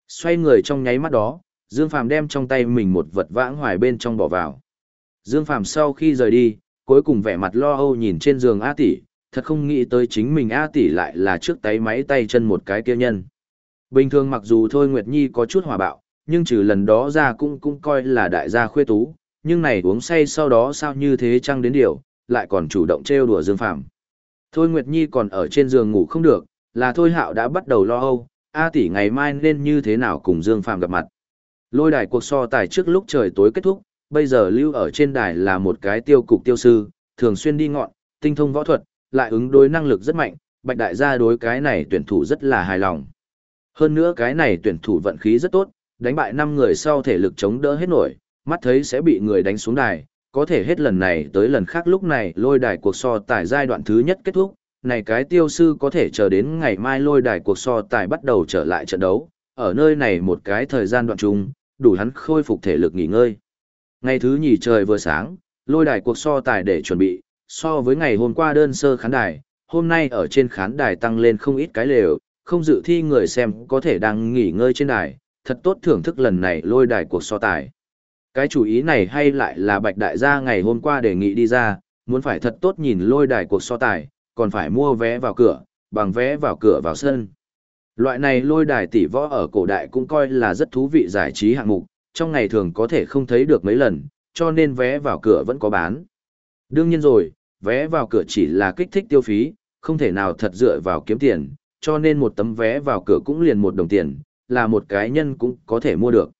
Xoay người trong nháy mắt đó, Dương Phạm đem trong tay mình một vật vãng hoài bên trong bỏ vào. Dương Phạm sau khi rời đi, cuối cùng vẻ mặt lo âu nhìn trên giường A tỷ, thật không nghĩ tới chính mình A tỷ lại là trước tay máy tay chân một cái kia nhân. Bình thường mặc dù thôi Nguyệt Nhi có chút hòa bạo, nhưng trừ lần đó ra cũng cũng coi là đại gia khuê tú, nhưng này uống say sau đó sao như thế chăng đến điều, lại còn chủ động trêu đùa Dương Phạm. Thôi Nguyệt Nhi còn ở trên giường ngủ không được, là Thôi Hạo đã bắt đầu lo âu, A tỷ ngày mai nên như thế nào cùng Dương Phạm gặp mặt. Lôi đài cuộc so tài trước lúc trời tối kết thúc, bây giờ lưu ở trên đài là một cái tiêu cục tiêu sư, thường xuyên đi ngọn, tinh thông võ thuật, lại ứng đối năng lực rất mạnh, bạch đại gia đối cái này tuyển thủ rất là hài lòng. Hơn nữa cái này tuyển thủ vận khí rất tốt, đánh bại 5 người sau thể lực chống đỡ hết nổi, mắt thấy sẽ bị người đánh xuống đài, có thể hết lần này tới lần khác lúc này lôi đài cuộc so tài giai đoạn thứ nhất kết thúc, này cái tiêu sư có thể chờ đến ngày mai lôi đài cuộc so tài bắt đầu trở lại trận đấu, ở nơi này một cái thời gian đoạn chung, đủ hắn khôi phục thể lực nghỉ ngơi. Ngày thứ nhì trời vừa sáng, lôi đài cuộc so tài để chuẩn bị, so với ngày hôm qua đơn sơ khán đài, hôm nay ở trên khán đài tăng lên không ít cái lều, không dự thi người xem có thể đang nghỉ ngơi trên đài, thật tốt thưởng thức lần này lôi đài cuộc so tài. Cái chủ ý này hay lại là bạch đại gia ngày hôm qua đề nghị đi ra, muốn phải thật tốt nhìn lôi đài cuộc so tài, còn phải mua vé vào cửa, bằng vé vào cửa vào sân. Loại này lôi đài tỷ võ ở cổ đại cũng coi là rất thú vị giải trí hạng mục, trong ngày thường có thể không thấy được mấy lần, cho nên vé vào cửa vẫn có bán. Đương nhiên rồi, vé vào cửa chỉ là kích thích tiêu phí, không thể nào thật dựa vào kiếm tiền, cho nên một tấm vé vào cửa cũng liền một đồng tiền, là một cái nhân cũng có thể mua được.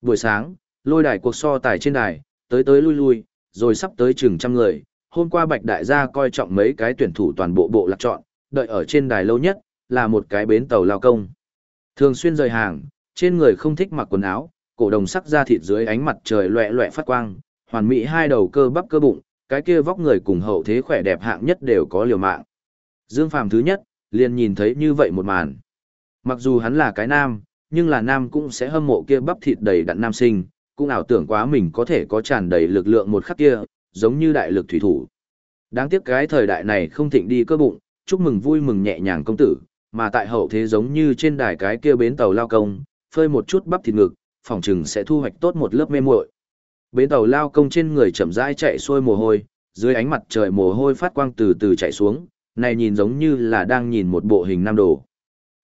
Buổi sáng, lôi đài cuộc so tài trên đài, tới tới lui lui, rồi sắp tới chừng trăm người. Hôm qua Bạch Đại gia coi trọng mấy cái tuyển thủ toàn bộ bộ lạc chọn, đợi ở trên đài lâu nhất, là một cái bến tàu lao công. Thường xuyên rời hàng, trên người không thích mặc quần áo, cổ đồng sắc da thịt dưới ánh mặt trời loẹ loẹ phát quang, hoàn mỹ hai đầu cơ bắp cơ bụng, cái kia vóc người cùng hậu thế khỏe đẹp hạng nhất đều có liều mạng. Dương Phàm thứ nhất, liền nhìn thấy như vậy một màn. Mặc dù hắn là cái nam, nhưng là nam cũng sẽ hâm mộ kia bắp thịt đầy đặn nam sinh, cũng ảo tưởng quá mình có thể có tràn đầy lực lượng một khắc kia, giống như đại lực thủy thủ. Đáng tiếc cái thời đại này không thịnh đi cơ bụng, chúc mừng vui mừng nhẹ nhàng công tử, mà tại hậu thế giống như trên đài cái kia bến tàu lao công, phơi một chút bắp thịt ngực, phòng trừng sẽ thu hoạch tốt một lớp mê muội. Bến tàu lao công trên người chậm rãi chạy xuôi mồ hôi, dưới ánh mặt trời mồ hôi phát quang từ từ chạy xuống, này nhìn giống như là đang nhìn một bộ hình nam đồ.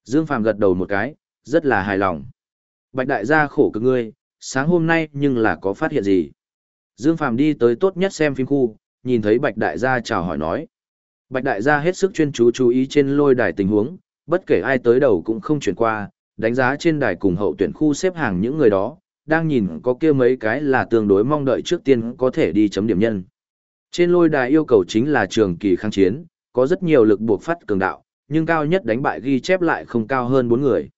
Dương Phàm gật đầu một cái, rất là hài lòng. Bạch đại gia khổ cực ngươi, sáng hôm nay nhưng là có phát hiện gì? Dương Phàm đi tới tốt nhất xem phim khu, nhìn thấy Bạch đại gia chào hỏi nói. Bạch đại gia hết sức chuyên chú chú ý trên lôi đài tình huống, bất kể ai tới đầu cũng không chuyển qua, đánh giá trên đài cùng hậu tuyển khu xếp hàng những người đó, đang nhìn có kia mấy cái là tương đối mong đợi trước tiên có thể đi chấm điểm nhân. Trên lôi đài yêu cầu chính là trường kỳ kháng chiến, có rất nhiều lực buộc phát cường đạo, nhưng cao nhất đánh bại ghi chép lại không cao hơn 4 người.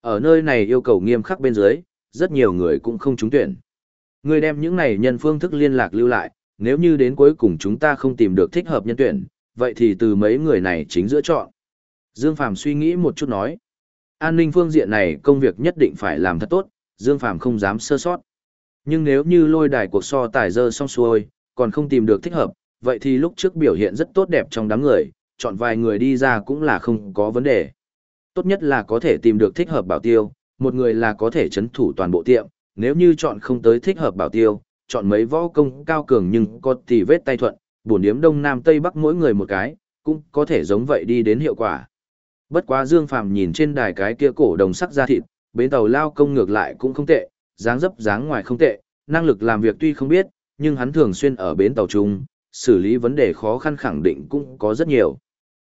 Ở nơi này yêu cầu nghiêm khắc bên dưới, rất nhiều người cũng không trúng tuyển. Người đem những này nhân phương thức liên lạc lưu lại, nếu như đến cuối cùng chúng ta không tìm được thích hợp nhân tuyển, vậy thì từ mấy người này chính giữa chọn. Dương Phàm suy nghĩ một chút nói. An ninh phương diện này công việc nhất định phải làm thật tốt, Dương Phàm không dám sơ sót. Nhưng nếu như lôi đài cuộc so tài dơ xong xuôi, còn không tìm được thích hợp, vậy thì lúc trước biểu hiện rất tốt đẹp trong đám người, chọn vài người đi ra cũng là không có vấn đề. Tốt nhất là có thể tìm được thích hợp bảo tiêu, một người là có thể chấn thủ toàn bộ tiệm, nếu như chọn không tới thích hợp bảo tiêu, chọn mấy võ công cao cường nhưng có tỷ vết tay thuận, bổn điếm đông nam tây bắc mỗi người một cái, cũng có thể giống vậy đi đến hiệu quả. Bất quá Dương Phàm nhìn trên đài cái kia cổ đồng sắc da thịt, bến tàu lao công ngược lại cũng không tệ, dáng dấp dáng ngoài không tệ, năng lực làm việc tuy không biết, nhưng hắn thường xuyên ở bến tàu chung, xử lý vấn đề khó khăn khẳng định cũng có rất nhiều.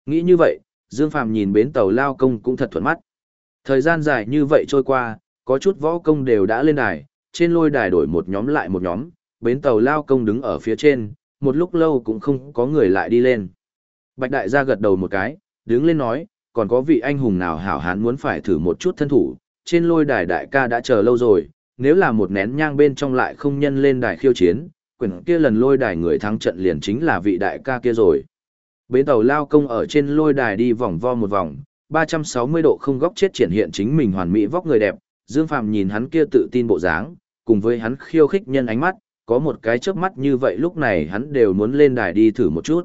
Nghĩ như vậy, Dương Phàm nhìn bến tàu lao công cũng thật thuận mắt. Thời gian dài như vậy trôi qua, có chút võ công đều đã lên đài, trên lôi đài đổi một nhóm lại một nhóm, bến tàu lao công đứng ở phía trên, một lúc lâu cũng không có người lại đi lên. Bạch đại gia gật đầu một cái, đứng lên nói, còn có vị anh hùng nào hảo hán muốn phải thử một chút thân thủ, trên lôi đài đại ca đã chờ lâu rồi, nếu là một nén nhang bên trong lại không nhân lên đài khiêu chiến, quyển kia lần lôi đài người thắng trận liền chính là vị đại ca kia rồi. Bến tàu lao công ở trên lôi đài đi vòng vo một vòng, 360 độ không góc chết triển hiện chính mình hoàn mỹ vóc người đẹp, Dương Phàm nhìn hắn kia tự tin bộ dáng, cùng với hắn khiêu khích nhân ánh mắt, có một cái chớp mắt như vậy lúc này hắn đều muốn lên đài đi thử một chút.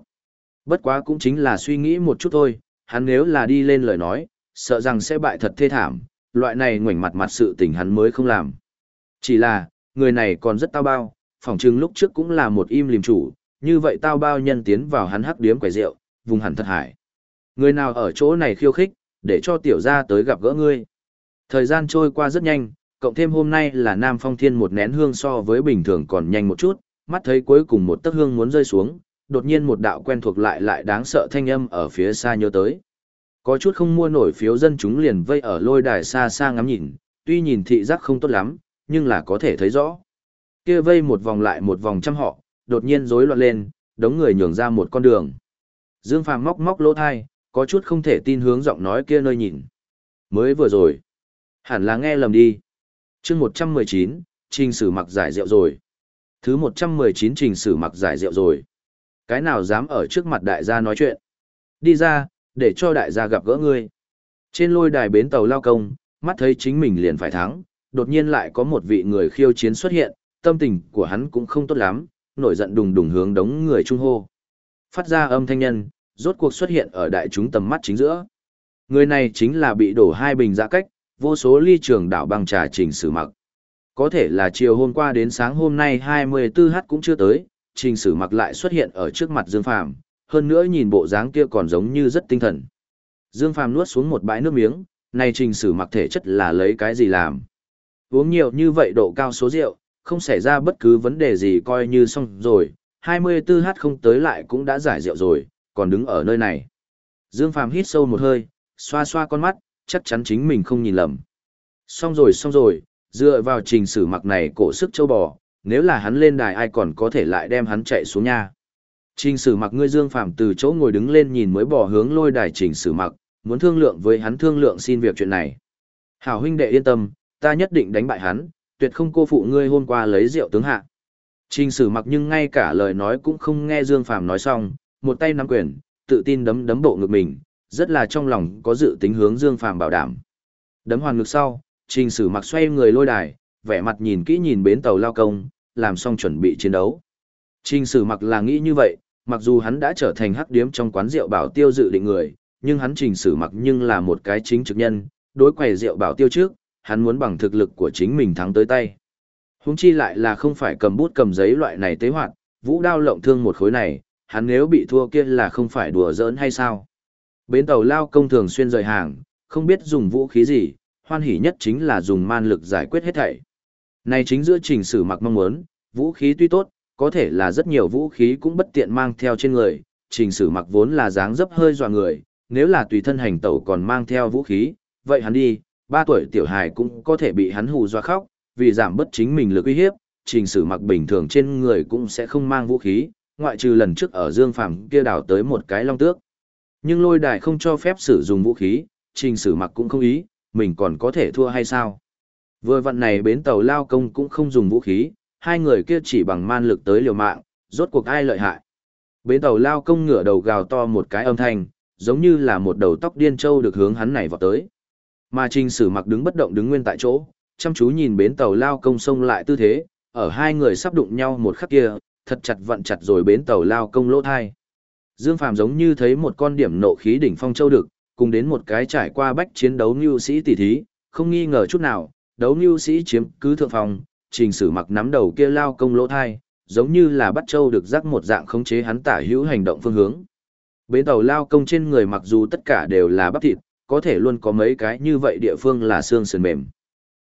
Bất quá cũng chính là suy nghĩ một chút thôi, hắn nếu là đi lên lời nói, sợ rằng sẽ bại thật thê thảm, loại này ngoảnh mặt mặt sự tình hắn mới không làm. Chỉ là, người này còn rất tao bao, phỏng chừng lúc trước cũng là một im lìm chủ, như vậy tao bao nhân tiến vào hắn hắc điếm quẻ rượu, vùng hẳn thật hải. Người nào ở chỗ này khiêu khích, để cho tiểu gia tới gặp gỡ ngươi. Thời gian trôi qua rất nhanh, cộng thêm hôm nay là Nam Phong Thiên một nén hương so với bình thường còn nhanh một chút, mắt thấy cuối cùng một tấc hương muốn rơi xuống, đột nhiên một đạo quen thuộc lại lại đáng sợ thanh âm ở phía xa nhớ tới. Có chút không mua nổi phiếu dân chúng liền vây ở lôi đài xa xa ngắm nhìn, tuy nhìn thị giác không tốt lắm, nhưng là có thể thấy rõ. Kia vây một vòng lại một vòng trăm họ, đột nhiên rối loạn lên, đống người nhường ra một con đường. Dương Phàm móc móc lỗ thai, có chút không thể tin hướng giọng nói kia nơi nhìn. Mới vừa rồi, hẳn là nghe lầm đi. Chương 119, trình sử mặc giải rượu rồi. Thứ 119 trình sử mặc giải rượu rồi. Cái nào dám ở trước mặt đại gia nói chuyện? Đi ra, để cho đại gia gặp gỡ ngươi. Trên lôi đài bến tàu lao công, mắt thấy chính mình liền phải thắng, đột nhiên lại có một vị người khiêu chiến xuất hiện, tâm tình của hắn cũng không tốt lắm, nổi giận đùng đùng hướng đống người trung hô. Phát ra âm thanh nhân, rốt cuộc xuất hiện ở đại chúng tầm mắt chính giữa. Người này chính là bị đổ hai bình giã cách, vô số ly trường đảo bằng trà trình sử mặc. Có thể là chiều hôm qua đến sáng hôm nay 24h cũng chưa tới, trình sử mặc lại xuất hiện ở trước mặt Dương Phàm hơn nữa nhìn bộ dáng kia còn giống như rất tinh thần. Dương Phàm nuốt xuống một bãi nước miếng, này trình sử mặc thể chất là lấy cái gì làm. Uống nhiều như vậy độ cao số rượu, không xảy ra bất cứ vấn đề gì coi như xong rồi, 24h không tới lại cũng đã giải rượu rồi, còn đứng ở nơi này. Dương Phàm hít sâu một hơi, xoa xoa con mắt, chắc chắn chính mình không nhìn lầm. Xong rồi xong rồi, dựa vào trình sử mặc này cổ sức châu bò, nếu là hắn lên đài ai còn có thể lại đem hắn chạy xuống nha. Trình sử mặc ngươi Dương Phàm từ chỗ ngồi đứng lên nhìn mới bỏ hướng lôi đài trình sử mặc, muốn thương lượng với hắn thương lượng xin việc chuyện này. Hảo huynh đệ yên tâm, ta nhất định đánh bại hắn, tuyệt không cô phụ ngươi hôm qua lấy rượu tướng hạ. Trình sử mặc nhưng ngay cả lời nói cũng không nghe Dương Phàm nói xong, một tay nắm quyền, tự tin đấm đấm bộ ngực mình, rất là trong lòng có dự tính hướng Dương Phàm bảo đảm. Đấm hoàn ngực sau, Trình Sử Mặc xoay người lôi đài, vẻ mặt nhìn kỹ nhìn bến tàu lao công, làm xong chuẩn bị chiến đấu. Trình Sử Mặc là nghĩ như vậy, mặc dù hắn đã trở thành hắc điếm trong quán rượu bảo tiêu dự định người, nhưng hắn Trình Sử Mặc nhưng là một cái chính trực nhân, đối quầy rượu bảo tiêu trước, hắn muốn bằng thực lực của chính mình thắng tới tay. Húng chi lại là không phải cầm bút cầm giấy loại này tế hoạt, vũ đao lộng thương một khối này, hắn nếu bị thua kia là không phải đùa giỡn hay sao? Bến tàu lao công thường xuyên rời hàng, không biết dùng vũ khí gì, hoan hỉ nhất chính là dùng man lực giải quyết hết thảy. Này chính giữa trình sử mặc mong muốn, vũ khí tuy tốt, có thể là rất nhiều vũ khí cũng bất tiện mang theo trên người, trình sử mặc vốn là dáng dấp hơi dọa người, nếu là tùy thân hành tẩu còn mang theo vũ khí, vậy hắn đi, ba tuổi tiểu hài cũng có thể bị hắn hù dọa khóc, vì giảm bất chính mình lực uy hiếp, trình sử mặc bình thường trên người cũng sẽ không mang vũ khí, ngoại trừ lần trước ở Dương Phàm kia đào tới một cái long tước. Nhưng lôi đài không cho phép sử dụng vũ khí, trình sử mặc cũng không ý, mình còn có thể thua hay sao? Vừa vận này bến tàu lao công cũng không dùng vũ khí, hai người kia chỉ bằng man lực tới liều mạng, rốt cuộc ai lợi hại. Bến tàu lao công ngửa đầu gào to một cái âm thanh, giống như là một đầu tóc điên trâu được hướng hắn này vào tới. Mà trình sử mặc đứng bất động đứng nguyên tại chỗ, chăm chú nhìn bến tàu lao công xông lại tư thế, ở hai người sắp đụng nhau một khắc kia, thật chặt vặn chặt rồi bến tàu lao công lỗ thai. Dương Phàm giống như thấy một con điểm nộ khí đỉnh phong châu đực, cùng đến một cái trải qua bách chiến đấu như sĩ tỷ thí, không nghi ngờ chút nào, đấu nưu sĩ chiếm cứ thượng phòng, trình sử mặc nắm đầu kia lao công lỗ thai, giống như là bắt châu được rắc một dạng khống chế hắn tả hữu hành động phương hướng. Bến tàu lao công trên người mặc dù tất cả đều là bắp thịt, có thể luôn có mấy cái như vậy địa phương là xương sườn mềm.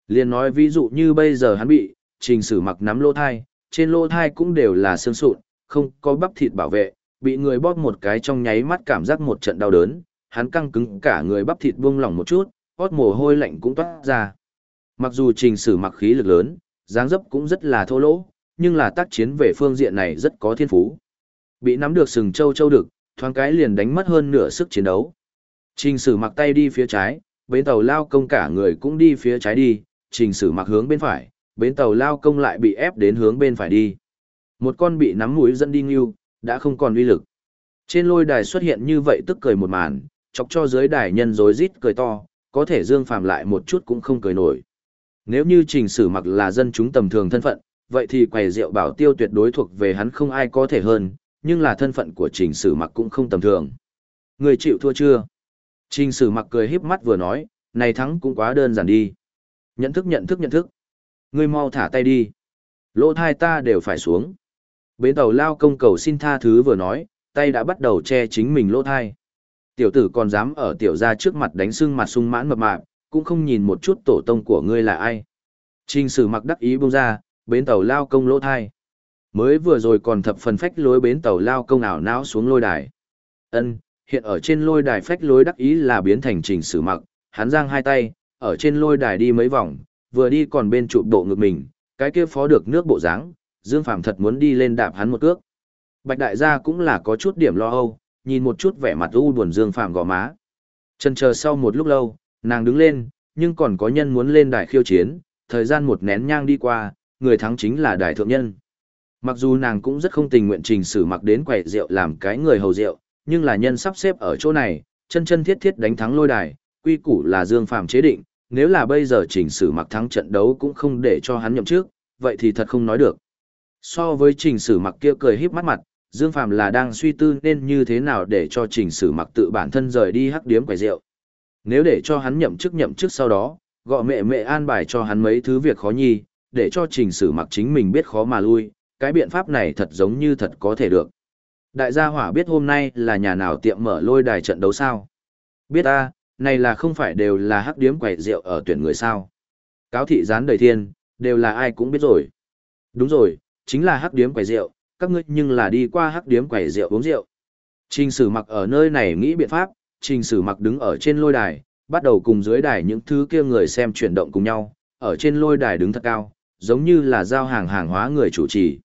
Liên nói ví dụ như bây giờ hắn bị, trình sử mặc nắm lỗ thai, trên lỗ thai cũng đều là xương sụn, không có bắp thịt bảo vệ, bị người bóp một cái trong nháy mắt cảm giác một trận đau đớn, hắn căng cứng cả người bắp thịt buông lỏng một chút, hót mồ hôi lạnh cũng toát ra. Mặc dù trình sử mặc khí lực lớn, dáng dấp cũng rất là thô lỗ, nhưng là tác chiến về phương diện này rất có thiên phú. Bị nắm được sừng châu châu đực, thoáng cái liền đánh mất hơn nửa sức chiến đấu. Trình sử mặc tay đi phía trái, bến tàu lao công cả người cũng đi phía trái đi, trình sử mặc hướng bên phải, bến tàu lao công lại bị ép đến hướng bên phải đi. Một con bị nắm mũi dẫn đi nghiêu, đã không còn uy lực. Trên lôi đài xuất hiện như vậy tức cười một màn, chọc cho dưới đài nhân rối rít cười to, có thể Dương Phàm lại một chút cũng không cười nổi. Nếu như trình sử mặc là dân chúng tầm thường thân phận, vậy thì quầy rượu bảo tiêu tuyệt đối thuộc về hắn không ai có thể hơn, nhưng là thân phận của trình sử mặc cũng không tầm thường. Người chịu thua chưa? Trình sử mặc cười híp mắt vừa nói, này thắng cũng quá đơn giản đi. Nhận thức nhận thức nhận thức. Ngươi mau thả tay đi. Lỗ thai ta đều phải xuống. Bến tàu lao công cầu xin tha thứ vừa nói, tay đã bắt đầu che chính mình lỗ thai. Tiểu tử còn dám ở tiểu gia trước mặt đánh sưng mặt sung mãn mập mạp, cũng không nhìn một chút tổ tông của ngươi là ai. Trình sử mặc đắc ý buông ra, bến tàu lao công lỗ thai. Mới vừa rồi còn thập phần phách lối bến tàu lao công ảo não xuống lôi đài. Ân, hiện ở trên lôi đài phách lối đắc ý là biến thành trình sử mặc, hắn giang hai tay, ở trên lôi đài đi mấy vòng, vừa đi còn bên trụ bộ ngực mình, cái kia phó được nước bộ dáng, Dương Phàm thật muốn đi lên đạp hắn một cước. Bạch đại gia cũng là có chút điểm lo âu, nhìn một chút vẻ mặt u buồn Dương Phàm gò má. Chân chờ sau một lúc lâu, nàng đứng lên, nhưng còn có nhân muốn lên đài khiêu chiến, thời gian một nén nhang đi qua, người thắng chính là đài thượng nhân. Mặc dù nàng cũng rất không tình nguyện trình sử mặc đến quầy rượu làm cái người hầu rượu, nhưng là nhân sắp xếp ở chỗ này, chân chân thiết thiết đánh thắng lôi đài, quy củ là Dương Phàm chế định, nếu là bây giờ trình sử mặc thắng trận đấu cũng không để cho hắn nhậm trước, vậy thì thật không nói được. So với trình sử mặc kia cười híp mắt mặt, Dương Phàm là đang suy tư nên như thế nào để cho trình sử mặc tự bản thân rời đi hắc điếm quầy rượu. Nếu để cho hắn nhậm chức nhậm chức sau đó, gọi mẹ mẹ an bài cho hắn mấy thứ việc khó nhi, để cho trình sử mặc chính mình biết khó mà lui, cái biện pháp này thật giống như thật có thể được. Đại gia hỏa biết hôm nay là nhà nào tiệm mở lôi đài trận đấu sao? Biết ta, này là không phải đều là hắc điếm quẩy rượu ở tuyển người sao? Cáo thị gián đầy thiên, đều là ai cũng biết rồi. Đúng rồi, chính là hắc điếm quẩy rượu, các ngươi nhưng là đi qua hắc điếm quẩy rượu uống rượu. Trình sử mặc ở nơi này nghĩ biện pháp, trình sử mặc đứng ở trên lôi đài, bắt đầu cùng dưới đài những thứ kia người xem chuyển động cùng nhau, ở trên lôi đài đứng thật cao, giống như là giao hàng hàng hóa người chủ trì.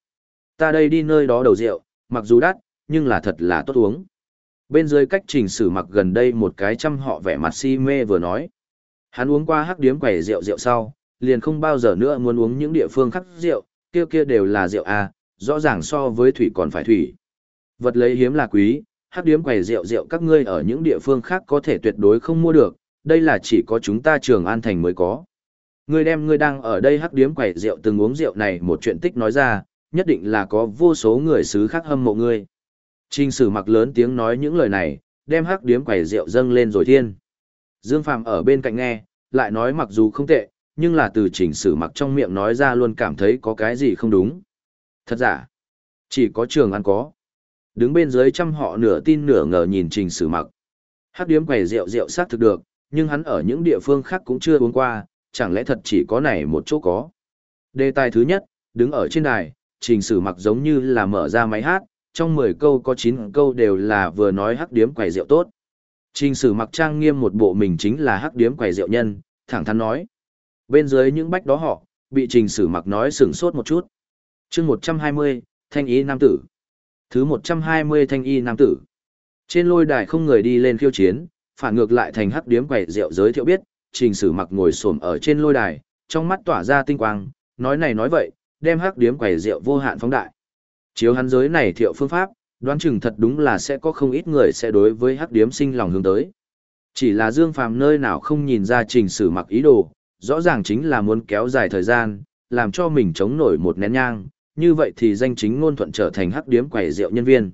Ta đây đi nơi đó đầu rượu, mặc dù đắt, nhưng là thật là tốt uống. Bên dưới cách trình sử mặc gần đây một cái trăm họ vẻ mặt si mê vừa nói. Hắn uống qua hắc điếm quẩy rượu rượu sau, liền không bao giờ nữa muốn uống những địa phương khác rượu, kia kia đều là rượu A, rõ ràng so với thủy còn phải thủy. Vật lấy hiếm là quý, hắc điếm quầy rượu rượu các ngươi ở những địa phương khác có thể tuyệt đối không mua được, đây là chỉ có chúng ta trường an thành mới có. Ngươi đem ngươi đang ở đây hắc điếm quầy rượu từng uống rượu này một chuyện tích nói ra, nhất định là có vô số người xứ khác hâm mộ ngươi. Trình sử mặc lớn tiếng nói những lời này, đem hắc điếm quầy rượu dâng lên rồi thiên. Dương Phàm ở bên cạnh nghe, lại nói mặc dù không tệ, nhưng là từ trình sử mặc trong miệng nói ra luôn cảm thấy có cái gì không đúng. Thật giả, chỉ có trường ăn có. Đứng bên dưới trăm họ nửa tin nửa ngờ nhìn trình sử mặc. hát điếm quầy rượu rượu xác thực được, nhưng hắn ở những địa phương khác cũng chưa uống qua, chẳng lẽ thật chỉ có này một chỗ có. Đề tài thứ nhất, đứng ở trên đài, trình sử mặc giống như là mở ra máy hát, trong 10 câu có chín câu đều là vừa nói hắc điếm quầy rượu tốt. Trình sử mặc trang nghiêm một bộ mình chính là hắc điếm quầy rượu nhân, thẳng thắn nói. Bên dưới những bách đó họ, bị trình sử mặc nói sửng sốt một chút. chương 120, thanh ý nam tử. Thứ 120 thanh y nam tử. Trên lôi đài không người đi lên khiêu chiến, phản ngược lại thành hắc điếm quẩy rượu giới thiệu biết, trình sử mặc ngồi xổm ở trên lôi đài, trong mắt tỏa ra tinh quang, nói này nói vậy, đem hắc điếm quẩy rượu vô hạn phóng đại. Chiếu hắn giới này thiệu phương pháp, đoán chừng thật đúng là sẽ có không ít người sẽ đối với hắc điếm sinh lòng hướng tới. Chỉ là Dương Phàm nơi nào không nhìn ra trình sử mặc ý đồ, rõ ràng chính là muốn kéo dài thời gian, làm cho mình chống nổi một nén nhang, như vậy thì danh chính ngôn thuận trở thành hắc điếm quầy rượu nhân viên.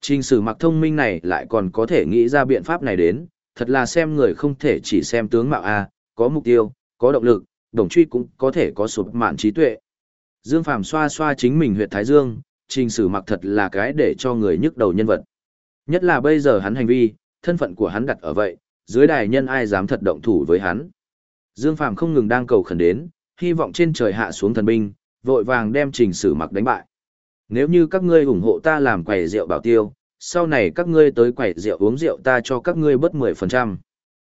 Trình sử mặc thông minh này lại còn có thể nghĩ ra biện pháp này đến, thật là xem người không thể chỉ xem tướng mạo A, có mục tiêu, có động lực, đồng truy cũng có thể có sụp mạn trí tuệ. Dương Phàm xoa xoa chính mình huyệt Thái Dương, trình sử mặc thật là cái để cho người nhức đầu nhân vật. Nhất là bây giờ hắn hành vi, thân phận của hắn đặt ở vậy, dưới đài nhân ai dám thật động thủ với hắn. Dương Phàm không ngừng đang cầu khẩn đến, hy vọng trên trời hạ xuống thần binh, vội vàng đem trình sử mặc đánh bại. Nếu như các ngươi ủng hộ ta làm quầy rượu bảo tiêu, sau này các ngươi tới quầy rượu uống rượu ta cho các ngươi bớt 10%.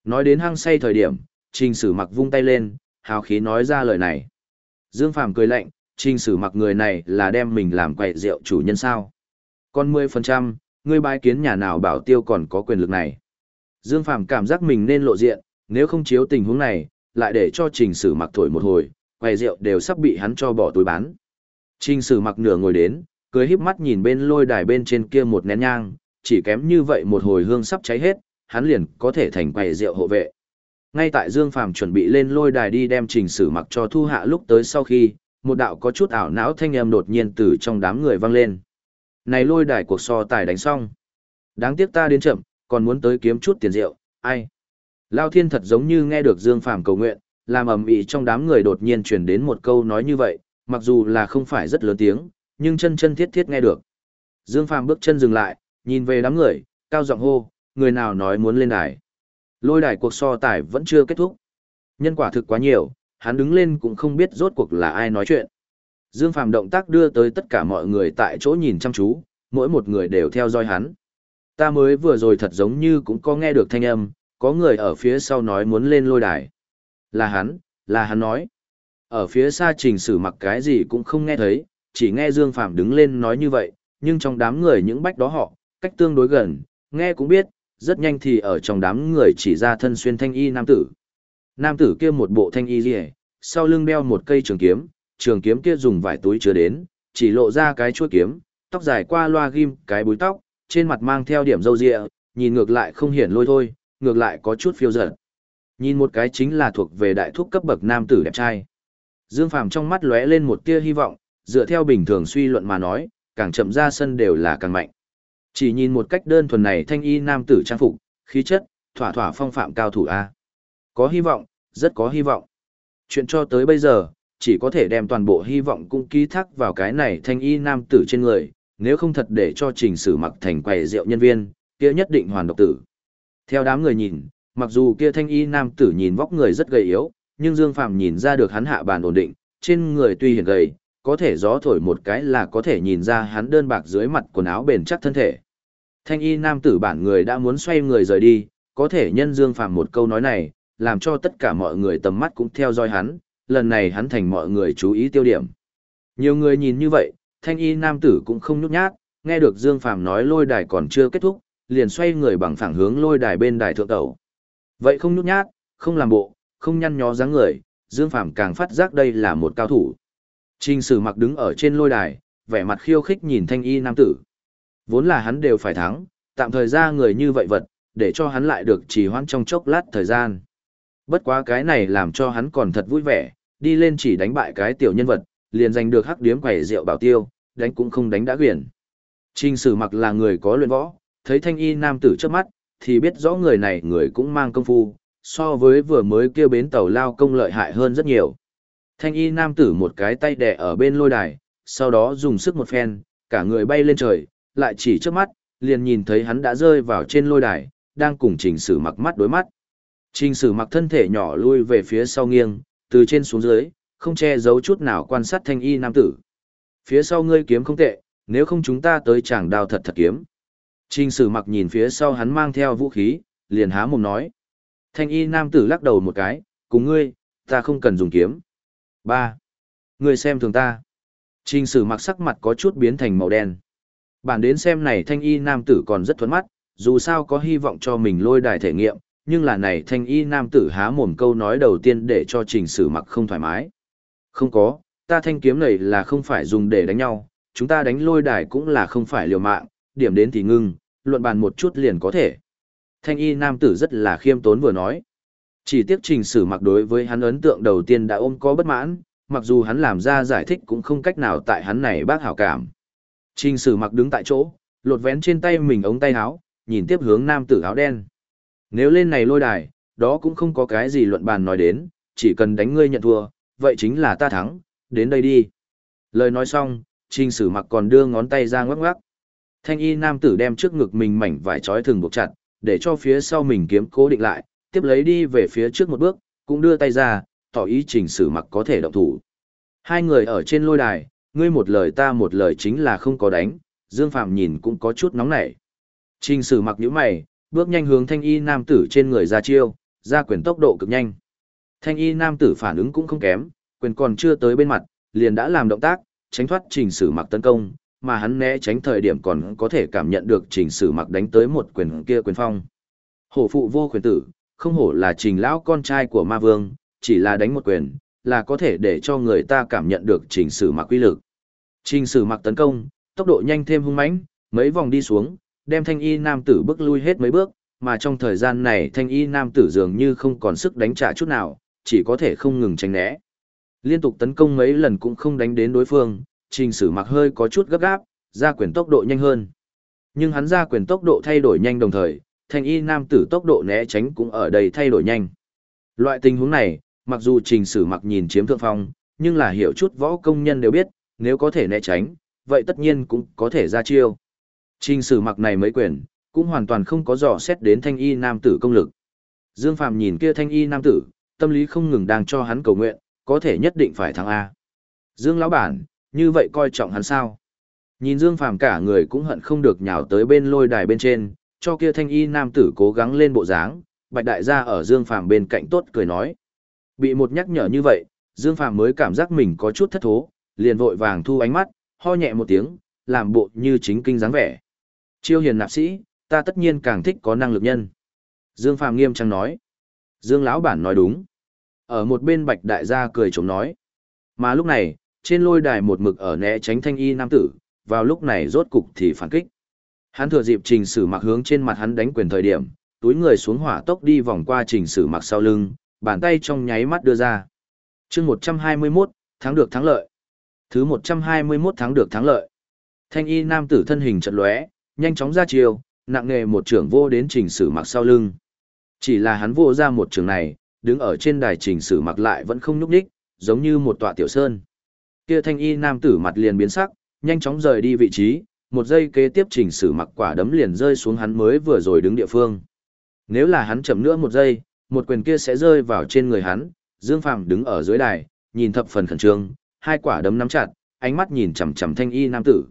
Nói đến hăng say thời điểm, trình sử mặc vung tay lên, hào khí nói ra lời này. Dương Phàm cười lạnh, trình sử mặc người này là đem mình làm quầy rượu chủ nhân sao. Còn 10%, ngươi bái kiến nhà nào bảo tiêu còn có quyền lực này. Dương Phàm cảm giác mình nên lộ diện, nếu không chiếu tình huống này, lại để cho trình sử mặc thổi một hồi, quầy rượu đều sắp bị hắn cho bỏ túi bán. Trình sử mặc nửa ngồi đến, cười híp mắt nhìn bên lôi đài bên trên kia một nén nhang, chỉ kém như vậy một hồi hương sắp cháy hết, hắn liền có thể thành quầy rượu hộ vệ. Ngay tại Dương Phàm chuẩn bị lên lôi đài đi đem trình sử mặc cho thu hạ lúc tới sau khi, một đạo có chút ảo não thanh âm đột nhiên từ trong đám người vang lên. Này lôi đài cuộc so tài đánh xong. Đáng tiếc ta đến chậm, còn muốn tới kiếm chút tiền rượu, ai. Lao thiên thật giống như nghe được Dương Phàm cầu nguyện, làm ầm ĩ trong đám người đột nhiên truyền đến một câu nói như vậy, mặc dù là không phải rất lớn tiếng, nhưng chân chân thiết thiết nghe được. Dương Phàm bước chân dừng lại, nhìn về đám người, cao giọng hô, người nào nói muốn lên đài. Lôi đài cuộc so tài vẫn chưa kết thúc. Nhân quả thực quá nhiều, hắn đứng lên cũng không biết rốt cuộc là ai nói chuyện. Dương Phàm động tác đưa tới tất cả mọi người tại chỗ nhìn chăm chú, mỗi một người đều theo dõi hắn. Ta mới vừa rồi thật giống như cũng có nghe được thanh âm, có người ở phía sau nói muốn lên lôi đài. Là hắn, là hắn nói. Ở phía xa trình sử mặc cái gì cũng không nghe thấy, chỉ nghe Dương Phàm đứng lên nói như vậy, nhưng trong đám người những bách đó họ, cách tương đối gần, nghe cũng biết, rất nhanh thì ở trong đám người chỉ ra thân xuyên thanh y nam tử. Nam tử kia một bộ thanh y rìa, sau lưng đeo một cây trường kiếm, trường kiếm kia dùng vải túi chứa đến, chỉ lộ ra cái chuôi kiếm, tóc dài qua loa ghim cái búi tóc, trên mặt mang theo điểm râu ria, nhìn ngược lại không hiển lôi thôi, ngược lại có chút phiêu dở. Nhìn một cái chính là thuộc về đại thúc cấp bậc nam tử đẹp trai. Dương Phàm trong mắt lóe lên một tia hy vọng, dựa theo bình thường suy luận mà nói, càng chậm ra sân đều là càng mạnh. Chỉ nhìn một cách đơn thuần này thanh y nam tử trang phục, khí chất, thỏa thỏa phong phạm cao thủ A. Có hy vọng, rất có hy vọng. Chuyện cho tới bây giờ, chỉ có thể đem toàn bộ hy vọng cũng ký thác vào cái này thanh y nam tử trên người, nếu không thật để cho trình sử mặc thành quầy rượu nhân viên, kia nhất định hoàn độc tử. Theo đám người nhìn, mặc dù kia thanh y nam tử nhìn vóc người rất gầy yếu, nhưng Dương phàm nhìn ra được hắn hạ bàn ổn định, trên người tuy hiển gầy, có thể gió thổi một cái là có thể nhìn ra hắn đơn bạc dưới mặt quần áo bền chắc thân thể. Thanh y nam tử bản người đã muốn xoay người rời đi, có thể nhân Dương Phàm một câu nói này, làm cho tất cả mọi người tầm mắt cũng theo dõi hắn, lần này hắn thành mọi người chú ý tiêu điểm. Nhiều người nhìn như vậy, thanh y nam tử cũng không nhút nhát, nghe được Dương Phàm nói lôi đài còn chưa kết thúc, liền xoay người bằng phẳng hướng lôi đài bên đài thượng tẩu. Vậy không nhút nhát, không làm bộ, không nhăn nhó dáng người, Dương Phàm càng phát giác đây là một cao thủ. Trình sử mặc đứng ở trên lôi đài, vẻ mặt khiêu khích nhìn thanh y nam tử. Vốn là hắn đều phải thắng, tạm thời ra người như vậy vật, để cho hắn lại được trì hoãn trong chốc lát thời gian. Bất quá cái này làm cho hắn còn thật vui vẻ, đi lên chỉ đánh bại cái tiểu nhân vật, liền giành được hắc điếm quẩy rượu bảo tiêu, đánh cũng không đánh đã quyền. Trình sử mặc là người có luyện võ, thấy thanh y nam tử trước mắt, thì biết rõ người này người cũng mang công phu, so với vừa mới kêu bến tàu lao công lợi hại hơn rất nhiều. Thanh y nam tử một cái tay đè ở bên lôi đài, sau đó dùng sức một phen, cả người bay lên trời, lại chỉ trước mắt, liền nhìn thấy hắn đã rơi vào trên lôi đài, đang cùng trình sử mặc mắt đối mắt. Trình sử mặc thân thể nhỏ lui về phía sau nghiêng, từ trên xuống dưới, không che giấu chút nào quan sát thanh y nam tử. Phía sau ngươi kiếm không tệ, nếu không chúng ta tới chàng đào thật thật kiếm. Trình sử mặc nhìn phía sau hắn mang theo vũ khí, liền há mồm nói. Thanh y nam tử lắc đầu một cái, cùng ngươi, ta không cần dùng kiếm. ba Ngươi xem thường ta. Trình sử mặc sắc mặt có chút biến thành màu đen. Bản đến xem này thanh y nam tử còn rất thuấn mắt, dù sao có hy vọng cho mình lôi đài thể nghiệm, nhưng là này thanh y nam tử há mồm câu nói đầu tiên để cho trình sử mặc không thoải mái. Không có, ta thanh kiếm này là không phải dùng để đánh nhau, chúng ta đánh lôi đài cũng là không phải liều mạng, điểm đến thì ngưng, luận bàn một chút liền có thể. Thanh y nam tử rất là khiêm tốn vừa nói. Chỉ tiếc trình sử mặc đối với hắn ấn tượng đầu tiên đã ôm có bất mãn, mặc dù hắn làm ra giải thích cũng không cách nào tại hắn này bác hảo cảm. Trình sử mặc đứng tại chỗ, lột vén trên tay mình ống tay áo, nhìn tiếp hướng nam tử áo đen. Nếu lên này lôi đài, đó cũng không có cái gì luận bàn nói đến, chỉ cần đánh ngươi nhận thua, vậy chính là ta thắng, đến đây đi. Lời nói xong, trình sử mặc còn đưa ngón tay ra ngoắc ngoắc. Thanh y nam tử đem trước ngực mình mảnh vải trói thường buộc chặt, để cho phía sau mình kiếm cố định lại, tiếp lấy đi về phía trước một bước, cũng đưa tay ra, tỏ ý trình sử mặc có thể động thủ. Hai người ở trên lôi đài, ngươi một lời ta một lời chính là không có đánh, Dương Phạm nhìn cũng có chút nóng nảy. Trình sử mặc nhíu mày, bước nhanh hướng thanh y nam tử trên người ra chiêu, ra quyền tốc độ cực nhanh. Thanh y nam tử phản ứng cũng không kém, quyền còn chưa tới bên mặt, liền đã làm động tác, tránh thoát trình sử mặc tấn công, mà hắn né tránh thời điểm còn có thể cảm nhận được trình sử mặc đánh tới một quyền kia quyền phong. Hổ phụ vô quyền tử, không hổ là trình lão con trai của ma vương, chỉ là đánh một quyền, là có thể để cho người ta cảm nhận được trình sử mặc quy lực. Trình sử mặc tấn công, tốc độ nhanh thêm hung mãnh, mấy vòng đi xuống, đem thanh y nam tử bước lui hết mấy bước, mà trong thời gian này thanh y nam tử dường như không còn sức đánh trả chút nào, chỉ có thể không ngừng tránh né. Liên tục tấn công mấy lần cũng không đánh đến đối phương, trình sử mặc hơi có chút gấp gáp, ra quyền tốc độ nhanh hơn. Nhưng hắn ra quyền tốc độ thay đổi nhanh đồng thời, thanh y nam tử tốc độ né tránh cũng ở đây thay đổi nhanh. Loại tình huống này, mặc dù trình sử mặc nhìn chiếm thượng phong, nhưng là hiểu chút võ công nhân đều biết, nếu có thể né tránh, vậy tất nhiên cũng có thể ra chiêu. Trình sử mặc này mấy quyền, cũng hoàn toàn không có dò xét đến thanh y nam tử công lực. Dương Phàm nhìn kia thanh y nam tử, tâm lý không ngừng đang cho hắn cầu nguyện, có thể nhất định phải thắng A. Dương lão bản, như vậy coi trọng hắn sao? Nhìn Dương Phàm cả người cũng hận không được nhào tới bên lôi đài bên trên, cho kia thanh y nam tử cố gắng lên bộ dáng, Bạch đại gia ở Dương Phàm bên cạnh tốt cười nói. Bị một nhắc nhở như vậy, Dương Phàm mới cảm giác mình có chút thất thố, liền vội vàng thu ánh mắt, ho nhẹ một tiếng, làm bộ như chính kinh dáng vẻ. Chiêu hiền nạp sĩ, ta tất nhiên càng thích có năng lực nhân. Dương Phàm nghiêm trang nói. Dương lão bản nói đúng. Ở một bên Bạch đại gia cười chống nói. Mà lúc này, trên lôi đài một mực ở né tránh thanh y nam tử, vào lúc này rốt cục thì phản kích. Hắn thừa dịp trình sử mặc hướng trên mặt hắn đánh quyền thời điểm, túi người xuống hỏa tốc đi vòng qua trình sử mặc sau lưng, bàn tay trong nháy mắt đưa ra. chương 121, thắng được thắng lợi. Thứ 121 thắng được thắng lợi. Thanh y nam tử thân hình chật lóe, nhanh chóng ra chiều, nặng nghề một trưởng vô đến trình sử mặc sau lưng. Chỉ là hắn vô ra một trường này, đứng ở trên đài trình sử mặc lại vẫn không nhúc đích, giống như một tọa tiểu sơn. Kia thanh y nam tử mặt liền biến sắc, nhanh chóng rời đi vị trí, một giây kế tiếp chỉnh sử mặc quả đấm liền rơi xuống hắn mới vừa rồi đứng địa phương. Nếu là hắn chậm nữa một giây, một quyền kia sẽ rơi vào trên người hắn, Dương Phàm đứng ở dưới đài, nhìn thập phần khẩn trương, hai quả đấm nắm chặt, ánh mắt nhìn chằm chằm thanh y nam tử.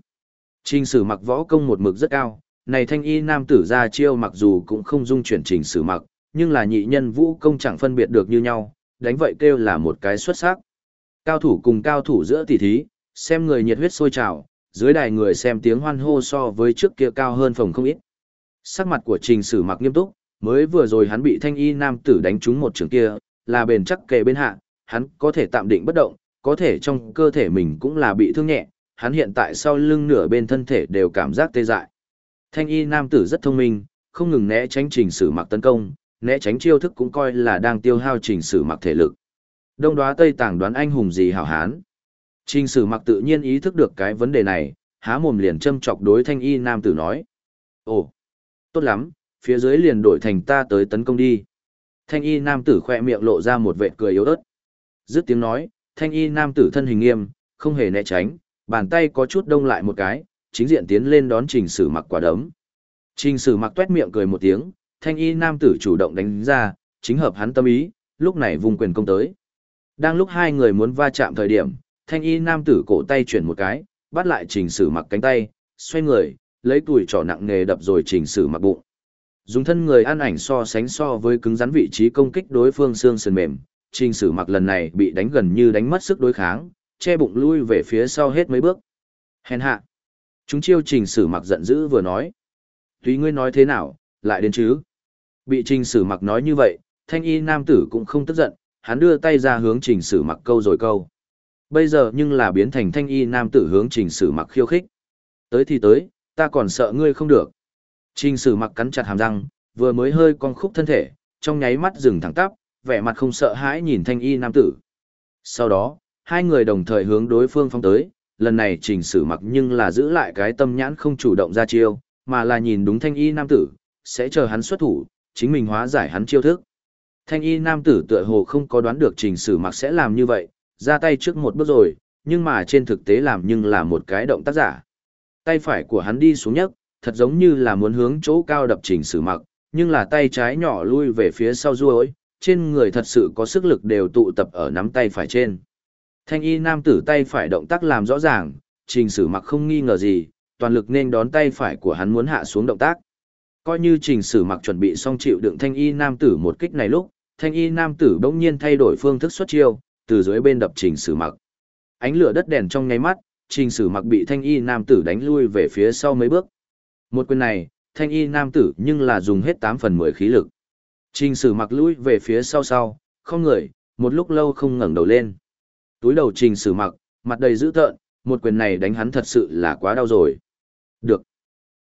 Trình sử mặc võ công một mực rất cao, này thanh y nam tử ra chiêu mặc dù cũng không dung chuyển trình sử mặc, nhưng là nhị nhân vũ công chẳng phân biệt được như nhau, đánh vậy kêu là một cái xuất sắc. Cao thủ cùng cao thủ giữa tỷ thí, xem người nhiệt huyết sôi trào, dưới đài người xem tiếng hoan hô so với trước kia cao hơn phòng không ít. Sắc mặt của trình sử mặc nghiêm túc, mới vừa rồi hắn bị thanh y nam tử đánh trúng một trường kia, là bền chắc kề bên hạ, hắn có thể tạm định bất động, có thể trong cơ thể mình cũng là bị thương nhẹ, hắn hiện tại sau lưng nửa bên thân thể đều cảm giác tê dại. Thanh y nam tử rất thông minh, không ngừng né tránh trình sử mặc tấn công, né tránh chiêu thức cũng coi là đang tiêu hao trình sử mặc thể lực. Đông đoá Tây Tảng đoán anh hùng gì hảo hán. Trình sử mặc tự nhiên ý thức được cái vấn đề này, há mồm liền châm chọc đối thanh y nam tử nói. Ồ, tốt lắm, phía dưới liền đổi thành ta tới tấn công đi. Thanh y nam tử khoe miệng lộ ra một vệt cười yếu ớt. Dứt tiếng nói, thanh y nam tử thân hình nghiêm, không hề né tránh, bàn tay có chút đông lại một cái, chính diện tiến lên đón trình sử mặc quả đấm. Trình sử mặc tuét miệng cười một tiếng, thanh y nam tử chủ động đánh ra, chính hợp hắn tâm ý, lúc này vùng quyền công tới. Đang lúc hai người muốn va chạm thời điểm, thanh y nam tử cổ tay chuyển một cái, bắt lại trình sử mặc cánh tay, xoay người, lấy tuổi trỏ nặng nghề đập rồi trình sử mặc bụng. Dùng thân người ăn ảnh so sánh so với cứng rắn vị trí công kích đối phương xương sườn mềm, trình sử mặc lần này bị đánh gần như đánh mất sức đối kháng, che bụng lui về phía sau hết mấy bước. Hèn hạ. Chúng chiêu trình sử mặc giận dữ vừa nói. Tùy ngươi nói thế nào, lại đến chứ. Bị trình sử mặc nói như vậy, thanh y nam tử cũng không tức giận, hắn đưa tay ra hướng trình sử mặc câu rồi câu. Bây giờ nhưng là biến thành thanh y nam tử hướng trình sử mặc khiêu khích. Tới thì tới, ta còn sợ ngươi không được. Trình sử mặc cắn chặt hàm răng, vừa mới hơi cong khúc thân thể, trong nháy mắt dừng thẳng tắp, vẻ mặt không sợ hãi nhìn thanh y nam tử. Sau đó, hai người đồng thời hướng đối phương phong tới, lần này trình sử mặc nhưng là giữ lại cái tâm nhãn không chủ động ra chiêu, mà là nhìn đúng thanh y nam tử, sẽ chờ hắn xuất thủ, chính mình hóa giải hắn chiêu thức. Thanh y nam tử tựa hồ không có đoán được trình sử mặc sẽ làm như vậy, ra tay trước một bước rồi, nhưng mà trên thực tế làm nhưng là một cái động tác giả. Tay phải của hắn đi xuống nhất, thật giống như là muốn hướng chỗ cao đập trình sử mặc, nhưng là tay trái nhỏ lui về phía sau ruôi, trên người thật sự có sức lực đều tụ tập ở nắm tay phải trên. Thanh y nam tử tay phải động tác làm rõ ràng, trình sử mặc không nghi ngờ gì, toàn lực nên đón tay phải của hắn muốn hạ xuống động tác. Coi như trình sử mặc chuẩn bị xong chịu đựng thanh y nam tử một kích này lúc, thanh y nam tử bỗng nhiên thay đổi phương thức xuất chiêu, từ dưới bên đập trình sử mặc. Ánh lửa đất đèn trong nháy mắt, trình sử mặc bị thanh y nam tử đánh lui về phía sau mấy bước. Một quyền này, thanh y nam tử nhưng là dùng hết 8 phần 10 khí lực. Trình sử mặc lui về phía sau sau, không người, một lúc lâu không ngẩng đầu lên. Túi đầu trình sử mặc, mặt đầy dữ tợn, một quyền này đánh hắn thật sự là quá đau rồi. Được.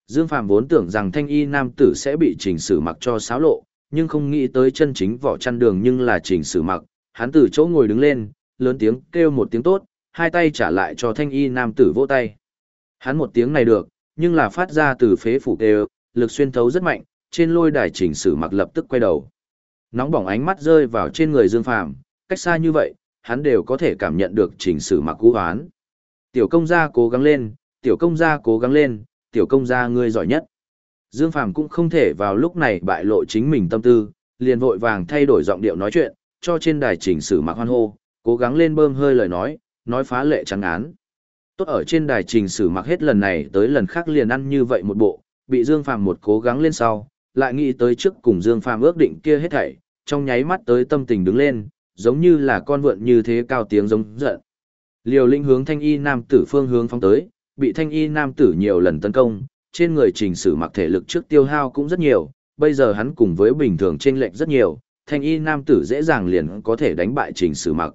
Dương Phàm vốn tưởng rằng thanh y nam tử sẽ bị trình sử mặc cho xáo lộ, nhưng không nghĩ tới chân chính vỏ chăn đường nhưng là chỉnh sử mặc, hắn từ chỗ ngồi đứng lên, lớn tiếng kêu một tiếng tốt, hai tay trả lại cho thanh y nam tử vỗ tay. Hắn một tiếng này được, nhưng là phát ra từ phế phủ kêu, lực xuyên thấu rất mạnh, trên lôi đài chỉnh sử mặc lập tức quay đầu. Nóng bỏng ánh mắt rơi vào trên người Dương Phàm, cách xa như vậy, hắn đều có thể cảm nhận được chỉnh sử mặc cú hoán. Tiểu công gia cố gắng lên, tiểu công gia cố gắng lên, tiểu công gia ngươi giỏi nhất. Dương Phàm cũng không thể vào lúc này bại lộ chính mình tâm tư, liền vội vàng thay đổi giọng điệu nói chuyện, cho trên đài chỉnh sử mặc hoan hô, cố gắng lên bơm hơi lời nói, nói phá lệ trắng án. Tốt ở trên đài trình sử mặc hết lần này tới lần khác liền ăn như vậy một bộ, bị Dương Phàm một cố gắng lên sau, lại nghĩ tới trước cùng Dương Phàm ước định kia hết thảy, trong nháy mắt tới tâm tình đứng lên, giống như là con vượn như thế cao tiếng giống giận. Liều linh hướng thanh y nam tử phương hướng phóng tới, bị thanh y nam tử nhiều lần tấn công, trên người trình sử mặc thể lực trước tiêu hao cũng rất nhiều, bây giờ hắn cùng với bình thường chênh lệch rất nhiều, thanh y nam tử dễ dàng liền có thể đánh bại trình sử mặc.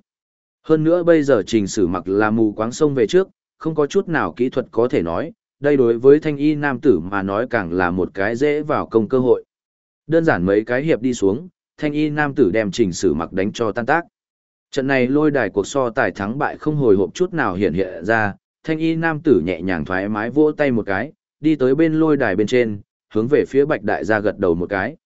Hơn nữa bây giờ trình sử mặc là mù quáng sông về trước, không có chút nào kỹ thuật có thể nói, đây đối với thanh y nam tử mà nói càng là một cái dễ vào công cơ hội. Đơn giản mấy cái hiệp đi xuống, thanh y nam tử đem trình sử mặc đánh cho tan tác. Trận này lôi đài cuộc so tài thắng bại không hồi hộp chút nào hiện hiện ra, thanh y nam tử nhẹ nhàng thoải mái vỗ tay một cái, đi tới bên lôi đài bên trên, hướng về phía bạch đại gia gật đầu một cái.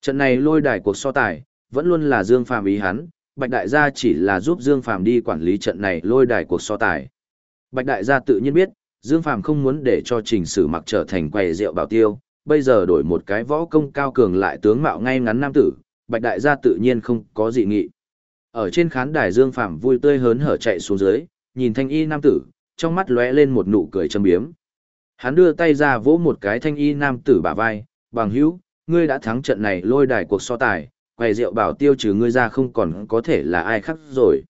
Trận này lôi đài cuộc so tài, vẫn luôn là Dương Phàm ý hắn, bạch đại gia chỉ là giúp Dương Phàm đi quản lý trận này lôi đài cuộc so tài. Bạch đại gia tự nhiên biết, Dương Phàm không muốn để cho trình sử mặc trở thành quầy rượu bảo tiêu, bây giờ đổi một cái võ công cao cường lại tướng mạo ngay ngắn nam tử, bạch đại gia tự nhiên không có dị nghị. Ở trên khán đài Dương Phàm vui tươi hớn hở chạy xuống dưới, nhìn thanh y nam tử, trong mắt lóe lên một nụ cười châm biếm. Hắn đưa tay ra vỗ một cái thanh y nam tử bả vai, bằng hữu, ngươi đã thắng trận này lôi đài cuộc so tài, quầy rượu bảo tiêu trừ ngươi ra không còn có thể là ai khác rồi.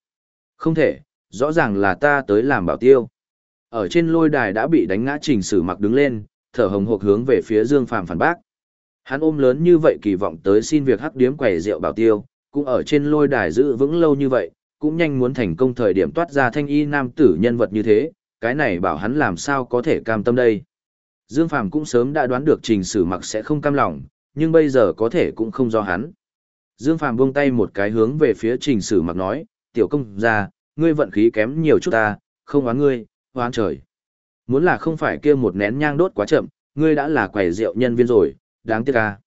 Không thể, rõ ràng là ta tới làm bảo tiêu. Ở trên lôi đài đã bị đánh ngã trình sử mặc đứng lên, thở hồng hộc hướng về phía Dương Phàm phản bác. Hắn ôm lớn như vậy kỳ vọng tới xin việc hắc điếm quầy rượu bảo tiêu, cũng ở trên lôi đài giữ vững lâu như vậy, cũng nhanh muốn thành công thời điểm toát ra thanh y nam tử nhân vật như thế, cái này bảo hắn làm sao có thể cam tâm đây. Dương Phàm cũng sớm đã đoán được trình sử mặc sẽ không cam lòng, nhưng bây giờ có thể cũng không do hắn. Dương Phàm buông tay một cái hướng về phía trình sử mặc nói, tiểu công gia, ngươi vận khí kém nhiều chút ta, không oán ngươi, oán trời. Muốn là không phải kia một nén nhang đốt quá chậm, ngươi đã là quẻ rượu nhân viên rồi, đáng tiếc ca.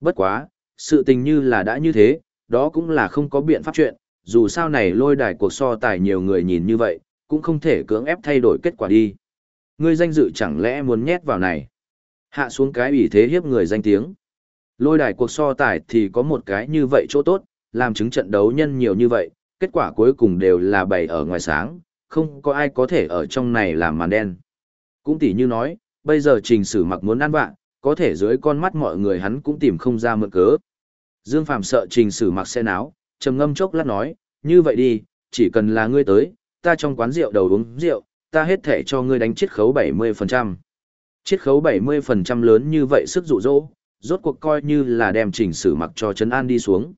Bất quá, sự tình như là đã như thế, đó cũng là không có biện pháp chuyện, dù sao này lôi đài cuộc so tài nhiều người nhìn như vậy, cũng không thể cưỡng ép thay đổi kết quả đi. Ngươi danh dự chẳng lẽ muốn nhét vào này. Hạ xuống cái ủy thế hiếp người danh tiếng. Lôi đài cuộc so tài thì có một cái như vậy chỗ tốt, làm chứng trận đấu nhân nhiều như vậy, kết quả cuối cùng đều là bày ở ngoài sáng, không có ai có thể ở trong này làm màn đen. Cũng tỉ như nói, bây giờ trình sử mặc muốn ăn vạ, có thể dưới con mắt mọi người hắn cũng tìm không ra mượn cớ. Dương Phạm sợ trình sử mặc xe náo, trầm ngâm chốc lát nói, như vậy đi, chỉ cần là ngươi tới, ta trong quán rượu đầu uống rượu, ta hết thể cho ngươi đánh chiết khấu 70%. Chiết khấu 70% lớn như vậy sức dụ dỗ, rốt cuộc coi như là đem trình sử mặc cho Trấn An đi xuống.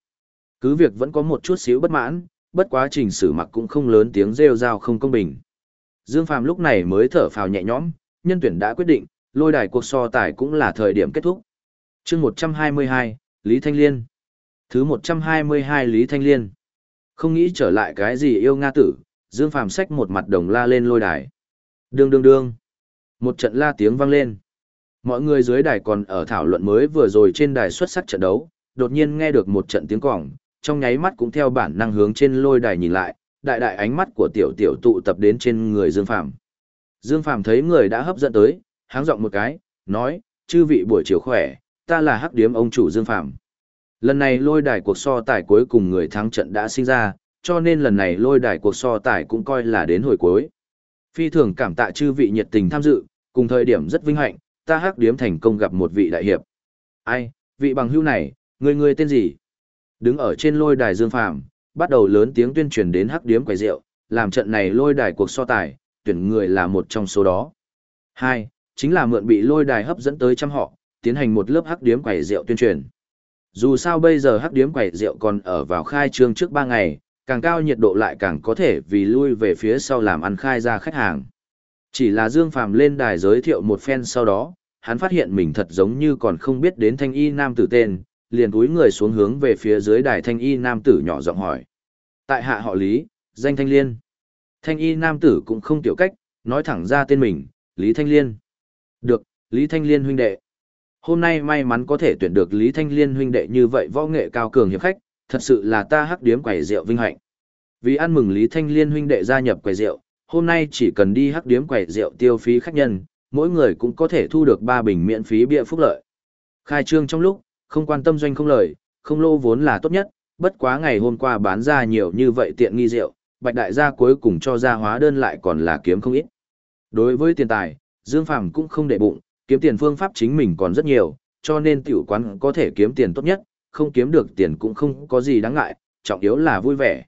Cứ việc vẫn có một chút xíu bất mãn, bất quá trình sử mặc cũng không lớn tiếng rêu rao không công bình. Dương Phàm lúc này mới thở phào nhẹ nhõm, nhân tuyển đã quyết định, lôi đài cuộc so tài cũng là thời điểm kết thúc. chương 122, Lý Thanh Liên. Thứ 122 Lý Thanh Liên. Không nghĩ trở lại cái gì yêu Nga tử, Dương Phàm xách một mặt đồng la lên lôi đài. Đương đương đương. Một trận la tiếng vang lên. Mọi người dưới đài còn ở thảo luận mới vừa rồi trên đài xuất sắc trận đấu, đột nhiên nghe được một trận tiếng còng, trong nháy mắt cũng theo bản năng hướng trên lôi đài nhìn lại, đại đại ánh mắt của tiểu tiểu tụ tập đến trên người Dương Phàm. Dương Phàm thấy người đã hấp dẫn tới, háng giọng một cái, nói, chư vị buổi chiều khỏe, ta là hắc điếm ông chủ Dương Phàm. Lần này lôi đài cuộc so tài cuối cùng người thắng trận đã sinh ra, cho nên lần này lôi đài cuộc so tài cũng coi là đến hồi cuối. Phi thường cảm tạ chư vị nhiệt tình tham dự, cùng thời điểm rất vinh hạnh, ta hắc điếm thành công gặp một vị đại hiệp. Ai, vị bằng hữu này, người người tên gì? Đứng ở trên lôi đài Dương Phàm, bắt đầu lớn tiếng tuyên truyền đến hắc điếm quầy rượu, làm trận này lôi đài cuộc so tài, tuyển người là một trong số đó. Hai, chính là mượn bị lôi đài hấp dẫn tới trăm họ, tiến hành một lớp hắc điếm quầy rượu tuyên truyền. Dù sao bây giờ hắc điếm quầy rượu còn ở vào khai trương trước 3 ngày, càng cao nhiệt độ lại càng có thể vì lui về phía sau làm ăn khai ra khách hàng. Chỉ là Dương Phàm lên đài giới thiệu một phen sau đó, hắn phát hiện mình thật giống như còn không biết đến thanh y nam tử tên, liền túi người xuống hướng về phía dưới đài thanh y nam tử nhỏ giọng hỏi. Tại hạ họ Lý, danh Thanh Liên. Thanh y nam tử cũng không tiểu cách, nói thẳng ra tên mình, Lý Thanh Liên. Được, Lý Thanh Liên huynh đệ. Hôm nay may mắn có thể tuyển được Lý Thanh Liên huynh đệ như vậy võ nghệ cao cường hiệp khách, thật sự là ta hắc điếm quầy rượu vinh hạnh. Vì ăn mừng Lý Thanh Liên huynh đệ gia nhập quầy rượu, hôm nay chỉ cần đi hắc điếm quầy rượu tiêu phí khách nhân, mỗi người cũng có thể thu được 3 bình miễn phí bia phúc lợi. Khai trương trong lúc, không quan tâm doanh không lời, không lô vốn là tốt nhất, bất quá ngày hôm qua bán ra nhiều như vậy tiện nghi rượu, bạch đại gia cuối cùng cho ra hóa đơn lại còn là kiếm không ít. Đối với tiền tài, Dương Phàm cũng không để bụng, kiếm tiền phương pháp chính mình còn rất nhiều, cho nên tiểu quán có thể kiếm tiền tốt nhất, không kiếm được tiền cũng không có gì đáng ngại, trọng yếu là vui vẻ.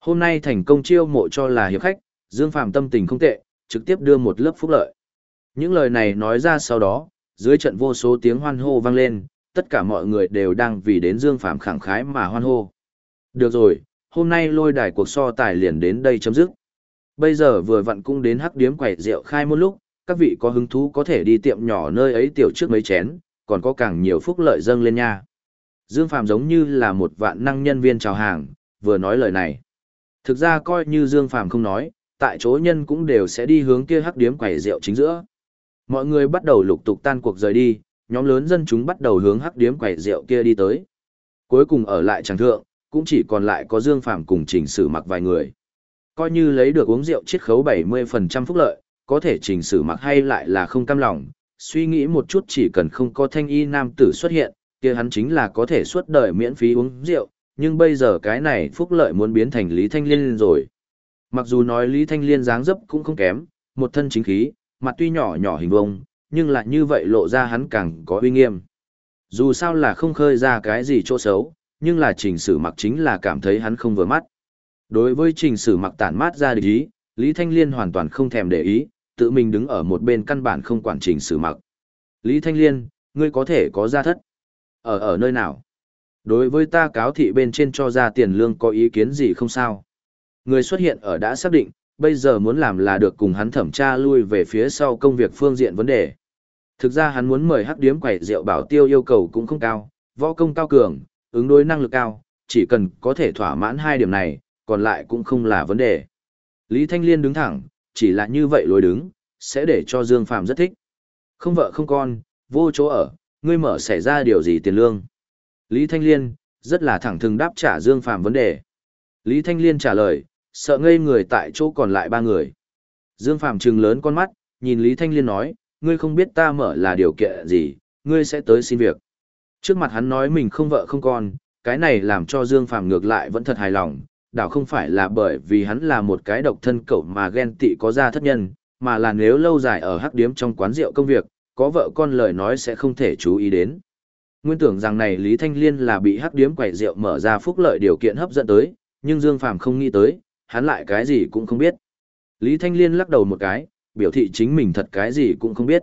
Hôm nay thành công chiêu mộ cho là hiệp khách, Dương Phàm tâm tình không tệ, trực tiếp đưa một lớp phúc lợi. Những lời này nói ra sau đó, dưới trận vô số tiếng hoan hô vang lên, tất cả mọi người đều đang vì đến Dương Phàm khẳng khái mà hoan hô. Được rồi, hôm nay lôi đài cuộc so tài liền đến đây chấm dứt. Bây giờ vừa vặn cũng đến hắc điếm quẩy rượu khai một lúc, các vị có hứng thú có thể đi tiệm nhỏ nơi ấy tiểu trước mấy chén, còn có càng nhiều phúc lợi dâng lên nha. Dương Phàm giống như là một vạn năng nhân viên chào hàng, vừa nói lời này. Thực ra coi như Dương Phàm không nói, tại chỗ nhân cũng đều sẽ đi hướng kia hắc điếm quẩy rượu chính giữa. Mọi người bắt đầu lục tục tan cuộc rời đi, nhóm lớn dân chúng bắt đầu hướng hắc điếm quẩy rượu kia đi tới. Cuối cùng ở lại chẳng thượng, cũng chỉ còn lại có Dương Phàm cùng Trình Sử Mặc vài người. Coi như lấy được uống rượu chiết khấu 70% phúc lợi, có thể Trình Sử Mặc hay lại là không cam lòng, suy nghĩ một chút chỉ cần không có thanh y nam tử xuất hiện, kia hắn chính là có thể suốt đời miễn phí uống rượu, nhưng bây giờ cái này phúc lợi muốn biến thành Lý Thanh Liên rồi. Mặc dù nói Lý Thanh Liên dáng dấp cũng không kém, một thân chính khí, mặt tuy nhỏ nhỏ hình vông, nhưng lại như vậy lộ ra hắn càng có uy nghiêm. Dù sao là không khơi ra cái gì chỗ xấu, nhưng là trình sử mặc chính là cảm thấy hắn không vừa mắt. Đối với trình sử mặc tản mát ra địch ý, Lý Thanh Liên hoàn toàn không thèm để ý, tự mình đứng ở một bên căn bản không quản trình sử mặc. Lý Thanh Liên, ngươi có thể có gia thất. Ở ở nơi nào? Đối với ta cáo thị bên trên cho ra tiền lương có ý kiến gì không sao? Người xuất hiện ở đã xác định, bây giờ muốn làm là được cùng hắn thẩm tra lui về phía sau công việc phương diện vấn đề. Thực ra hắn muốn mời hắc điếm quẩy rượu bảo tiêu yêu cầu cũng không cao, võ công cao cường, ứng đối năng lực cao, chỉ cần có thể thỏa mãn hai điểm này, còn lại cũng không là vấn đề. Lý Thanh Liên đứng thẳng, chỉ là như vậy lối đứng, sẽ để cho Dương Phạm rất thích. Không vợ không con, vô chỗ ở, ngươi mở xảy ra điều gì tiền lương. Lý Thanh Liên, rất là thẳng thừng đáp trả Dương Phạm vấn đề. Lý Thanh Liên trả lời, sợ ngây người tại chỗ còn lại ba người. Dương Phạm trừng lớn con mắt, nhìn Lý Thanh Liên nói, ngươi không biết ta mở là điều kiện gì, ngươi sẽ tới xin việc. Trước mặt hắn nói mình không vợ không con, cái này làm cho Dương Phạm ngược lại vẫn thật hài lòng, đảo không phải là bởi vì hắn là một cái độc thân cậu mà ghen tị có ra thất nhân, mà là nếu lâu dài ở hắc điếm trong quán rượu công việc, có vợ con lời nói sẽ không thể chú ý đến. Nguyên tưởng rằng này Lý Thanh Liên là bị hắc điếm quẩy rượu mở ra phúc lợi điều kiện hấp dẫn tới, nhưng Dương Phàm không nghĩ tới, hắn lại cái gì cũng không biết. Lý Thanh Liên lắc đầu một cái, biểu thị chính mình thật cái gì cũng không biết.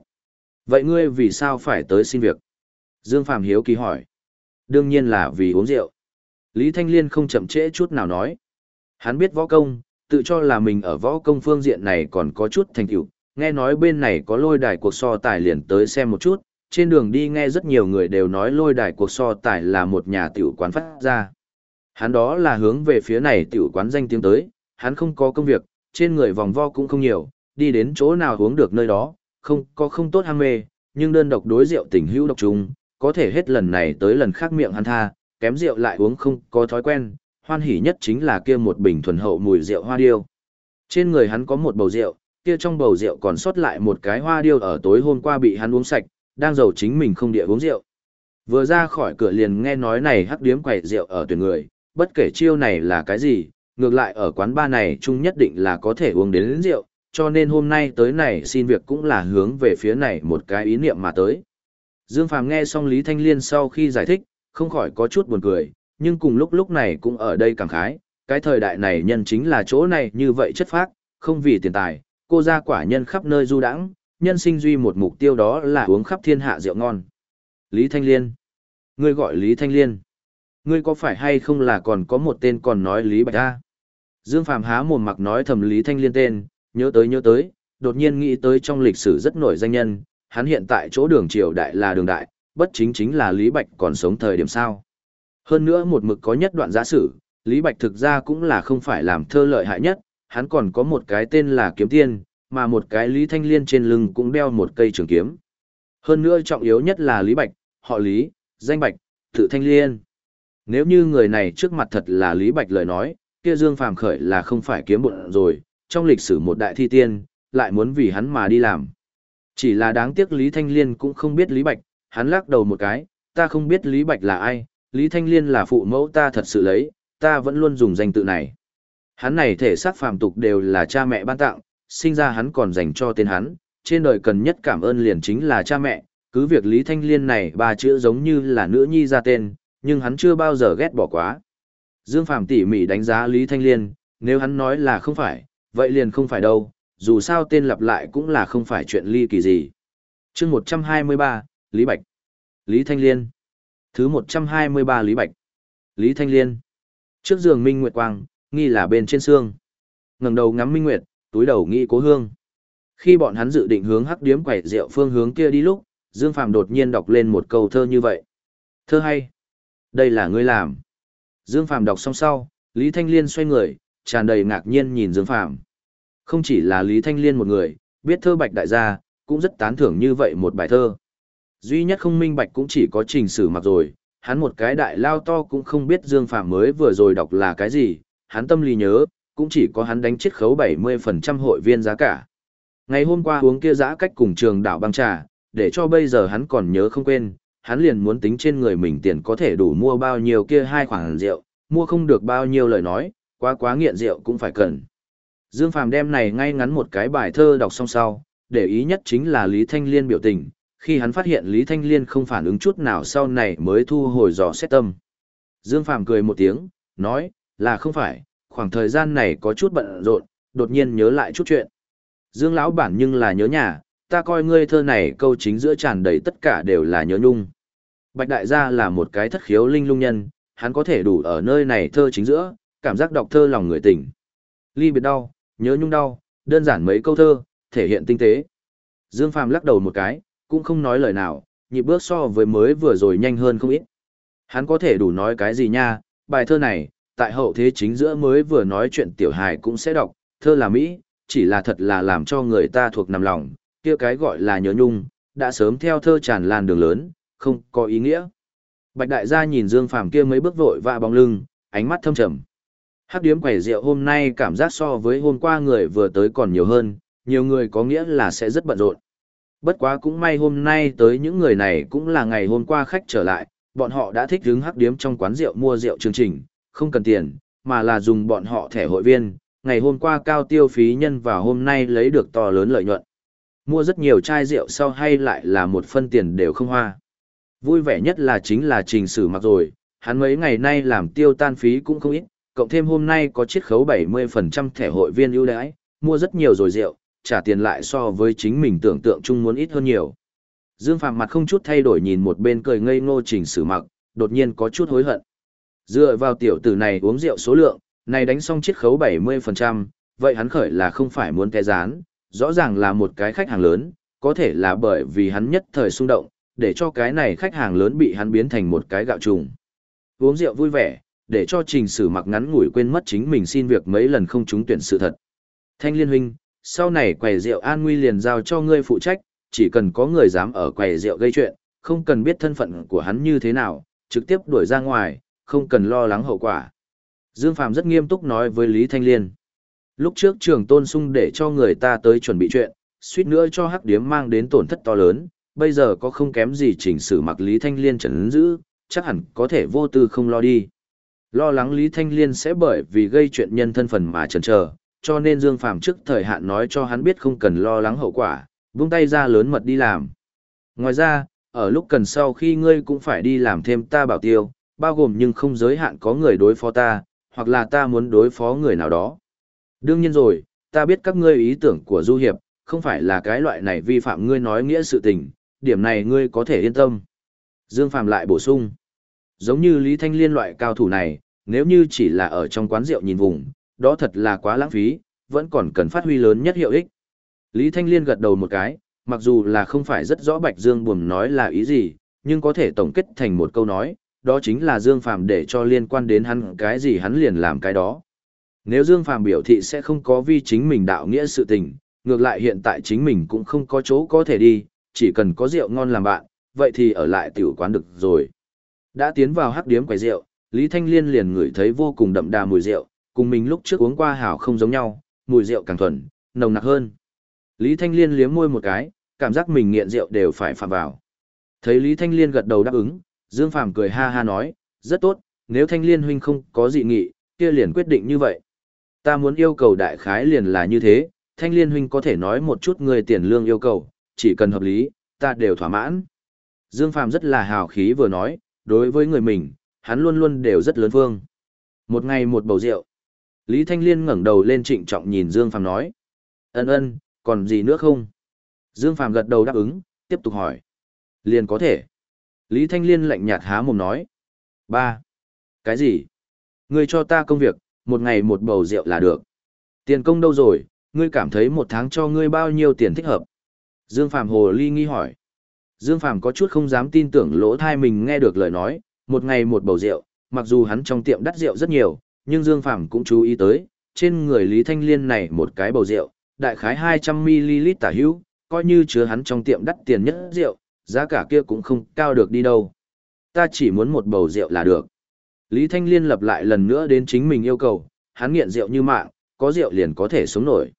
Vậy ngươi vì sao phải tới xin việc? Dương Phàm hiếu kỳ hỏi. Đương nhiên là vì uống rượu. Lý Thanh Liên không chậm trễ chút nào nói. Hắn biết võ công, tự cho là mình ở võ công phương diện này còn có chút thành tựu. Nghe nói bên này có lôi đài cuộc so tài liền tới xem một chút, trên đường đi nghe rất nhiều người đều nói lôi đài cuộc so tài là một nhà tiểu quán phát ra. Hắn đó là hướng về phía này tiểu quán danh tiếng tới, hắn không có công việc, trên người vòng vo cũng không nhiều, đi đến chỗ nào uống được nơi đó, không có không tốt ham mê, nhưng đơn độc đối rượu tình hữu độc trùng, có thể hết lần này tới lần khác miệng hắn tha, kém rượu lại uống không có thói quen, hoan hỉ nhất chính là kia một bình thuần hậu mùi rượu hoa điêu. Trên người hắn có một bầu rượu, kia trong bầu rượu còn sót lại một cái hoa điêu ở tối hôm qua bị hắn uống sạch, đang giàu chính mình không địa uống rượu. Vừa ra khỏi cửa liền nghe nói này hắc điếm quẩy rượu ở tuyển người, bất kể chiêu này là cái gì, ngược lại ở quán ba này chung nhất định là có thể uống đến, đến rượu, cho nên hôm nay tới này xin việc cũng là hướng về phía này một cái ý niệm mà tới. Dương Phàm nghe xong Lý Thanh Liên sau khi giải thích, không khỏi có chút buồn cười, nhưng cùng lúc lúc này cũng ở đây cảm khái, cái thời đại này nhân chính là chỗ này như vậy chất phác, không vì tiền tài, cô ra quả nhân khắp nơi du đãng, nhân sinh duy một mục tiêu đó là uống khắp thiên hạ rượu ngon. Lý Thanh Liên. Ngươi gọi Lý Thanh Liên. Ngươi có phải hay không là còn có một tên còn nói Lý Bạch A? Dương Phàm há mồm mặc nói thầm Lý Thanh Liên tên, nhớ tới nhớ tới, đột nhiên nghĩ tới trong lịch sử rất nổi danh nhân, hắn hiện tại chỗ đường triều đại là đường đại, bất chính chính là Lý Bạch còn sống thời điểm sao. Hơn nữa một mực có nhất đoạn giả sử, Lý Bạch thực ra cũng là không phải làm thơ lợi hại nhất, hắn còn có một cái tên là kiếm tiên, mà một cái Lý Thanh Liên trên lưng cũng đeo một cây trường kiếm. Hơn nữa trọng yếu nhất là Lý Bạch, họ Lý, danh Bạch, tự Thanh Liên. Nếu như người này trước mặt thật là Lý Bạch lời nói, kia Dương Phàm khởi là không phải kiếm bộn rồi, trong lịch sử một đại thi tiên, lại muốn vì hắn mà đi làm. Chỉ là đáng tiếc Lý Thanh Liên cũng không biết Lý Bạch, hắn lắc đầu một cái, ta không biết Lý Bạch là ai, Lý Thanh Liên là phụ mẫu ta thật sự lấy, ta vẫn luôn dùng danh tự này. Hắn này thể xác phàm tục đều là cha mẹ ban tặng, sinh ra hắn còn dành cho tên hắn, trên đời cần nhất cảm ơn liền chính là cha mẹ, cứ việc Lý Thanh Liên này ba chữ giống như là nữ nhi ra tên, nhưng hắn chưa bao giờ ghét bỏ quá. Dương Phàm tỉ mỉ đánh giá Lý Thanh Liên, nếu hắn nói là không phải, vậy liền không phải đâu, dù sao tên lặp lại cũng là không phải chuyện ly kỳ gì. chương 123, Lý Bạch. Lý Thanh Liên. Thứ 123 Lý Bạch. Lý Thanh Liên. Trước giường Minh Nguyệt Quang, nghi là bên trên xương. ngẩng đầu ngắm Minh Nguyệt, túi đầu nghĩ cố hương. Khi bọn hắn dự định hướng hắc điếm quẩy rượu phương hướng kia đi lúc, Dương Phàm đột nhiên đọc lên một câu thơ như vậy. Thơ hay. Đây là ngươi làm. Dương Phàm đọc xong sau, Lý Thanh Liên xoay người, tràn đầy ngạc nhiên nhìn Dương Phàm. Không chỉ là Lý Thanh Liên một người, biết thơ bạch đại gia, cũng rất tán thưởng như vậy một bài thơ. Duy nhất không minh bạch cũng chỉ có trình sử mặc rồi, hắn một cái đại lao to cũng không biết Dương Phàm mới vừa rồi đọc là cái gì, hắn tâm lý nhớ, cũng chỉ có hắn đánh chiết khấu 70% hội viên giá cả. Ngày hôm qua uống kia giã cách cùng trường đảo băng trà, để cho bây giờ hắn còn nhớ không quên, hắn liền muốn tính trên người mình tiền có thể đủ mua bao nhiêu kia hai khoản rượu, mua không được bao nhiêu lời nói, quá quá nghiện rượu cũng phải cần. Dương Phàm đem này ngay ngắn một cái bài thơ đọc xong sau, để ý nhất chính là Lý Thanh Liên biểu tình, khi hắn phát hiện Lý Thanh Liên không phản ứng chút nào sau này mới thu hồi dò xét tâm. Dương Phàm cười một tiếng, nói, là không phải, khoảng thời gian này có chút bận rộn, đột nhiên nhớ lại chút chuyện. Dương lão bản nhưng là nhớ nhà, ta coi ngươi thơ này câu chính giữa tràn đầy tất cả đều là nhớ nhung. Bạch đại gia là một cái thất khiếu linh lung nhân, hắn có thể đủ ở nơi này thơ chính giữa, cảm giác đọc thơ lòng người tỉnh. Ly biệt đau, nhớ nhung đau, đơn giản mấy câu thơ, thể hiện tinh tế. Dương Phàm lắc đầu một cái, cũng không nói lời nào, nhịp bước so với mới vừa rồi nhanh hơn không ít. Hắn có thể đủ nói cái gì nha, bài thơ này, tại hậu thế chính giữa mới vừa nói chuyện tiểu hài cũng sẽ đọc, thơ là Mỹ, chỉ là thật là làm cho người ta thuộc nằm lòng, kia cái gọi là nhớ nhung, đã sớm theo thơ tràn lan đường lớn, không có ý nghĩa. Bạch đại gia nhìn Dương Phàm kia mấy bước vội vã bóng lưng, ánh mắt thâm trầm. Hắc điếm quẩy rượu hôm nay cảm giác so với hôm qua người vừa tới còn nhiều hơn, nhiều người có nghĩa là sẽ rất bận rộn. Bất quá cũng may hôm nay tới những người này cũng là ngày hôm qua khách trở lại, bọn họ đã thích đứng hắc điếm trong quán rượu mua rượu chương trình, không cần tiền, mà là dùng bọn họ thẻ hội viên, ngày hôm qua cao tiêu phí nhân và hôm nay lấy được to lớn lợi nhuận. Mua rất nhiều chai rượu sau hay lại là một phân tiền đều không hoa. Vui vẻ nhất là chính là trình sử mặc rồi, hắn mấy ngày nay làm tiêu tan phí cũng không ít, cộng thêm hôm nay có chiết khấu 70% thẻ hội viên ưu đãi, mua rất nhiều rồi rượu, trả tiền lại so với chính mình tưởng tượng chung muốn ít hơn nhiều. Dương Phạm mặt không chút thay đổi nhìn một bên cười ngây ngô trình sử mặc, đột nhiên có chút hối hận. Dựa vào tiểu tử này uống rượu số lượng, này đánh xong chiết khấu 70%, vậy hắn khởi là không phải muốn cái rán, rõ ràng là một cái khách hàng lớn, có thể là bởi vì hắn nhất thời xung động, để cho cái này khách hàng lớn bị hắn biến thành một cái gạo trùng. Uống rượu vui vẻ, để cho trình sử mặc ngắn ngủi quên mất chính mình xin việc mấy lần không trúng tuyển sự thật. Thanh liên huynh, sau này quầy rượu an nguy liền giao cho ngươi phụ trách, chỉ cần có người dám ở quầy rượu gây chuyện, không cần biết thân phận của hắn như thế nào, trực tiếp đuổi ra ngoài, không cần lo lắng hậu quả. Dương Phạm rất nghiêm túc nói với Lý Thanh Liên. Lúc trước trường tôn sung để cho người ta tới chuẩn bị chuyện, suýt nữa cho hắc điếm mang đến tổn thất to lớn, bây giờ có không kém gì chỉnh sử mặc Lý Thanh Liên trấn giữ, chắc hẳn có thể vô tư không lo đi. Lo lắng Lý Thanh Liên sẽ bởi vì gây chuyện nhân thân phần mà chần chờ, cho nên Dương Phàm trước thời hạn nói cho hắn biết không cần lo lắng hậu quả, vung tay ra lớn mật đi làm. Ngoài ra, ở lúc cần sau khi ngươi cũng phải đi làm thêm ta bảo tiêu, bao gồm nhưng không giới hạn có người đối phó ta, hoặc là ta muốn đối phó người nào đó. Đương nhiên rồi, ta biết các ngươi ý tưởng của Du Hiệp, không phải là cái loại này vi phạm ngươi nói nghĩa sự tình, điểm này ngươi có thể yên tâm. Dương Phàm lại bổ sung. Giống như Lý Thanh Liên loại cao thủ này, nếu như chỉ là ở trong quán rượu nhìn vùng, đó thật là quá lãng phí, vẫn còn cần phát huy lớn nhất hiệu ích. Lý Thanh Liên gật đầu một cái, mặc dù là không phải rất rõ Bạch Dương buồm nói là ý gì, nhưng có thể tổng kết thành một câu nói, đó chính là Dương Phàm để cho liên quan đến hắn cái gì hắn liền làm cái đó. Nếu Dương Phàm biểu thị sẽ không có vi chính mình đạo nghĩa sự tình, ngược lại hiện tại chính mình cũng không có chỗ có thể đi, chỉ cần có rượu ngon làm bạn, vậy thì ở lại tiểu quán được rồi. Đã tiến vào hắc điếm quầy rượu, Lý Thanh Liên liền ngửi thấy vô cùng đậm đà mùi rượu, cùng mình lúc trước uống qua hảo không giống nhau, mùi rượu càng thuần, nồng nặc hơn. Lý Thanh Liên liếm môi một cái, cảm giác mình nghiện rượu đều phải phạm vào. Thấy Lý Thanh Liên gật đầu đáp ứng, Dương Phàm cười ha ha nói, rất tốt, nếu Thanh Liên huynh không có dị nghị, kia liền quyết định như vậy. Ta muốn yêu cầu đại khái liền là như thế, Thanh Liên huynh có thể nói một chút người tiền lương yêu cầu, chỉ cần hợp lý, ta đều thỏa mãn. Dương Phàm rất là hào khí vừa nói, đối với người mình, hắn luôn luôn đều rất lớn vương. Một ngày một bầu rượu. Lý Thanh Liên ngẩng đầu lên trịnh trọng nhìn Dương Phàm nói. Ân ân, còn gì nữa không? Dương Phàm gật đầu đáp ứng, tiếp tục hỏi. Liền có thể. Lý Thanh Liên lạnh nhạt há mồm nói. Ba. Cái gì? Ngươi cho ta công việc, một ngày một bầu rượu là được. Tiền công đâu rồi, ngươi cảm thấy một tháng cho ngươi bao nhiêu tiền thích hợp? Dương Phạm hồ ly nghi hỏi. Dương Phạm có chút không dám tin tưởng lỗ thai mình nghe được lời nói, một ngày một bầu rượu, mặc dù hắn trong tiệm đắt rượu rất nhiều, nhưng Dương Phạm cũng chú ý tới, trên người Lý Thanh Liên này một cái bầu rượu, đại khái 200ml tả hữu, coi như chứa hắn trong tiệm đắt tiền nhất rượu, giá cả kia cũng không cao được đi đâu. Ta chỉ muốn một bầu rượu là được. Lý Thanh Liên lập lại lần nữa đến chính mình yêu cầu, hắn nghiện rượu như mạng, có rượu liền có thể sống nổi.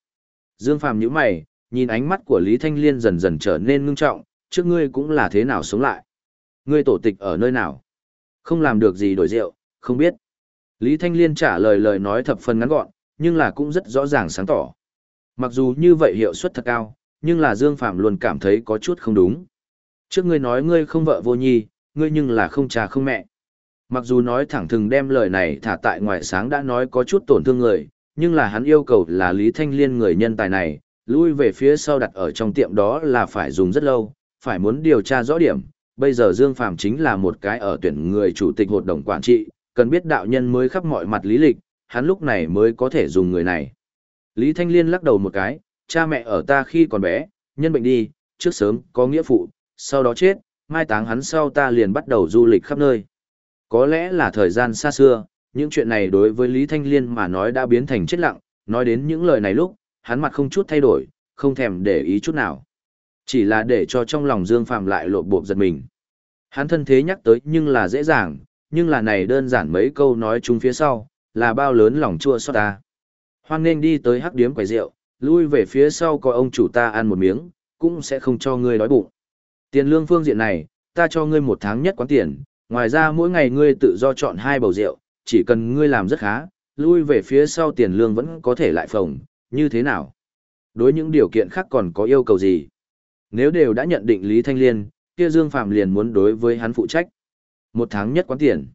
Dương Phàm nhíu mày, nhìn ánh mắt của Lý Thanh Liên dần dần trở nên ngưng trọng, trước ngươi cũng là thế nào sống lại. Ngươi tổ tịch ở nơi nào? Không làm được gì đổi rượu, không biết. Lý Thanh Liên trả lời lời nói thập phần ngắn gọn, nhưng là cũng rất rõ ràng sáng tỏ. Mặc dù như vậy hiệu suất thật cao, nhưng là Dương Phạm luôn cảm thấy có chút không đúng. Trước ngươi nói ngươi không vợ vô nhi, ngươi nhưng là không cha không mẹ. Mặc dù nói thẳng thừng đem lời này thả tại ngoài sáng đã nói có chút tổn thương người, nhưng là hắn yêu cầu là Lý Thanh Liên người nhân tài này, lui về phía sau đặt ở trong tiệm đó là phải dùng rất lâu, phải muốn điều tra rõ điểm. Bây giờ Dương Phạm chính là một cái ở tuyển người chủ tịch hội đồng quản trị, cần biết đạo nhân mới khắp mọi mặt lý lịch, hắn lúc này mới có thể dùng người này. Lý Thanh Liên lắc đầu một cái, cha mẹ ở ta khi còn bé, nhân bệnh đi, trước sớm, có nghĩa phụ, sau đó chết, mai táng hắn sau ta liền bắt đầu du lịch khắp nơi. Có lẽ là thời gian xa xưa, những chuyện này đối với Lý Thanh Liên mà nói đã biến thành chết lặng, nói đến những lời này lúc, hắn mặt không chút thay đổi, không thèm để ý chút nào. Chỉ là để cho trong lòng Dương Phạm lại lộ bộ giật mình. Hắn thân thế nhắc tới nhưng là dễ dàng, nhưng là này đơn giản mấy câu nói chung phía sau, là bao lớn lòng chua xót ta. Hoan nên đi tới hắc điếm quầy rượu, lui về phía sau coi ông chủ ta ăn một miếng, cũng sẽ không cho ngươi đói bụng. Tiền lương phương diện này, ta cho ngươi một tháng nhất quán tiền, ngoài ra mỗi ngày ngươi tự do chọn hai bầu rượu, chỉ cần ngươi làm rất khá, lui về phía sau tiền lương vẫn có thể lại phòng, như thế nào? Đối những điều kiện khác còn có yêu cầu gì? Nếu đều đã nhận định Lý Thanh Liên, kia Dương Phạm liền muốn đối với hắn phụ trách. Một tháng nhất quán tiền.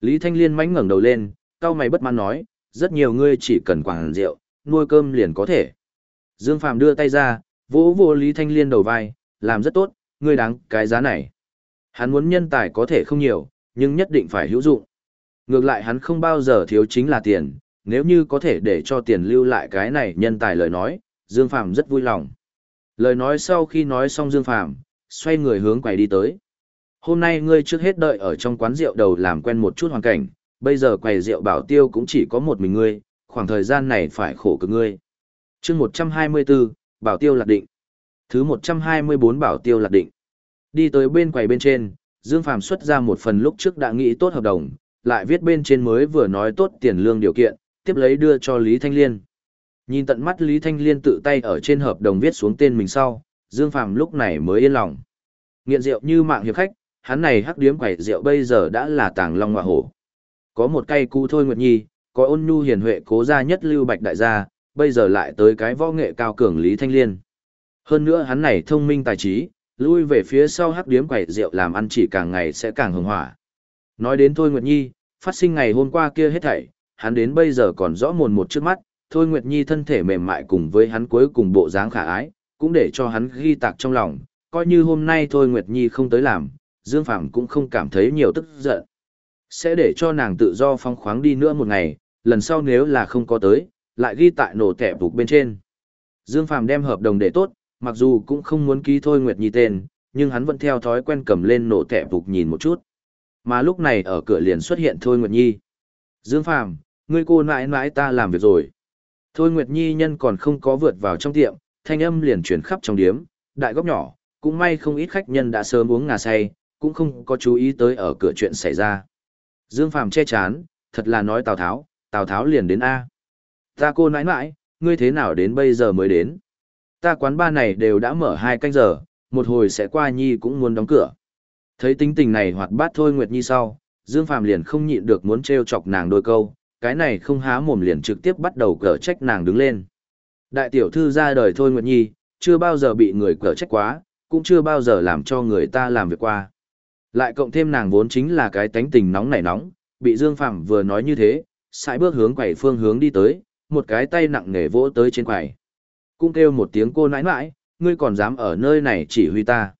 Lý Thanh Liên mánh ngẩng đầu lên, cao mày bất mãn nói, rất nhiều ngươi chỉ cần quảng rượu, nuôi cơm liền có thể. Dương Phạm đưa tay ra, vỗ vỗ Lý Thanh Liên đầu vai, làm rất tốt, ngươi đáng cái giá này. Hắn muốn nhân tài có thể không nhiều, nhưng nhất định phải hữu dụng. Ngược lại hắn không bao giờ thiếu chính là tiền, nếu như có thể để cho tiền lưu lại cái này nhân tài lời nói, Dương Phạm rất vui lòng. Lời nói sau khi nói xong Dương Phạm, xoay người hướng quầy đi tới. Hôm nay ngươi trước hết đợi ở trong quán rượu đầu làm quen một chút hoàn cảnh, bây giờ quầy rượu bảo tiêu cũng chỉ có một mình ngươi, khoảng thời gian này phải khổ cực ngươi. chương 124, bảo tiêu lạc định. Thứ 124 bảo tiêu lạc định. Đi tới bên quầy bên trên, Dương Phàm xuất ra một phần lúc trước đã nghĩ tốt hợp đồng, lại viết bên trên mới vừa nói tốt tiền lương điều kiện, tiếp lấy đưa cho Lý Thanh Liên. Nhìn tận mắt Lý Thanh Liên tự tay ở trên hợp đồng viết xuống tên mình sau, Dương Phàm lúc này mới yên lòng. Nghiện rượu như mạng hiệp khách, hắn này hắc điếm quẩy rượu bây giờ đã là tàng long ngọa hổ. Có một cây cu thôi Nguyệt Nhi, có ôn nhu hiền huệ cố gia nhất lưu bạch đại gia, bây giờ lại tới cái võ nghệ cao cường Lý Thanh Liên. Hơn nữa hắn này thông minh tài trí, lui về phía sau hắc điếm quẩy rượu làm ăn chỉ càng ngày sẽ càng hưng hỏa. Nói đến Thôi Nguyệt Nhi, phát sinh ngày hôm qua kia hết thảy, hắn đến bây giờ còn rõ mồn một trước mắt, Thôi Nguyệt Nhi thân thể mềm mại cùng với hắn cuối cùng bộ dáng khả ái, cũng để cho hắn ghi tạc trong lòng, coi như hôm nay Thôi Nguyệt Nhi không tới làm, Dương Phàm cũng không cảm thấy nhiều tức giận. Sẽ để cho nàng tự do phong khoáng đi nữa một ngày, lần sau nếu là không có tới, lại ghi tại nổ tẻ bục bên trên. Dương Phàm đem hợp đồng để tốt, Mặc dù cũng không muốn ký Thôi Nguyệt Nhi tên, nhưng hắn vẫn theo thói quen cầm lên nổ tẻ phục nhìn một chút. Mà lúc này ở cửa liền xuất hiện Thôi Nguyệt Nhi. Dương Phàm, ngươi cô nãi nãi ta làm việc rồi. Thôi Nguyệt Nhi nhân còn không có vượt vào trong tiệm, thanh âm liền chuyển khắp trong điếm, đại góc nhỏ, cũng may không ít khách nhân đã sớm uống ngà say, cũng không có chú ý tới ở cửa chuyện xảy ra. Dương Phàm che chán, thật là nói Tào Tháo, Tào Tháo liền đến A. Ta cô nãi nãi, ngươi thế nào đến bây giờ mới đến? Ta quán ba này đều đã mở hai canh giờ, một hồi sẽ qua Nhi cũng muốn đóng cửa. Thấy tính tình này hoạt bát thôi Nguyệt Nhi sau, Dương Phàm liền không nhịn được muốn trêu chọc nàng đôi câu, cái này không há mồm liền trực tiếp bắt đầu cở trách nàng đứng lên. Đại tiểu thư ra đời thôi Nguyệt Nhi, chưa bao giờ bị người cở trách quá, cũng chưa bao giờ làm cho người ta làm việc qua. Lại cộng thêm nàng vốn chính là cái tánh tình nóng nảy nóng, bị Dương Phàm vừa nói như thế, sải bước hướng quầy phương hướng đi tới, một cái tay nặng nề vỗ tới trên quầy. Cũng kêu một tiếng cô nãi nãi, ngươi còn dám ở nơi này chỉ huy ta.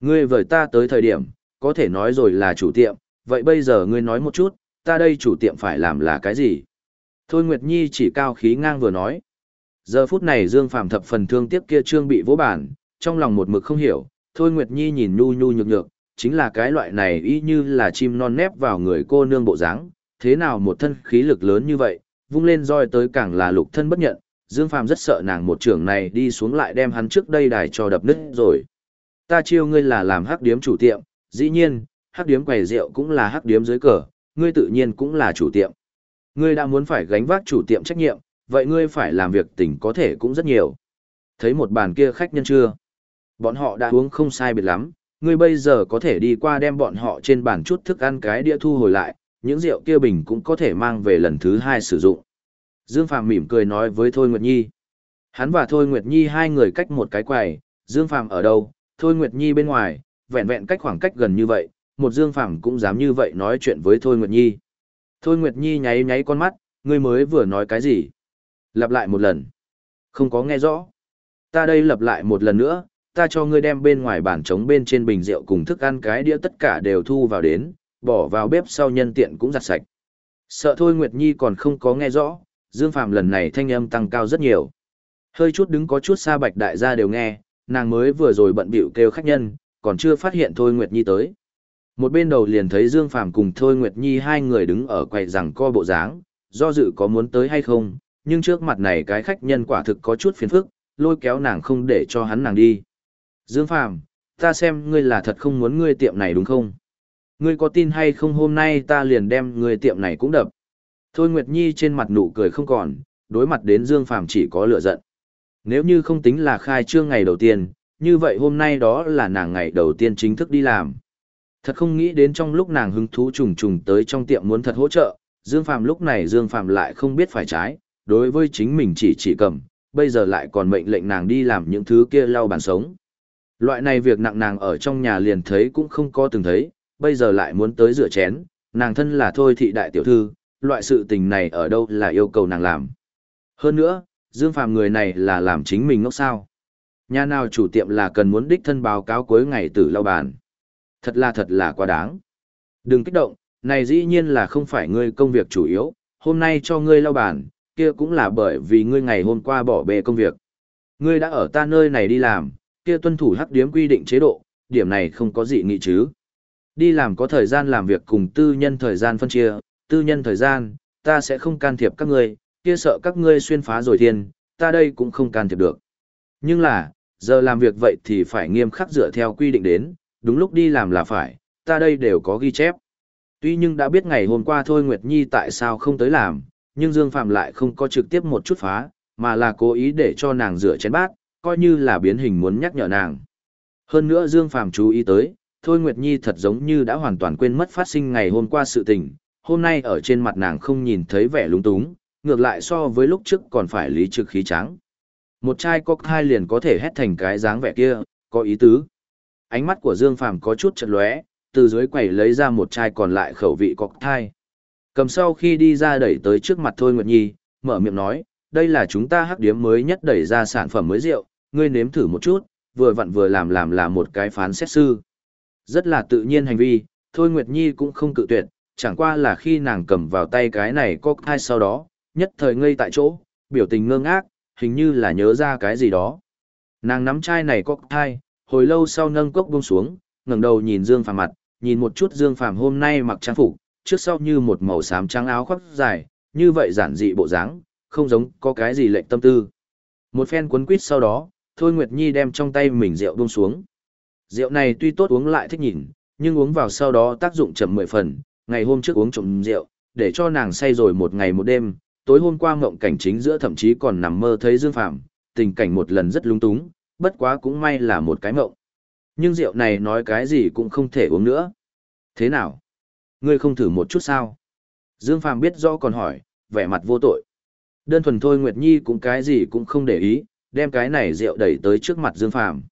Ngươi vời ta tới thời điểm, có thể nói rồi là chủ tiệm, vậy bây giờ ngươi nói một chút, ta đây chủ tiệm phải làm là cái gì? Thôi Nguyệt Nhi chỉ cao khí ngang vừa nói. Giờ phút này Dương Phàm thập phần thương tiếc kia trương bị vỗ bản, trong lòng một mực không hiểu, Thôi Nguyệt Nhi nhìn nhu nhu nhược nhược, chính là cái loại này y như là chim non nép vào người cô nương bộ dáng, thế nào một thân khí lực lớn như vậy, vung lên roi tới càng là lục thân bất nhận, Dương Phàm rất sợ nàng một trưởng này đi xuống lại đem hắn trước đây đài cho đập nứt rồi. Ta chiêu ngươi là làm hắc điếm chủ tiệm, dĩ nhiên, hắc điếm quầy rượu cũng là hắc điếm dưới cờ, ngươi tự nhiên cũng là chủ tiệm. Ngươi đã muốn phải gánh vác chủ tiệm trách nhiệm, vậy ngươi phải làm việc tỉnh có thể cũng rất nhiều. Thấy một bàn kia khách nhân chưa? Bọn họ đã uống không sai biệt lắm, ngươi bây giờ có thể đi qua đem bọn họ trên bàn chút thức ăn cái đĩa thu hồi lại, những rượu kia bình cũng có thể mang về lần thứ hai sử dụng. Dương Phạm mỉm cười nói với Thôi Nguyệt Nhi. Hắn và Thôi Nguyệt Nhi hai người cách một cái quầy, Dương Phạm ở đâu, Thôi Nguyệt Nhi bên ngoài, vẹn vẹn cách khoảng cách gần như vậy, một Dương Phạm cũng dám như vậy nói chuyện với Thôi Nguyệt Nhi. Thôi Nguyệt Nhi nháy nháy con mắt, ngươi mới vừa nói cái gì? Lặp lại một lần. Không có nghe rõ. Ta đây lặp lại một lần nữa, ta cho ngươi đem bên ngoài bàn trống bên trên bình rượu cùng thức ăn cái đĩa tất cả đều thu vào đến, bỏ vào bếp sau nhân tiện cũng giặt sạch. Sợ thôi Nguyệt Nhi còn không có nghe rõ, Dương Phạm lần này thanh âm tăng cao rất nhiều. Hơi chút đứng có chút xa bạch đại gia đều nghe, nàng mới vừa rồi bận bịu kêu khách nhân, còn chưa phát hiện Thôi Nguyệt Nhi tới. Một bên đầu liền thấy Dương Phạm cùng Thôi Nguyệt Nhi hai người đứng ở quầy rằng co bộ dáng, do dự có muốn tới hay không, nhưng trước mặt này cái khách nhân quả thực có chút phiền phức, lôi kéo nàng không để cho hắn nàng đi. Dương Phạm, ta xem ngươi là thật không muốn ngươi tiệm này đúng không? Ngươi có tin hay không hôm nay ta liền đem ngươi tiệm này cũng đập. Thôi Nguyệt Nhi trên mặt nụ cười không còn, đối mặt đến Dương Phàm chỉ có lửa giận. Nếu như không tính là khai trương ngày đầu tiên, như vậy hôm nay đó là nàng ngày đầu tiên chính thức đi làm. Thật không nghĩ đến trong lúc nàng hứng thú trùng trùng tới trong tiệm muốn thật hỗ trợ, Dương Phàm lúc này Dương Phàm lại không biết phải trái, đối với chính mình chỉ chỉ cầm, bây giờ lại còn mệnh lệnh nàng đi làm những thứ kia lau bàn sống. Loại này việc nặng nàng ở trong nhà liền thấy cũng không có từng thấy, bây giờ lại muốn tới rửa chén, nàng thân là thôi thị đại tiểu thư, loại sự tình này ở đâu là yêu cầu nàng làm. Hơn nữa, Dương Phàm người này là làm chính mình ngốc sao. Nhà nào chủ tiệm là cần muốn đích thân báo cáo cuối ngày tử lao bàn. Thật là thật là quá đáng. Đừng kích động, này dĩ nhiên là không phải ngươi công việc chủ yếu, hôm nay cho ngươi lao bàn, kia cũng là bởi vì ngươi ngày hôm qua bỏ bê công việc. Ngươi đã ở ta nơi này đi làm, kia tuân thủ hắc điếm quy định chế độ, điểm này không có gì nghị chứ. Đi làm có thời gian làm việc cùng tư nhân thời gian phân chia, tư nhân thời gian, ta sẽ không can thiệp các ngươi, kia sợ các ngươi xuyên phá rồi thiên, ta đây cũng không can thiệp được. Nhưng là, giờ làm việc vậy thì phải nghiêm khắc dựa theo quy định đến, đúng lúc đi làm là phải, ta đây đều có ghi chép. Tuy nhưng đã biết ngày hôm qua thôi Nguyệt Nhi tại sao không tới làm, nhưng Dương Phạm lại không có trực tiếp một chút phá, mà là cố ý để cho nàng rửa chén bát, coi như là biến hình muốn nhắc nhở nàng. Hơn nữa Dương Phạm chú ý tới, Thôi Nguyệt Nhi thật giống như đã hoàn toàn quên mất phát sinh ngày hôm qua sự tình, hôm nay ở trên mặt nàng không nhìn thấy vẻ lúng túng, ngược lại so với lúc trước còn phải lý trực khí trắng. Một chai cocktail liền có thể hét thành cái dáng vẻ kia, có ý tứ. Ánh mắt của Dương Phàm có chút chật lóe, từ dưới quầy lấy ra một chai còn lại khẩu vị cocktail. Cầm sau khi đi ra đẩy tới trước mặt Thôi Nguyệt Nhi, mở miệng nói, đây là chúng ta hắc điếm mới nhất đẩy ra sản phẩm mới rượu, ngươi nếm thử một chút, vừa vặn vừa làm làm là một cái phán xét sư. Rất là tự nhiên hành vi, Thôi Nguyệt Nhi cũng không cự tuyệt, chẳng qua là khi nàng cầm vào tay cái này cocktail sau đó, nhất thời ngây tại chỗ, biểu tình ngơ ngác, hình như là nhớ ra cái gì đó. Nàng nắm chai này có thai, hồi lâu sau nâng cốc buông xuống, ngẩng đầu nhìn Dương Phàm mặt, nhìn một chút Dương Phàm hôm nay mặc trang phục, trước sau như một màu xám trắng áo khoác dài, như vậy giản dị bộ dáng, không giống có cái gì lệnh tâm tư. Một phen cuốn quýt sau đó, Thôi Nguyệt Nhi đem trong tay mình rượu buông xuống. Rượu này tuy tốt uống lại thích nhìn, nhưng uống vào sau đó tác dụng chậm mười phần, ngày hôm trước uống trộm rượu, để cho nàng say rồi một ngày một đêm, tối hôm qua mộng cảnh chính giữa thậm chí còn nằm mơ thấy Dương Phàm tình cảnh một lần rất lung túng, bất quá cũng may là một cái mộng. Nhưng rượu này nói cái gì cũng không thể uống nữa. Thế nào? Ngươi không thử một chút sao? Dương Phàm biết rõ còn hỏi, vẻ mặt vô tội. Đơn thuần thôi Nguyệt Nhi cũng cái gì cũng không để ý, đem cái này rượu đẩy tới trước mặt Dương Phàm.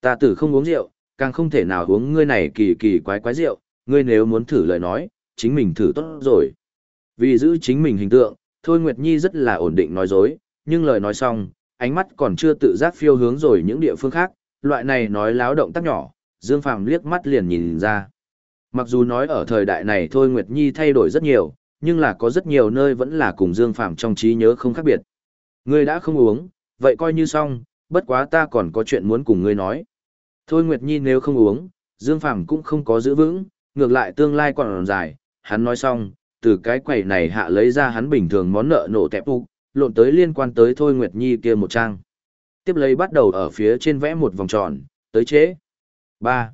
Ta tử không uống rượu, càng không thể nào uống ngươi này kỳ kỳ quái quái rượu, ngươi nếu muốn thử lời nói, chính mình thử tốt rồi. Vì giữ chính mình hình tượng, Thôi Nguyệt Nhi rất là ổn định nói dối, nhưng lời nói xong, ánh mắt còn chưa tự giác phiêu hướng rồi những địa phương khác, loại này nói láo động tác nhỏ, Dương Phàm liếc mắt liền nhìn ra. Mặc dù nói ở thời đại này Thôi Nguyệt Nhi thay đổi rất nhiều, nhưng là có rất nhiều nơi vẫn là cùng Dương Phàm trong trí nhớ không khác biệt. Ngươi đã không uống, vậy coi như xong, bất quá ta còn có chuyện muốn cùng ngươi nói. Thôi Nguyệt Nhi nếu không uống, Dương Phàm cũng không có giữ vững, ngược lại tương lai còn dài, hắn nói xong, từ cái quầy này hạ lấy ra hắn bình thường món nợ nổ tẹp phục, lộn tới liên quan tới Thôi Nguyệt Nhi kia một trang. Tiếp lấy bắt đầu ở phía trên vẽ một vòng tròn, tới chế. ba